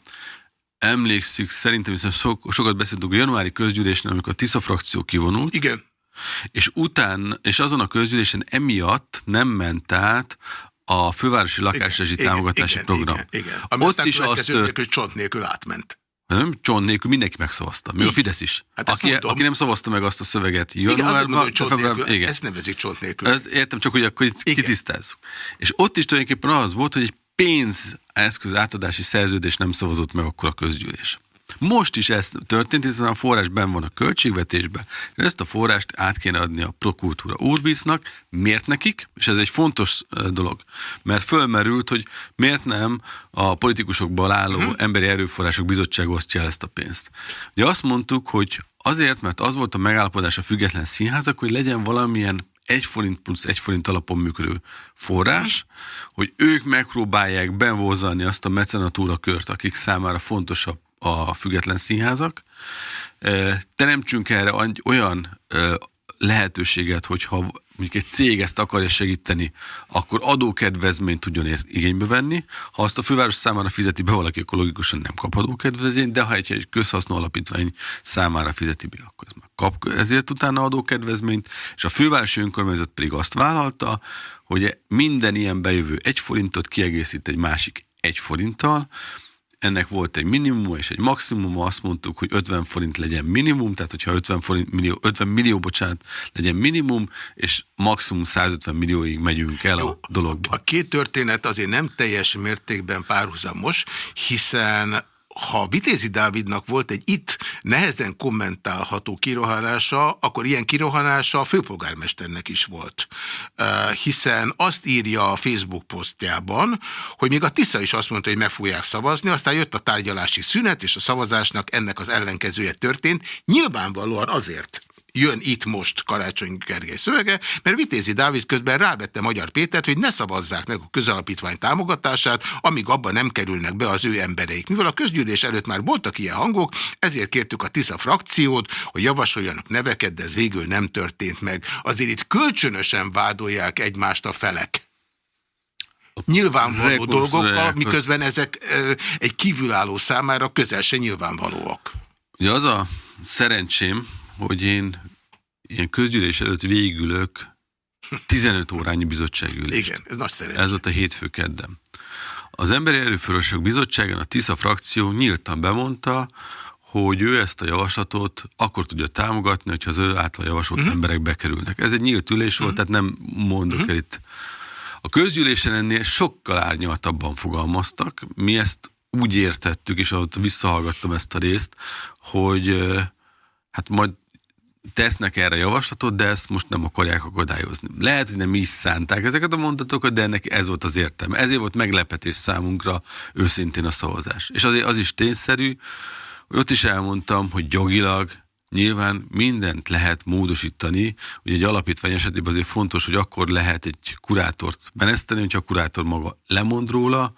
emlékszik, szerintem hiszen so, sokat beszéltünk a januári közgyűlésnél, amikor a Tisza frakció kivonult. Igen. És után, és azon a közgyűlésen emiatt nem ment át a fővárosi lakásrezsi támogatási igen, program. Igen, igen. Ami Ott is azt tört, hogy csont nélkül átment. Nem, csont nélkül mindenki megszavazta. Még a Fidesz is. Hát aki, aki nem szavazta meg azt a szöveget januárban, februárban, igen. Ezt nevezik csont nélkül. Ezt értem, csak hogy akkor itt kitisztázzuk. És ott is tulajdonképpen az volt, hogy egy pénzeszköz átadási szerződés nem szavazott meg akkor a közgyűlés. Most is ez történt, hiszen a forrás ben van a költségvetésben, és ezt a forrást át kéne adni a Prokultúra Urbisnak. Miért nekik? És ez egy fontos dolog, mert fölmerült, hogy miért nem a politikusokból álló uh-huh. emberi erőforrások bizottság osztja ezt a pénzt. Ugye azt mondtuk, hogy azért, mert az volt a megállapodás a független színházak, hogy legyen valamilyen egy forint plusz egy forint alapon működő forrás, hogy ők megpróbálják bevozani azt a mecenatúra kört, akik számára fontosabb a független színházak. Teremtsünk erre olyan lehetőséget, hogyha mondjuk egy cég ezt akarja segíteni, akkor adókedvezményt tudjon igénybe venni. Ha azt a főváros számára fizeti be valaki, akkor logikusan nem kap adókedvezményt, de ha egy, egy közhasznú alapítvány számára fizeti be, akkor ez már kap ezért utána adókedvezményt, és a fővárosi önkormányzat pedig azt vállalta, hogy minden ilyen bejövő egy forintot kiegészít egy másik egy forinttal, ennek volt egy minimum és egy maximum, azt mondtuk, hogy 50 forint legyen minimum, tehát hogyha 50, forint, millió, 50 millió, bocsánat, legyen minimum, és maximum 150 millióig megyünk el Jó, a dologba. A két történet azért nem teljes mértékben párhuzamos, hiszen ha Vitézi Dávidnak volt egy itt nehezen kommentálható kirohanása, akkor ilyen kirohanása a főpolgármesternek is volt. Hiszen azt írja a Facebook posztjában, hogy még a Tisza is azt mondta, hogy meg fogják szavazni, aztán jött a tárgyalási szünet, és a szavazásnak ennek az ellenkezője történt, nyilvánvalóan azért, jön itt most Karácsony Gergely szövege, mert Vitézi Dávid közben rávette Magyar Pétert, hogy ne szavazzák meg a közalapítvány támogatását, amíg abban nem kerülnek be az ő embereik. Mivel a közgyűlés előtt már voltak ilyen hangok, ezért kértük a TISZA frakciót, hogy javasoljanak neveket, de ez végül nem történt meg. Azért itt kölcsönösen vádolják egymást a felek nyilvánvaló dolgokkal, miközben ezek egy kívülálló számára közel se nyilvánvalóak. Ugye az a szerencsém, hogy én ilyen közgyűlés előtt végülök 15 órányi bizottságülést. Igen, ez nagy szerencsé. Ez ott a hétfő keddem. Az Emberi Erőforrások Bizottságán a TISZA frakció nyíltan bemondta, hogy ő ezt a javaslatot akkor tudja támogatni, hogyha az ő által javasolt uh-huh. emberek bekerülnek. Ez egy nyílt ülés volt, uh-huh. tehát nem mondok uh-huh. el itt. A közgyűlésen ennél sokkal árnyaltabban fogalmaztak. Mi ezt úgy értettük, és ott visszahallgattam ezt a részt, hogy hát majd tesznek erre javaslatot, de ezt most nem akarják akadályozni. Lehet, hogy nem is szánták ezeket a mondatokat, de ennek ez volt az értelme. Ezért volt meglepetés számunkra őszintén a szavazás. És azért az is tényszerű, hogy ott is elmondtam, hogy jogilag nyilván mindent lehet módosítani. Ugye egy alapítvány esetében azért fontos, hogy akkor lehet egy kurátort meneszteni, hogyha a kurátor maga lemond róla,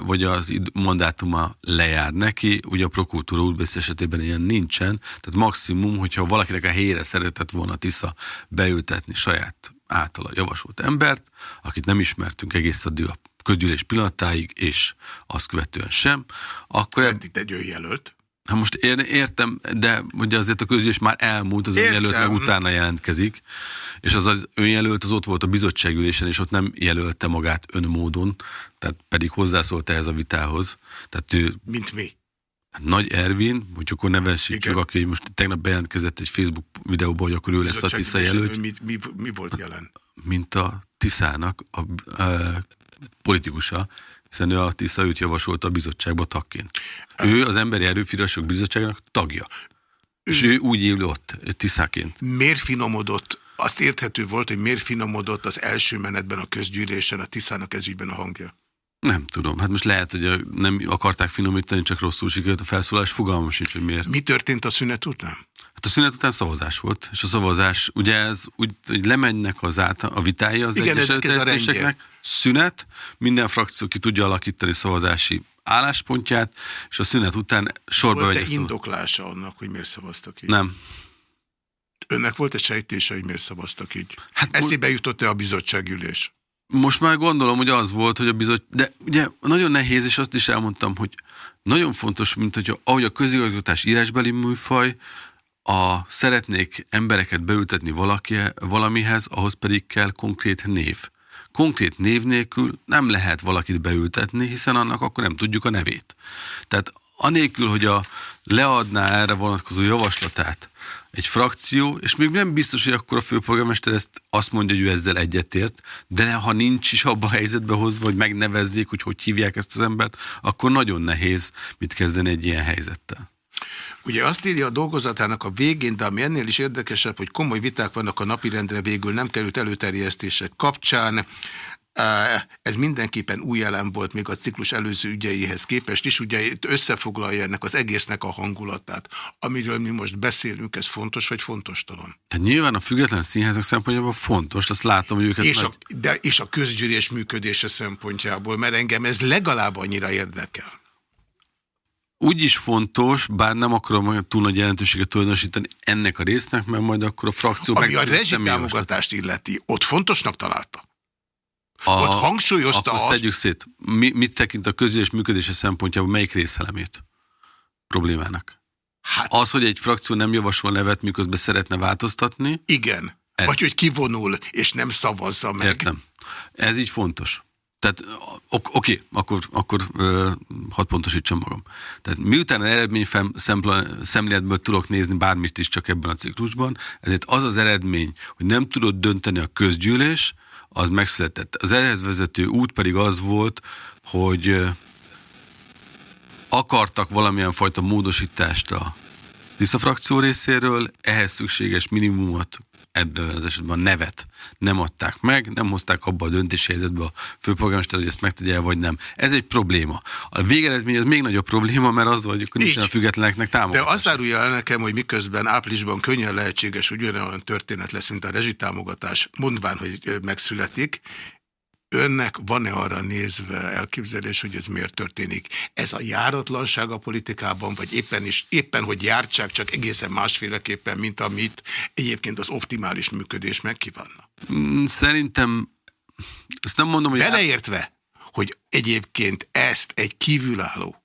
vagy az mandátuma lejár neki, ugye a prokultúra útbész esetében ilyen nincsen, tehát maximum, hogyha valakinek a helyére szeretett volna Tisza beültetni saját általa javasolt embert, akit nem ismertünk egész addig a közgyűlés pillanatáig, és azt követően sem, akkor... Ebb... Itt egy önjelölt. Hát most értem, de ugye azért a közgyűlés már elmúlt, az önjelölt meg utána jelentkezik, és az az önjelölt az ott volt a bizottságülésen, és ott nem jelölte magát önmódon, tehát pedig hozzászólt ehhez a vitához. Tehát ő, Mint mi? Hát Nagy Ervin, hogy akkor nevesítsük, aki most tegnap bejelentkezett egy Facebook videóban, hogy akkor ő lesz a Tisza jelölt. Mi, mi, mi volt jelen? Mint a Tiszának a, a, a politikusa, hiszen ő a Tisza őt javasolta a bizottságba tagként. Ő az Emberi Erőfirasok Bizottságának tagja. Ő, és ő úgy él ott, Tiszáként. Miért finomodott azt érthető volt, hogy miért finomodott az első menetben a közgyűlésen a Tiszának ezügyben a hangja? Nem tudom. Hát most lehet, hogy nem akarták finomítani, csak rosszul sikerült a felszólás. Fogalmam sincs, hogy miért. Mi történt a szünet után? Hát a szünet után szavazás volt, és a szavazás, ugye ez úgy, hogy lemennek az át, a vitái az Igen, egyes szünet, minden frakció ki tudja alakítani szavazási álláspontját, és a szünet után sorba Volt-e indoklása annak, hogy miért szavaztak így? Nem. Önnek volt egy sejtése, hogy miért szavaztak így? Hát, Eszébe jutott-e a bizottságülés? Most már gondolom, hogy az volt, hogy a bizottság... De ugye nagyon nehéz, és azt is elmondtam, hogy nagyon fontos, mint hogy ahogy a közigazgatás írásbeli műfaj, a szeretnék embereket beültetni valaki, valamihez, ahhoz pedig kell konkrét név. Konkrét név nélkül nem lehet valakit beültetni, hiszen annak akkor nem tudjuk a nevét. Tehát anélkül, hogy a leadná erre vonatkozó javaslatát egy frakció, és még nem biztos, hogy akkor a főpolgármester ezt azt mondja, hogy ő ezzel egyetért, de ha nincs is abba a helyzetbe hozva, hogy megnevezzék, hogy hogy hívják ezt az embert, akkor nagyon nehéz mit kezdeni egy ilyen helyzettel. Ugye azt írja a dolgozatának a végén, de ami ennél is érdekesebb, hogy komoly viták vannak a napirendre, végül nem került előterjesztések kapcsán. Ez mindenképpen új elem volt még a ciklus előző ügyeihez képest is, ugye itt összefoglalja ennek az egésznek a hangulatát. Amiről mi most beszélünk, ez fontos vagy fontos talán? Tehát nyilván a független színházak szempontjából fontos, azt látom, hogy őket és meg... a, de, és a közgyűlés működése szempontjából, mert engem ez legalább annyira érdekel úgy is fontos, bár nem akarom olyan túl nagy jelentőséget tulajdonosítani ennek a résznek, mert majd akkor a frakció... Ami a rezsitámogatást illeti, ott fontosnak találta? A, ott hangsúlyozta akkor azt... szedjük szét. Mi, mit tekint a közülés működése szempontjából, melyik részelemét problémának? Hát, az, hogy egy frakció nem javasol nevet, miközben szeretne változtatni? Igen. Ez. Vagy hogy kivonul, és nem szavazza meg. Értem. Ez így fontos. Tehát oké, okay, akkor, akkor uh, hadd pontosítsam magam. Tehát miután eredmény szemléletből tudok nézni bármit is csak ebben a ciklusban, ezért az az eredmény, hogy nem tudod dönteni a közgyűlés, az megszületett. Az ehhez vezető út pedig az volt, hogy uh, akartak valamilyen fajta módosítást a Tisza frakció részéről, ehhez szükséges minimumot ebben az esetben a nevet nem adták meg, nem hozták abba a döntési helyzetbe a főpolgármester, hogy ezt megtegye vagy nem. Ez egy probléma. A végeredmény az még nagyobb probléma, mert az, hogy nincsen a függetleneknek támogatás. De azt árulja el nekem, hogy miközben áprilisban könnyen lehetséges, hogy olyan történet lesz, mint a rezsitámogatás, mondván, hogy megszületik, Önnek van-e arra nézve elképzelés, hogy ez miért történik? Ez a járatlanság a politikában, vagy éppen, is, éppen hogy jártsák, csak egészen másféleképpen, mint amit egyébként az optimális működés megkívánna? Mm, szerintem, ezt nem mondom, hogy... Beleértve, hogy egyébként ezt egy kívülálló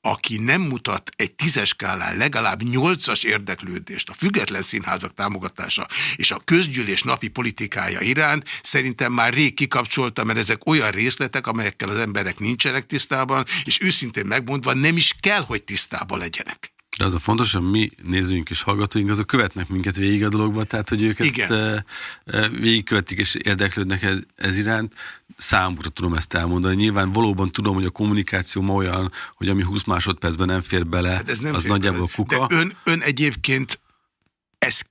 aki nem mutat egy tízes skálán legalább nyolcas érdeklődést a független színházak támogatása és a közgyűlés napi politikája iránt, szerintem már rég kikapcsolta, mert ezek olyan részletek, amelyekkel az emberek nincsenek tisztában, és őszintén megmondva nem is kell, hogy tisztában legyenek. De az a fontos, hogy mi nézőink és hallgatóink, azok követnek minket végig a dologba, tehát hogy ők Igen. ezt e, végigkövetik és érdeklődnek ez, ez iránt. Számukra tudom ezt elmondani. Nyilván valóban tudom, hogy a kommunikáció ma olyan, hogy ami 20 másodpercben nem fér bele, hát ez nem az fér nagyjából bele. kuka. De ön, ön egyébként ezt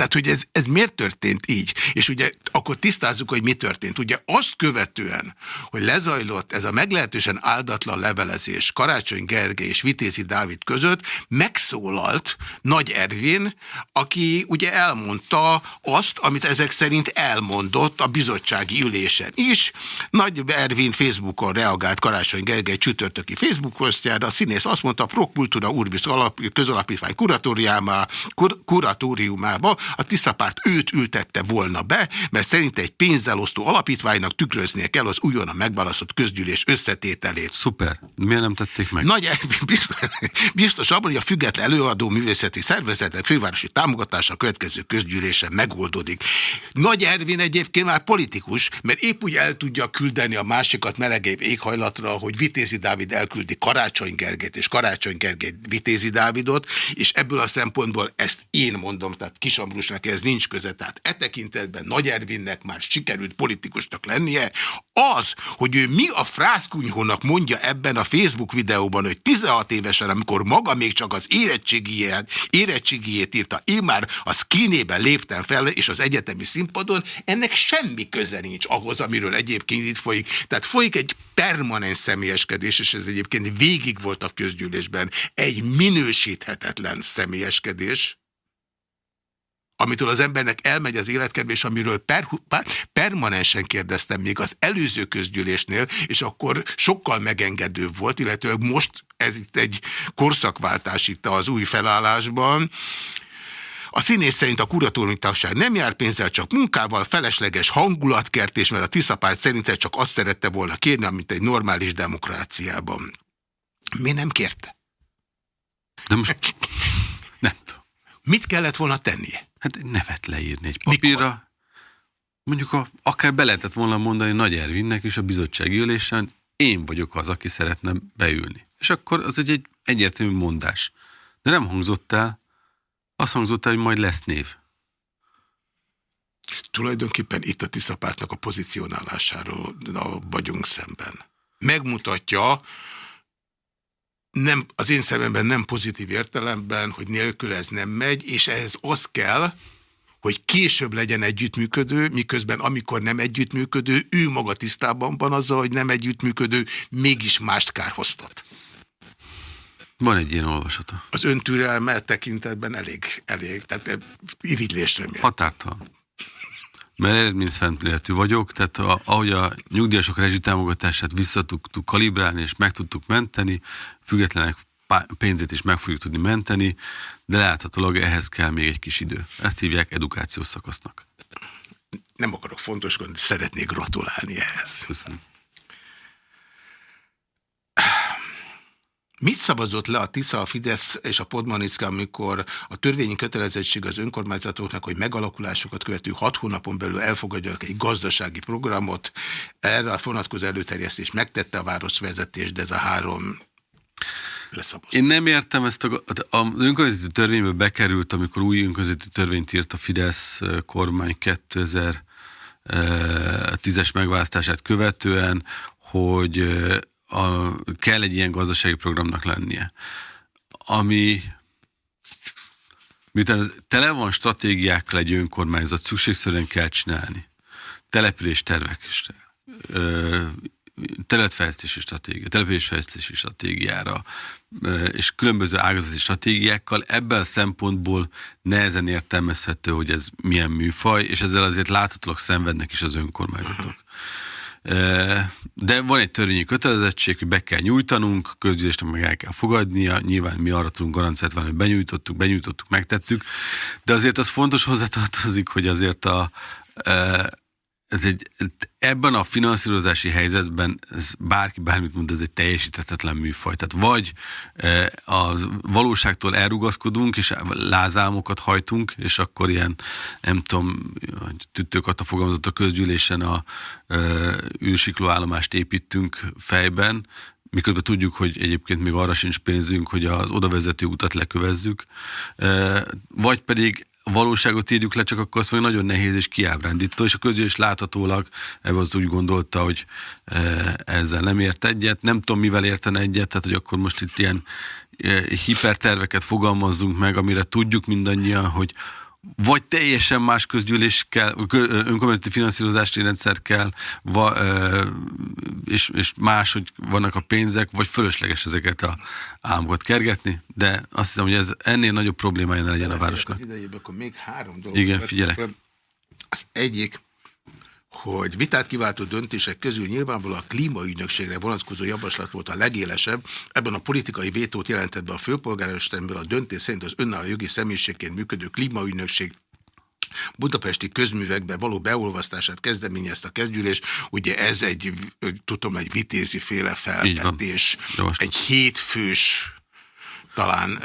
tehát, hogy ez, ez miért történt így? És ugye akkor tisztázzuk, hogy mi történt. Ugye azt követően, hogy lezajlott ez a meglehetősen áldatlan levelezés Karácsony Gergely és Vitézi Dávid között, megszólalt Nagy Ervin, aki ugye elmondta azt, amit ezek szerint elmondott a bizottsági ülésen is. Nagy Ervin Facebookon reagált Karácsony Gergely csütörtöki Facebook posztjára, a színész azt mondta, Prokultúra Urbis alap, közalapítvány kuratóriumába, kuratóriumába a Tiszapárt őt ültette volna be, mert szerint egy pénzelosztó alapítványnak tükröznie kell az újonnan megválasztott közgyűlés összetételét. Szuper. Miért nem tették meg? Nagy biztos, biztos abban, hogy a független előadó művészeti szervezetek fővárosi támogatása a következő közgyűlésen megoldódik. Nagy Ervin egyébként már politikus, mert épp úgy el tudja küldeni a másikat melegébb éghajlatra, hogy Vitézi Dávid elküldi Karácsony Gergelyt, és Karácsony Gergely Vitézi Dávidot, és ebből a szempontból ezt én mondom, tehát Kisambrus politikusnak ez nincs köze. Tehát e tekintetben Nagy Ervinnek már sikerült politikusnak lennie. Az, hogy ő mi a frászkunyhónak mondja ebben a Facebook videóban, hogy 16 évesen, amikor maga még csak az érettségijét, érettségijét írta, én már a skinében léptem fel, és az egyetemi színpadon, ennek semmi köze nincs ahhoz, amiről egyébként itt folyik. Tehát folyik egy permanens személyeskedés, és ez egyébként végig volt a közgyűlésben egy minősíthetetlen személyeskedés, amitől az embernek elmegy az életkedve, és amiről per, permanensen kérdeztem még az előző közgyűlésnél, és akkor sokkal megengedőbb volt, illetőleg most ez itt egy korszakváltás itt az új felállásban, a színész szerint a kuratóriumi tagság nem jár pénzzel, csak munkával, felesleges hangulatkertés, mert a Tiszapárt szerint csak azt szerette volna kérni, amit egy normális demokráciában. Mi nem kérte? Most nem tudom. Mit kellett volna tennie? Hát nevet leírni egy papírra. Mikor? Mondjuk a, akár be lehetett volna mondani Nagy Ervinnek is a bizottsági ülésen, én vagyok az, aki szeretne beülni. És akkor az egy, egy egyértelmű mondás. De nem hangzott el, azt hangzott el, hogy majd lesz név. Tulajdonképpen itt a Tiszapártnak a pozícionálásáról vagyunk szemben. Megmutatja, nem, az én szememben nem pozitív értelemben, hogy nélkül ez nem megy, és ehhez az kell, hogy később legyen együttműködő, miközben amikor nem együttműködő, ő maga tisztában van azzal, hogy nem együttműködő, mégis mást kárhoztat. Van egy ilyen olvasata. Az öntürelme tekintetben elég, elég, tehát irigylésre mér. Határtalan mert eredményszentméletű vagyok, tehát a, ahogy a nyugdíjasok rezsitámogatását vissza tudtuk kalibrálni és meg tudtuk menteni, függetlenek pénzét is meg fogjuk tudni menteni, de láthatólag ehhez kell még egy kis idő. Ezt hívják edukációs szakasznak. Nem akarok fontoskodni, szeretnék gratulálni ehhez. Köszönöm. Mit szavazott le a TISZA, a Fidesz és a Podmanicka, amikor a törvényi kötelezettség az önkormányzatoknak, hogy megalakulásokat követő hat hónapon belül elfogadjanak egy gazdasági programot, erre a vonatkozó előterjesztés megtette a városvezetés, de ez a három leszavazott. Én nem értem ezt a, a önkormányzati törvénybe bekerült, amikor új önkormányzati törvényt írt a Fidesz kormány 2010-es megválasztását követően, hogy a, kell egy ilyen gazdasági programnak lennie. Ami miután tele van stratégiákkal egy önkormányzat, szükségszerűen kell csinálni. Település tervek is, területfejlesztési stratégia, településfejlesztési stratégiára és különböző ágazati stratégiákkal ebben a szempontból nehezen értelmezhető, hogy ez milyen műfaj, és ezzel azért láthatólag szenvednek is az önkormányzatok. De van egy törvényi kötelezettség, hogy be kell nyújtanunk, közgyűlésnek meg el kell fogadnia, nyilván mi arra tudunk garanciát venni, hogy benyújtottuk, benyújtottuk, megtettük, de azért az fontos hozzátartozik, hogy azért a, ez egy, ebben a finanszírozási helyzetben ez bárki bármit mond, ez egy teljesíthetetlen műfaj. Tehát vagy e, a valóságtól elrugaszkodunk, és lázálmokat hajtunk, és akkor ilyen, nem tudom, tüttőkat a fogalmazott a közgyűlésen a e, űrsikló állomást építünk fejben, miközben tudjuk, hogy egyébként még arra sincs pénzünk, hogy az odavezető utat lekövezzük, e, vagy pedig valóságot írjuk le, csak akkor azt mondja, nagyon nehéz és kiábrándító, és a közgyűlés láthatólag ebben az úgy gondolta, hogy e, ezzel nem ért egyet. Nem tudom, mivel értene egyet, tehát hogy akkor most itt ilyen e, hiperterveket fogalmazzunk meg, amire tudjuk mindannyian, hogy vagy teljesen más közgyűlés kell, önkormányzati finanszírozási rendszer kell, va, és, és más, hogy vannak a pénzek, vagy fölösleges ezeket a álmokat kergetni, de azt hiszem, hogy ez ennél nagyobb problémája ne legyen a városnak. Az idejében akkor még három dolog. Igen, figyelek. Az egyik, hogy vitát kiváltó döntések közül nyilvánvalóan a klímaügynökségre vonatkozó javaslat volt a legélesebb. Ebben a politikai vétót jelentett be a főpolgármesteremből a döntés szerint az önálló jogi személyiségként működő klímaügynökség budapesti közművekbe való beolvasztását kezdeményezte a kezdgyűlés. Ugye ez egy, tudom, egy vitézi féle felvetés, egy hétfős talán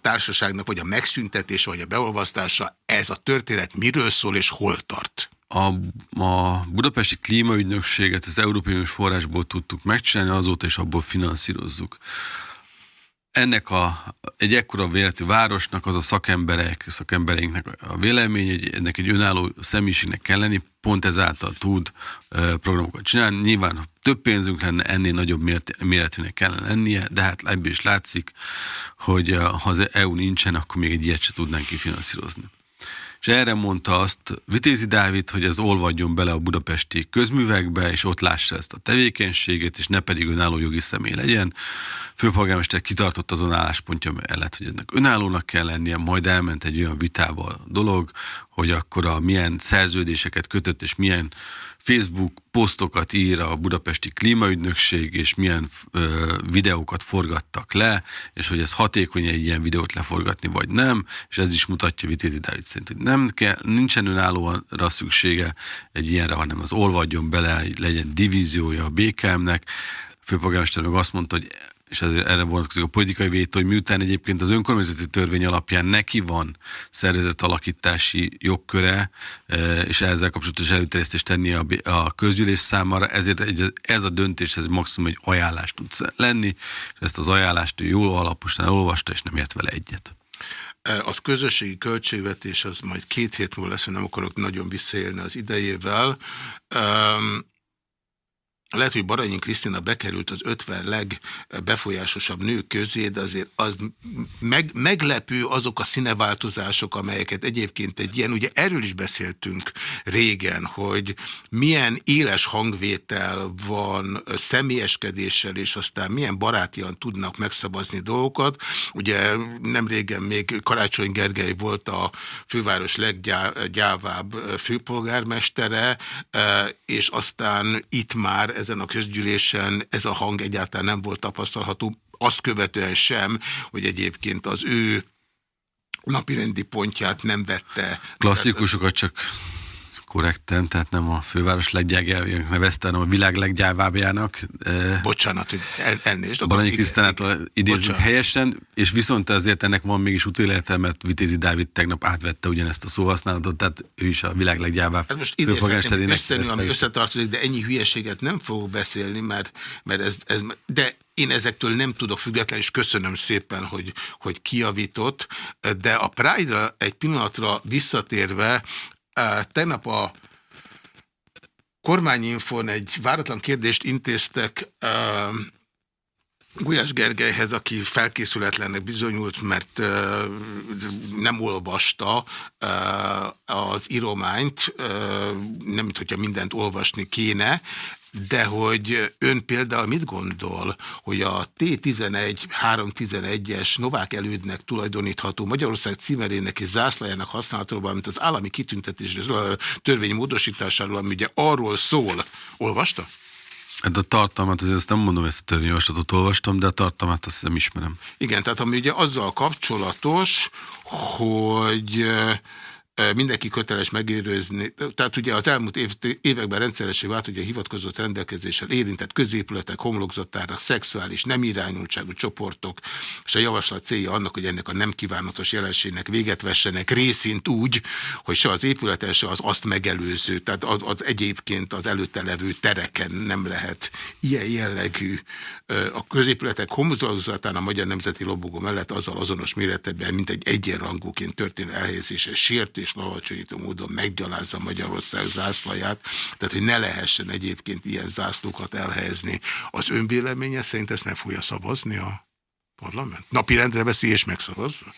társaságnak, vagy a megszüntetés, vagy a beolvasztása, ez a történet miről szól és hol tart? A, a budapesti klímaügynökséget az Európai Uniós forrásból tudtuk megcsinálni, azóta is abból finanszírozzuk. Ennek a, egy ekkora véletű városnak az a szakemberek, szakembereinknek a vélemény, hogy ennek egy önálló személyiségnek kell lenni, pont ezáltal tud programokat csinálni. Nyilván több pénzünk lenne, ennél nagyobb méretűnek kellene lennie, de hát ebből is látszik, hogy ha az EU nincsen, akkor még egy ilyet se tudnánk kifinanszírozni és erre mondta azt Vitézi Dávid, hogy ez olvadjon bele a budapesti közművekbe, és ott lássa ezt a tevékenységét, és ne pedig önálló jogi személy legyen. Főpolgármester kitartott azon álláspontja mellett, hogy ennek önállónak kell lennie, majd elment egy olyan vitába a dolog, hogy akkor a milyen szerződéseket kötött, és milyen Facebook posztokat ír a budapesti klímaügynökség, és milyen ö, videókat forgattak le, és hogy ez hatékony egy ilyen videót leforgatni, vagy nem, és ez is mutatja Vitézi Dávid szerint, hogy nem kell, nincsen önállóra szüksége egy ilyenre, hanem az olvadjon bele, legyen divíziója a BKM-nek. Főpolgármester meg azt mondta, hogy és ezért erre vonatkozik a politikai vétó, hogy miután egyébként az önkormányzati törvény alapján neki van szervezet alakítási jogköre, e, és ezzel kapcsolatos előterjesztést tenni a, a közgyűlés számára, ezért egy, ez a döntés, ez maximum egy ajánlást tud lenni, és ezt az ajánlást ő jól alaposan elolvasta, és nem ért vele egyet. E, a közösségi költségvetés az majd két hét múlva lesz, nem akarok nagyon visszaélni az idejével. Um, lehet, hogy Baranyi Krisztina bekerült az 50 legbefolyásosabb nők közé, de azért az meg, meglepő azok a színeváltozások, amelyeket egyébként egy ilyen, ugye erről is beszéltünk régen, hogy milyen éles hangvétel van személyeskedéssel, és aztán milyen barátian tudnak megszavazni dolgokat. Ugye nem régen még Karácsony Gergely volt a főváros leggyávább főpolgármestere, eh, és aztán itt már ezen a közgyűlésen ez a hang egyáltalán nem volt tapasztalható, azt követően sem, hogy egyébként az ő napirendi pontját nem vette. Klasszikusokat csak korrekten, tehát nem a főváros leggyávábbjának nevezte, hanem a világ leggyávábbjának. Bocsánat, hogy el, elnézést. Baranyi Krisztánától idézünk Bocsánat. helyesen, és viszont azért ennek van mégis utólete, mert Vitézi Dávid tegnap átvette ugyanezt a szóhasználatot, tehát ő is a világ leggyávább hát most idézhetem összenő, ami összetartozik, de ennyi hülyeséget nem fogok beszélni, mert, mert ez, ez, de én ezektől nem tudok független, és köszönöm szépen, hogy, hogy kiavított, de a Pride-ra egy pillanatra visszatérve, Tegnap a kormányinfon egy váratlan kérdést intéztek Gulyás Gergelyhez, aki felkészületlennek bizonyult, mert nem olvasta az írományt, nem mint mindent olvasni kéne, de hogy ön például mit gondol, hogy a T11, 311-es Novák elődnek tulajdonítható Magyarország címerének és zászlajának használatóban, mint az állami kitüntetés törvény módosításáról, ami ugye arról szól. Olvasta? Hát a tartalmat, azért ezt nem mondom, ezt a törvényjavaslatot olvastam, de a tartalmat azt hiszem ismerem. Igen, tehát ami ugye azzal kapcsolatos, hogy mindenki köteles megérőzni. Tehát ugye az elmúlt év, években rendszeresé vált, hogy a hivatkozott rendelkezéssel érintett középületek homlokzatára szexuális nem irányultságú csoportok, és a javaslat célja annak, hogy ennek a nem kívánatos jelenségnek véget vessenek részint úgy, hogy se az épületen, se az azt megelőző, tehát az, az egyébként az előtte levő tereken nem lehet ilyen jellegű a középületek homlokzatán a Magyar Nemzeti Lobogó mellett azzal azonos méretben, mint egy egyenrangúként történő elhelyezése sértés és alacsonyító módon meggyalázza Magyarország zászlaját, tehát hogy ne lehessen egyébként ilyen zászlókat elhelyezni. Az önvéleménye szerint ezt meg fogja szavazni a parlament? Napi rendre veszi és megszavazza?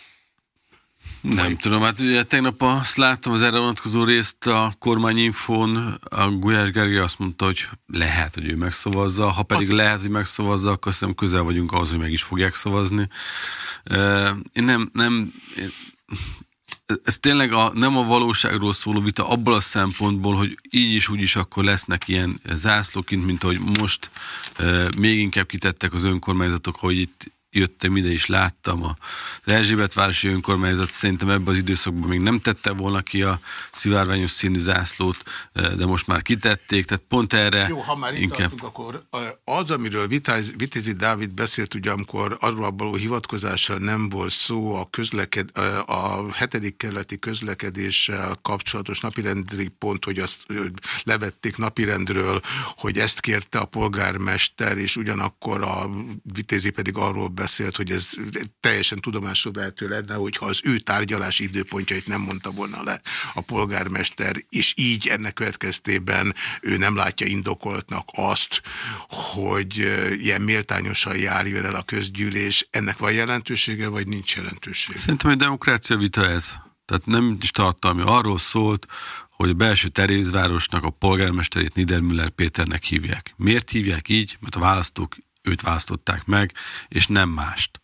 Nem Majd. tudom, hát ugye tegnap azt láttam az erre vonatkozó részt a kormányinfón, a Gulyás Gergely azt mondta, hogy lehet, hogy ő megszavazza, ha pedig az... lehet, hogy megszavazza, akkor szerintem közel vagyunk ahhoz, hogy meg is fogják szavazni. Én nem, nem én ez tényleg a, nem a valóságról szóló vita abból a szempontból, hogy így is úgy is akkor lesznek ilyen zászlókint, mint ahogy most e, még inkább kitettek az önkormányzatok, hogy itt jöttem ide és láttam az Erzsébet városi önkormányzat. Szerintem ebben az időszakban még nem tette volna ki a szivárványos színű zászlót, de most már kitették, tehát pont erre Jó, ha már inkább... tartunk, akkor az, amiről Vitáz, Vitézi Dávid beszélt, ugye amikor arról való hivatkozással nem volt szó a, közleked, a hetedik keleti közlekedéssel kapcsolatos napirendi pont, hogy azt levették napirendről, hogy ezt kérte a polgármester, és ugyanakkor a Vitézi pedig arról beszélt, hogy ez teljesen tudomásul vehető lenne, hogyha az ő tárgyalási időpontjait nem mondta volna le a polgármester, és így ennek következtében ő nem látja indokoltnak azt, hogy ilyen méltányosan járjon el a közgyűlés. Ennek van jelentősége, vagy nincs jelentősége? Szerintem egy demokrácia vita ez. Tehát nem is tartalmi. Arról szólt, hogy a belső Terézvárosnak a polgármesterét Niedermüller Péternek hívják. Miért hívják így? Mert a választók őt választották meg, és nem mást.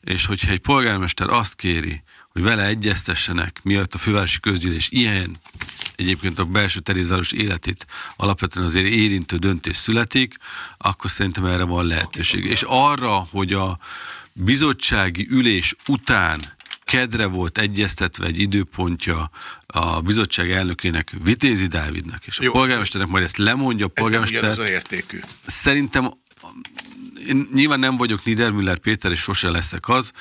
És hogyha egy polgármester azt kéri, hogy vele egyeztessenek, miatt a fővárosi közgyűlés ilyen egyébként a belső terézáros életét alapvetően azért érintő döntés születik, akkor szerintem erre van lehetőség. És arra, hogy a bizottsági ülés után kedre volt egyeztetve egy időpontja a bizottság elnökének, Vitézi Dávidnak, és a Jó. polgármesternek majd ezt lemondja a polgármester. Ez értékű. Szerintem én nyilván nem vagyok Niedermüller Péter, és sose leszek az,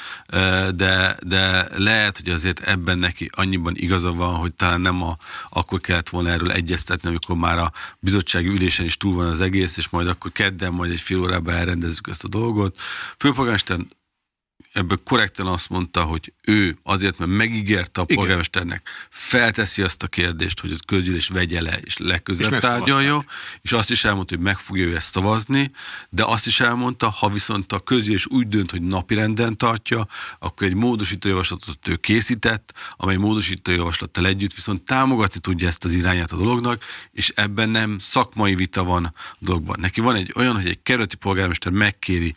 de, de lehet, hogy azért ebben neki annyiban igaza van, hogy talán nem a, akkor kellett volna erről egyeztetni, amikor már a bizottsági ülésen is túl van az egész, és majd akkor kedden, majd egy fél órában elrendezzük ezt a dolgot. Főpolgármester ebből korrekten azt mondta, hogy ő azért, mert megígérte a polgármesternek, felteszi azt a kérdést, hogy a közgyűlés vegye le, és legközelebb tárgyalja, és azt is elmondta, hogy meg fogja ő ezt szavazni, de azt is elmondta, ha viszont a közgyűlés úgy dönt, hogy napirenden tartja, akkor egy módosítójavaslatot ő készített, amely módosítójavaslattal együtt viszont támogatni tudja ezt az irányát a dolognak, és ebben nem szakmai vita van a dologban. Neki van egy olyan, hogy egy kerületi polgármester megkéri,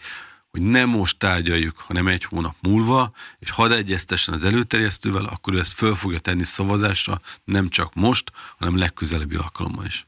hogy nem most tárgyaljuk, hanem egy hónap múlva, és hadd egyeztessen az előterjesztővel, akkor ő ezt föl fogja tenni szavazásra, nem csak most, hanem legközelebbi alkalommal is.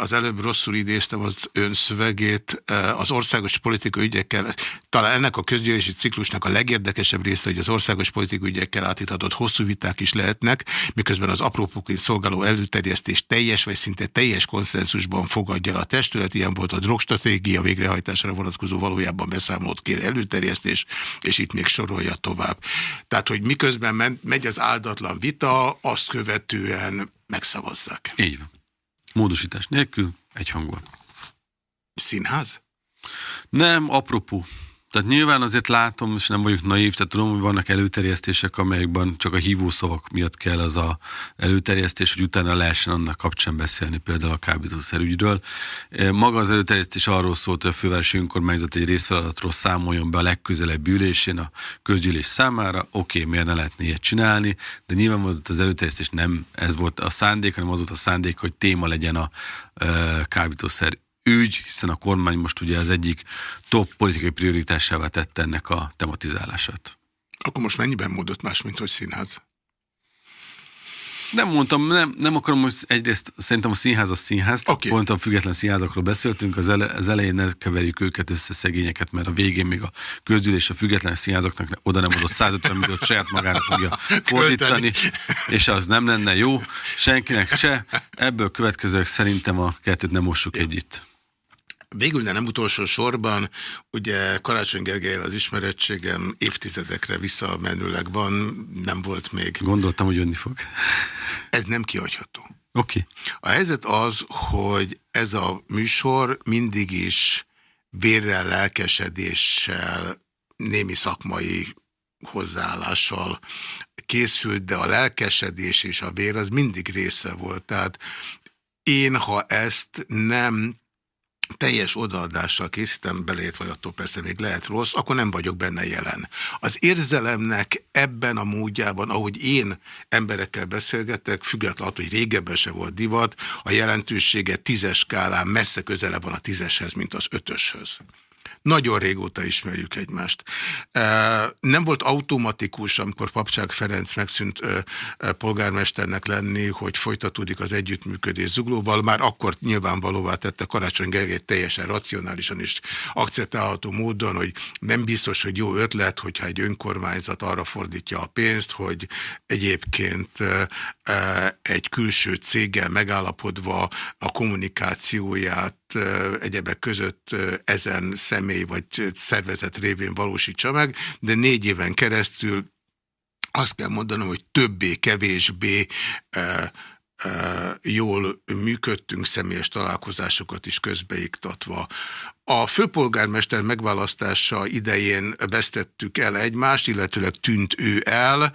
Az előbb rosszul idéztem az ön szövegét, az országos politikai ügyekkel, talán ennek a közgyűlési ciklusnak a legérdekesebb része, hogy az országos politikai ügyekkel átíthatott hosszú viták is lehetnek, miközben az aprópoként szolgáló előterjesztés teljes vagy szinte teljes konszenzusban fogadja el a testület, ilyen volt a drogstratégia végrehajtására vonatkozó valójában beszámolót kér előterjesztés, és itt még sorolja tovább. Tehát, hogy miközben megy az áldatlan vita, azt követően megszavazzák. Így van. Módosítás nélkül, egy hangban. Színház? Nem, apropó. Tehát nyilván azért látom, és nem vagyok naív, tehát tudom, hogy vannak előterjesztések, amelyekben csak a hívószavak miatt kell az a előterjesztés, hogy utána lehessen annak kapcsán beszélni, például a kábítószerügyről. Maga az előterjesztés arról szólt, hogy a fővárosi önkormányzat egy részfeladatról számoljon be a legközelebb ülésén a közgyűlés számára. Oké, okay, miért ne lehetne ilyet csinálni, de nyilván az előterjesztés nem ez volt a szándék, hanem az volt a szándék, hogy téma legyen a kábítószer ügy, hiszen a kormány most ugye az egyik top politikai prioritásává tette ennek a tematizálását. Akkor most mennyiben módott más, mint hogy színház? Nem mondtam, nem, nem akarom, hogy egyrészt szerintem a színház a színház, okay. pont a független színházakról beszéltünk, az, ele, az elején ne keverjük őket össze szegényeket, mert a végén még a közgyűlés a független színházaknak oda nem adott 150 milliót saját magára fogja fordítani, és az nem lenne jó senkinek se. Ebből következők szerintem a kettőt nem mossuk együtt. Végül, de nem utolsó sorban, ugye Karácsony Gergely az ismerettségem évtizedekre visszamenőleg van, nem volt még. Gondoltam, hogy jönni fog. Ez nem kihagyható. Oké. Okay. A helyzet az, hogy ez a műsor mindig is vérrel, lelkesedéssel, némi szakmai hozzáállással készült, de a lelkesedés és a vér az mindig része volt. Tehát én, ha ezt nem teljes odaadással készítem, beleértve, vagy attól persze még lehet rossz, akkor nem vagyok benne jelen. Az érzelemnek ebben a módjában, ahogy én emberekkel beszélgetek, függetlenül attól, hogy régebben se volt divat, a jelentősége tízes skálán messze közelebb van a tízeshez, mint az ötöshöz. Nagyon régóta ismerjük egymást. Nem volt automatikus, amikor Papcsák Ferenc megszűnt polgármesternek lenni, hogy folytatódik az együttműködés Zuglóval. Már akkor nyilvánvalóvá tette Karácsony Gergely teljesen racionálisan is akceptálható módon, hogy nem biztos, hogy jó ötlet, hogyha egy önkormányzat arra fordítja a pénzt, hogy egyébként egy külső céggel megállapodva a kommunikációját egyebek között ezen személy vagy szervezet révén valósítsa meg, de négy éven keresztül azt kell mondanom, hogy többé-kevésbé jól működtünk, személyes találkozásokat is közbeiktatva. A főpolgármester megválasztása idején vesztettük el egymást, illetőleg tűnt ő el,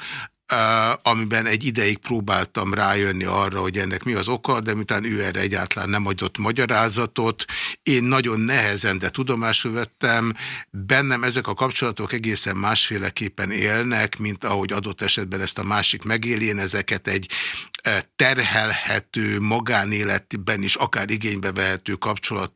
amiben egy ideig próbáltam rájönni arra, hogy ennek mi az oka, de miután ő erre egyáltalán nem adott magyarázatot, én nagyon nehezen, de tudomásul vettem, bennem ezek a kapcsolatok egészen másféleképpen élnek, mint ahogy adott esetben ezt a másik megéli, ezeket egy terhelhető, magánéletben is akár igénybe vehető kapcsolat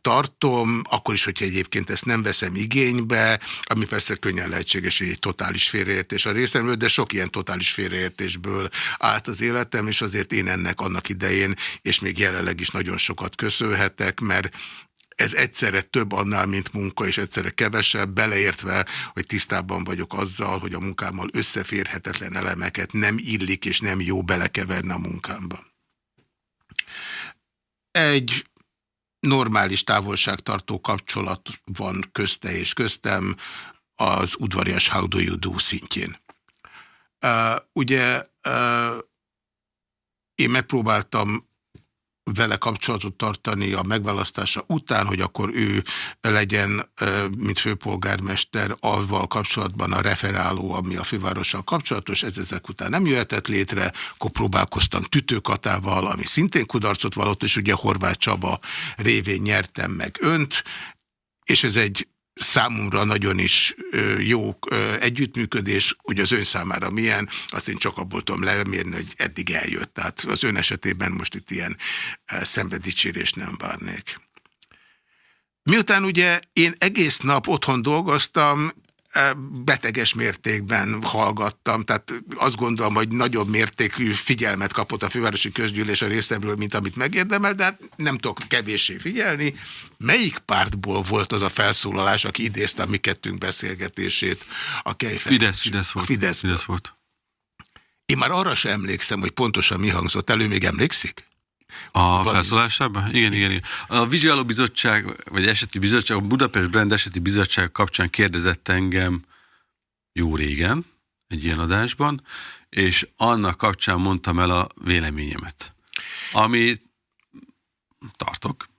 tartom, akkor is, hogyha egyébként ezt nem veszem igénybe, ami persze könnyen lehetséges, hogy egy totális félreértés a részemről, de sok ilyen totális félreértésből állt az életem, és azért én ennek annak idején, és még jelenleg is nagyon sokat köszönhetek, mert ez egyszerre több annál, mint munka, és egyszerre kevesebb, beleértve, hogy tisztában vagyok azzal, hogy a munkámmal összeférhetetlen elemeket nem illik, és nem jó belekeverni a munkámba. Egy normális távolságtartó kapcsolat van közte és köztem az udvarias how do you do szintjén. Uh, ugye uh, én megpróbáltam vele kapcsolatot tartani a megválasztása után, hogy akkor ő legyen, mint főpolgármester, avval kapcsolatban a referáló, ami a fővárossal kapcsolatos, ez ezek után nem jöhetett létre, akkor próbálkoztam Tütőkatával, ami szintén kudarcot vallott, és ugye Horváth Csaba révén nyertem meg önt, és ez egy számomra nagyon is jó együttműködés, hogy az ön számára milyen, azt én csak abból tudom lemérni, hogy eddig eljött. Tehát az ön esetében most itt ilyen szenvedicsérést nem várnék. Miután ugye én egész nap otthon dolgoztam, beteges mértékben hallgattam, tehát azt gondolom, hogy nagyobb mértékű figyelmet kapott a fővárosi közgyűlés a részemről, mint amit megérdemel, de hát nem tudok kevéssé figyelni. Melyik pártból volt az a felszólalás, aki idézte a mi kettünk beszélgetését a Kejfel? Fidesz, Fidesz volt. Fidesz, Fidesz volt. Én már arra sem emlékszem, hogy pontosan mi hangzott elő, még emlékszik? A felszólásában? Igen, igen, igen. A Vizsgáló Bizottság, vagy eseti bizottság, a Budapest Brand eseti bizottság kapcsán kérdezett engem jó régen, egy ilyen adásban, és annak kapcsán mondtam el a véleményemet. Ami tartok.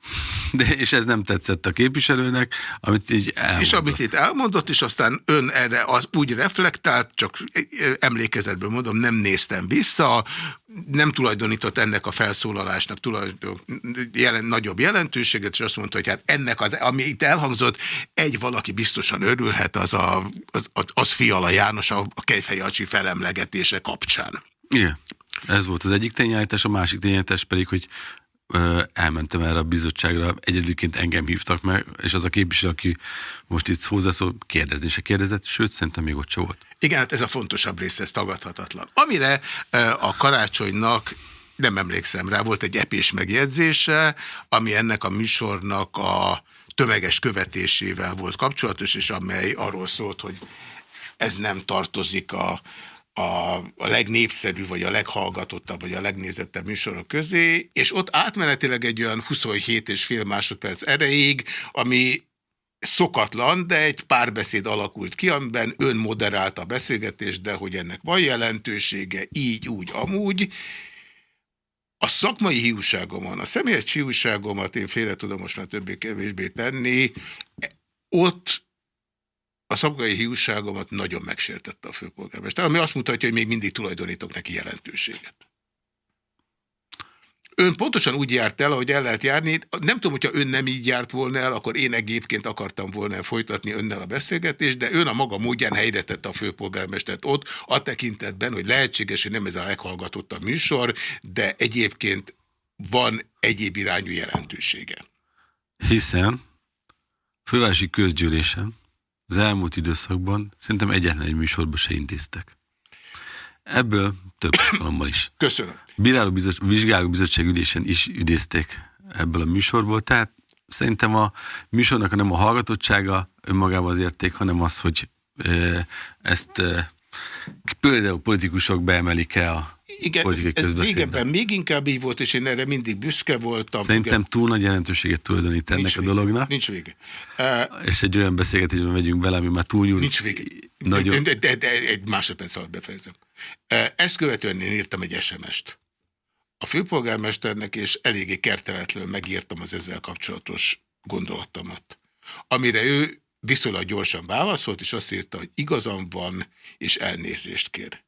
De, és ez nem tetszett a képviselőnek, amit így elmondott. És amit itt elmondott, és aztán ön erre az úgy reflektált, csak emlékezetből mondom, nem néztem vissza, nem tulajdonított ennek a felszólalásnak tulajdon, jelen, nagyobb jelentőséget, és azt mondta, hogy hát ennek, az, ami itt elhangzott, egy valaki biztosan örülhet, az, a, az, az Fiala János a, a Kejfejacsi felemlegetése kapcsán. Igen. Ez volt az egyik tényállítás, a másik tényállítás pedig, hogy elmentem erre a bizottságra, egyedülként engem hívtak meg, és az a képviselő, aki most itt hozzászól, kérdezni se kérdezett, sőt, szerintem még ott se volt. Igen, hát ez a fontosabb része, ez tagadhatatlan. Amire a karácsonynak nem emlékszem rá, volt egy epés megjegyzése, ami ennek a műsornak a tömeges követésével volt kapcsolatos, és amely arról szólt, hogy ez nem tartozik a, a, a legnépszerű, vagy a leghallgatottabb, vagy a legnézettebb műsorok közé, és ott átmenetileg egy olyan 27 és fél másodperc erejéig, ami szokatlan, de egy párbeszéd alakult ki, amiben ön moderálta a beszélgetést, de hogy ennek van jelentősége, így, úgy, amúgy. A szakmai hiúságomon, a személyes hiúságomat én félre tudom most már többé-kevésbé tenni, ott a szakmai hiúságomat nagyon megsértette a főpolgármester, ami azt mutatja, hogy még mindig tulajdonítok neki jelentőséget. Ön pontosan úgy járt el, ahogy el lehet járni. Nem tudom, hogyha ön nem így járt volna el, akkor én egyébként akartam volna folytatni önnel a beszélgetést, de ön a maga módján helyre tette a főpolgármestert ott, a tekintetben, hogy lehetséges, hogy nem ez a leghallgatottabb műsor, de egyébként van egyéb irányú jelentősége. Hiszen fővárosi közgyűlésen az elmúlt időszakban szerintem egyetlen egy műsorba se intéztek. Ebből több alkalommal is. Köszönöm. Bíráló bizottság, vizsgáló bizottság ülésen is idézték ebből a műsorból, tehát szerintem a műsornak nem a hallgatottsága önmagában az érték, hanem az, hogy ezt például politikusok beemelik-e a igen, ez régebben még inkább így volt, és én erre mindig büszke voltam. Szerintem igen. túl nagy jelentőséget tulajdonít ennek nincs a vége, dolognak. Nincs vége. Uh, és egy olyan beszélgetésben megyünk bele, ami már túl nyúl. Nincs vége. Nagyon... De, de, de, egy másodperc alatt befejezem. Uh, ezt követően én írtam egy SMS-t. A főpolgármesternek, és eléggé kerteletlenül megírtam az ezzel kapcsolatos gondolatomat. Amire ő viszonylag gyorsan válaszolt, és azt írta, hogy igazam van, és elnézést kér.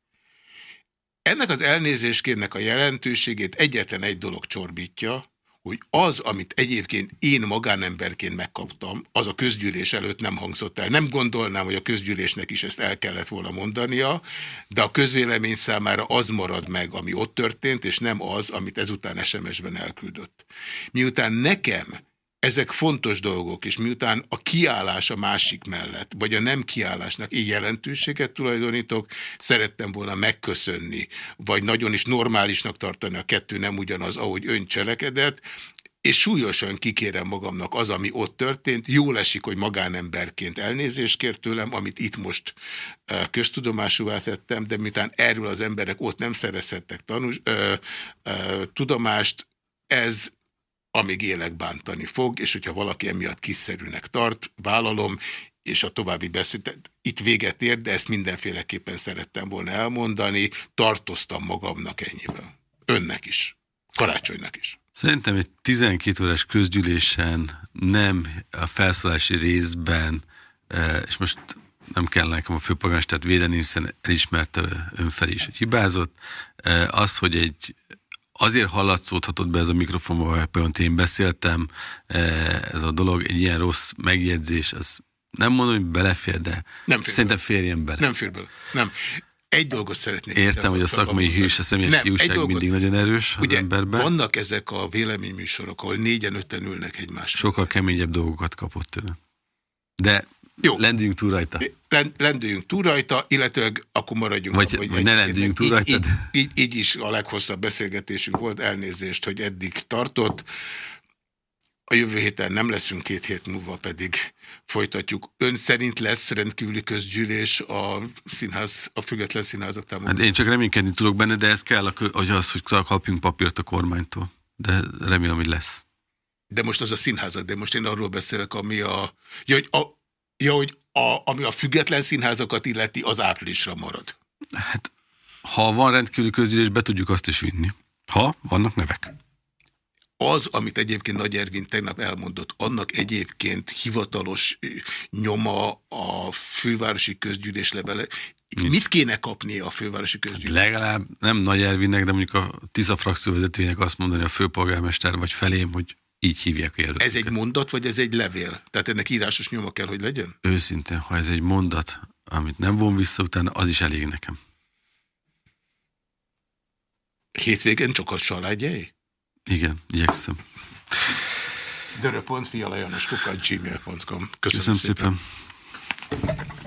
Ennek az elnézéskérnek a jelentőségét egyetlen egy dolog csorbítja, hogy az, amit egyébként én magánemberként megkaptam, az a közgyűlés előtt nem hangzott el. Nem gondolnám, hogy a közgyűlésnek is ezt el kellett volna mondania, de a közvélemény számára az marad meg, ami ott történt, és nem az, amit ezután SMS-ben elküldött. Miután nekem ezek fontos dolgok, és miután a kiállás a másik mellett, vagy a nem kiállásnak így jelentőséget tulajdonítok, szerettem volna megköszönni, vagy nagyon is normálisnak tartani, a kettő nem ugyanaz, ahogy ön cselekedett, és súlyosan kikérem magamnak az, ami ott történt. Jól esik, hogy magánemberként elnézést kért tőlem, amit itt most köztudomásúvá tettem, de miután erről az emberek ott nem szerezhettek tanús, uh, uh, tudomást, ez amíg élek bántani fog, és hogyha valaki emiatt kiszerűnek tart, vállalom, és a további beszédet itt véget ér, de ezt mindenféleképpen szerettem volna elmondani, tartoztam magamnak ennyivel. Önnek is. Karácsonynak is. Szerintem egy 12 órás közgyűlésen nem a felszólási részben, e, és most nem kell nekem a főpolgármestert védeni, hiszen elismerte önfelé is, hogy hibázott. E, az, hogy egy azért hallatszódhatott be ez a mikrofonba, például én beszéltem, e, ez a dolog, egy ilyen rossz megjegyzés, az nem mondom, hogy belefér, de nem fér szerintem bele. férjen bele. Nem fér bele. Nem. Egy dolgot szeretnék. Értem, hogy a szakmai hűs, a személyes hiúság mindig nagyon erős az ugye, emberben. vannak ezek a véleményműsorok, ahol négyen, öten ülnek egymásra. Sokkal keményebb dolgokat kapott tőle. De jó. Lendüljünk túl rajta. Lendüljünk túl rajta, illetőleg akkor maradjunk. Vagy, vagy egy, ne lendüljünk túl rajta. Így, így, így is a leghosszabb beszélgetésünk volt, elnézést, hogy eddig tartott. A jövő héten nem leszünk, két hét múlva pedig folytatjuk. Ön szerint lesz rendkívüli közgyűlés a színház, a független színházak támogatása? Hát én csak reménykedni tudok benne, de ez kell, hogy az, hogy kapjunk papírt a kormánytól. De remélem, hogy lesz. De most az a színházak, de most én arról beszélek, ami a... Ja, hogy a Ja, hogy a, ami a független színházakat illeti, az áprilisra marad. Hát, ha van rendkívüli közgyűlés, be tudjuk azt is vinni. Ha vannak nevek. az, amit egyébként Nagy Ervin tegnap elmondott, annak egyébként hivatalos nyoma a fővárosi közgyűlés levele. Nincs. Mit kéne kapni a fővárosi közgyűlés? Legalább nem Nagy Ervinnek, de mondjuk a TISZA frakcióvezetőjének azt mondani a főpolgármester vagy felém, hogy így hívják a jelölteket. Ez egy mondat, vagy ez egy levél? Tehát ennek írásos nyoma kell, hogy legyen? Őszintén, ha ez egy mondat, amit nem von vissza utána, az is elég nekem. Hétvégén csak a családjai? Igen, igyekszem. Dörö.fi alajanos kukat gmail.com. Köszönöm, Köszönöm szépen. szépen.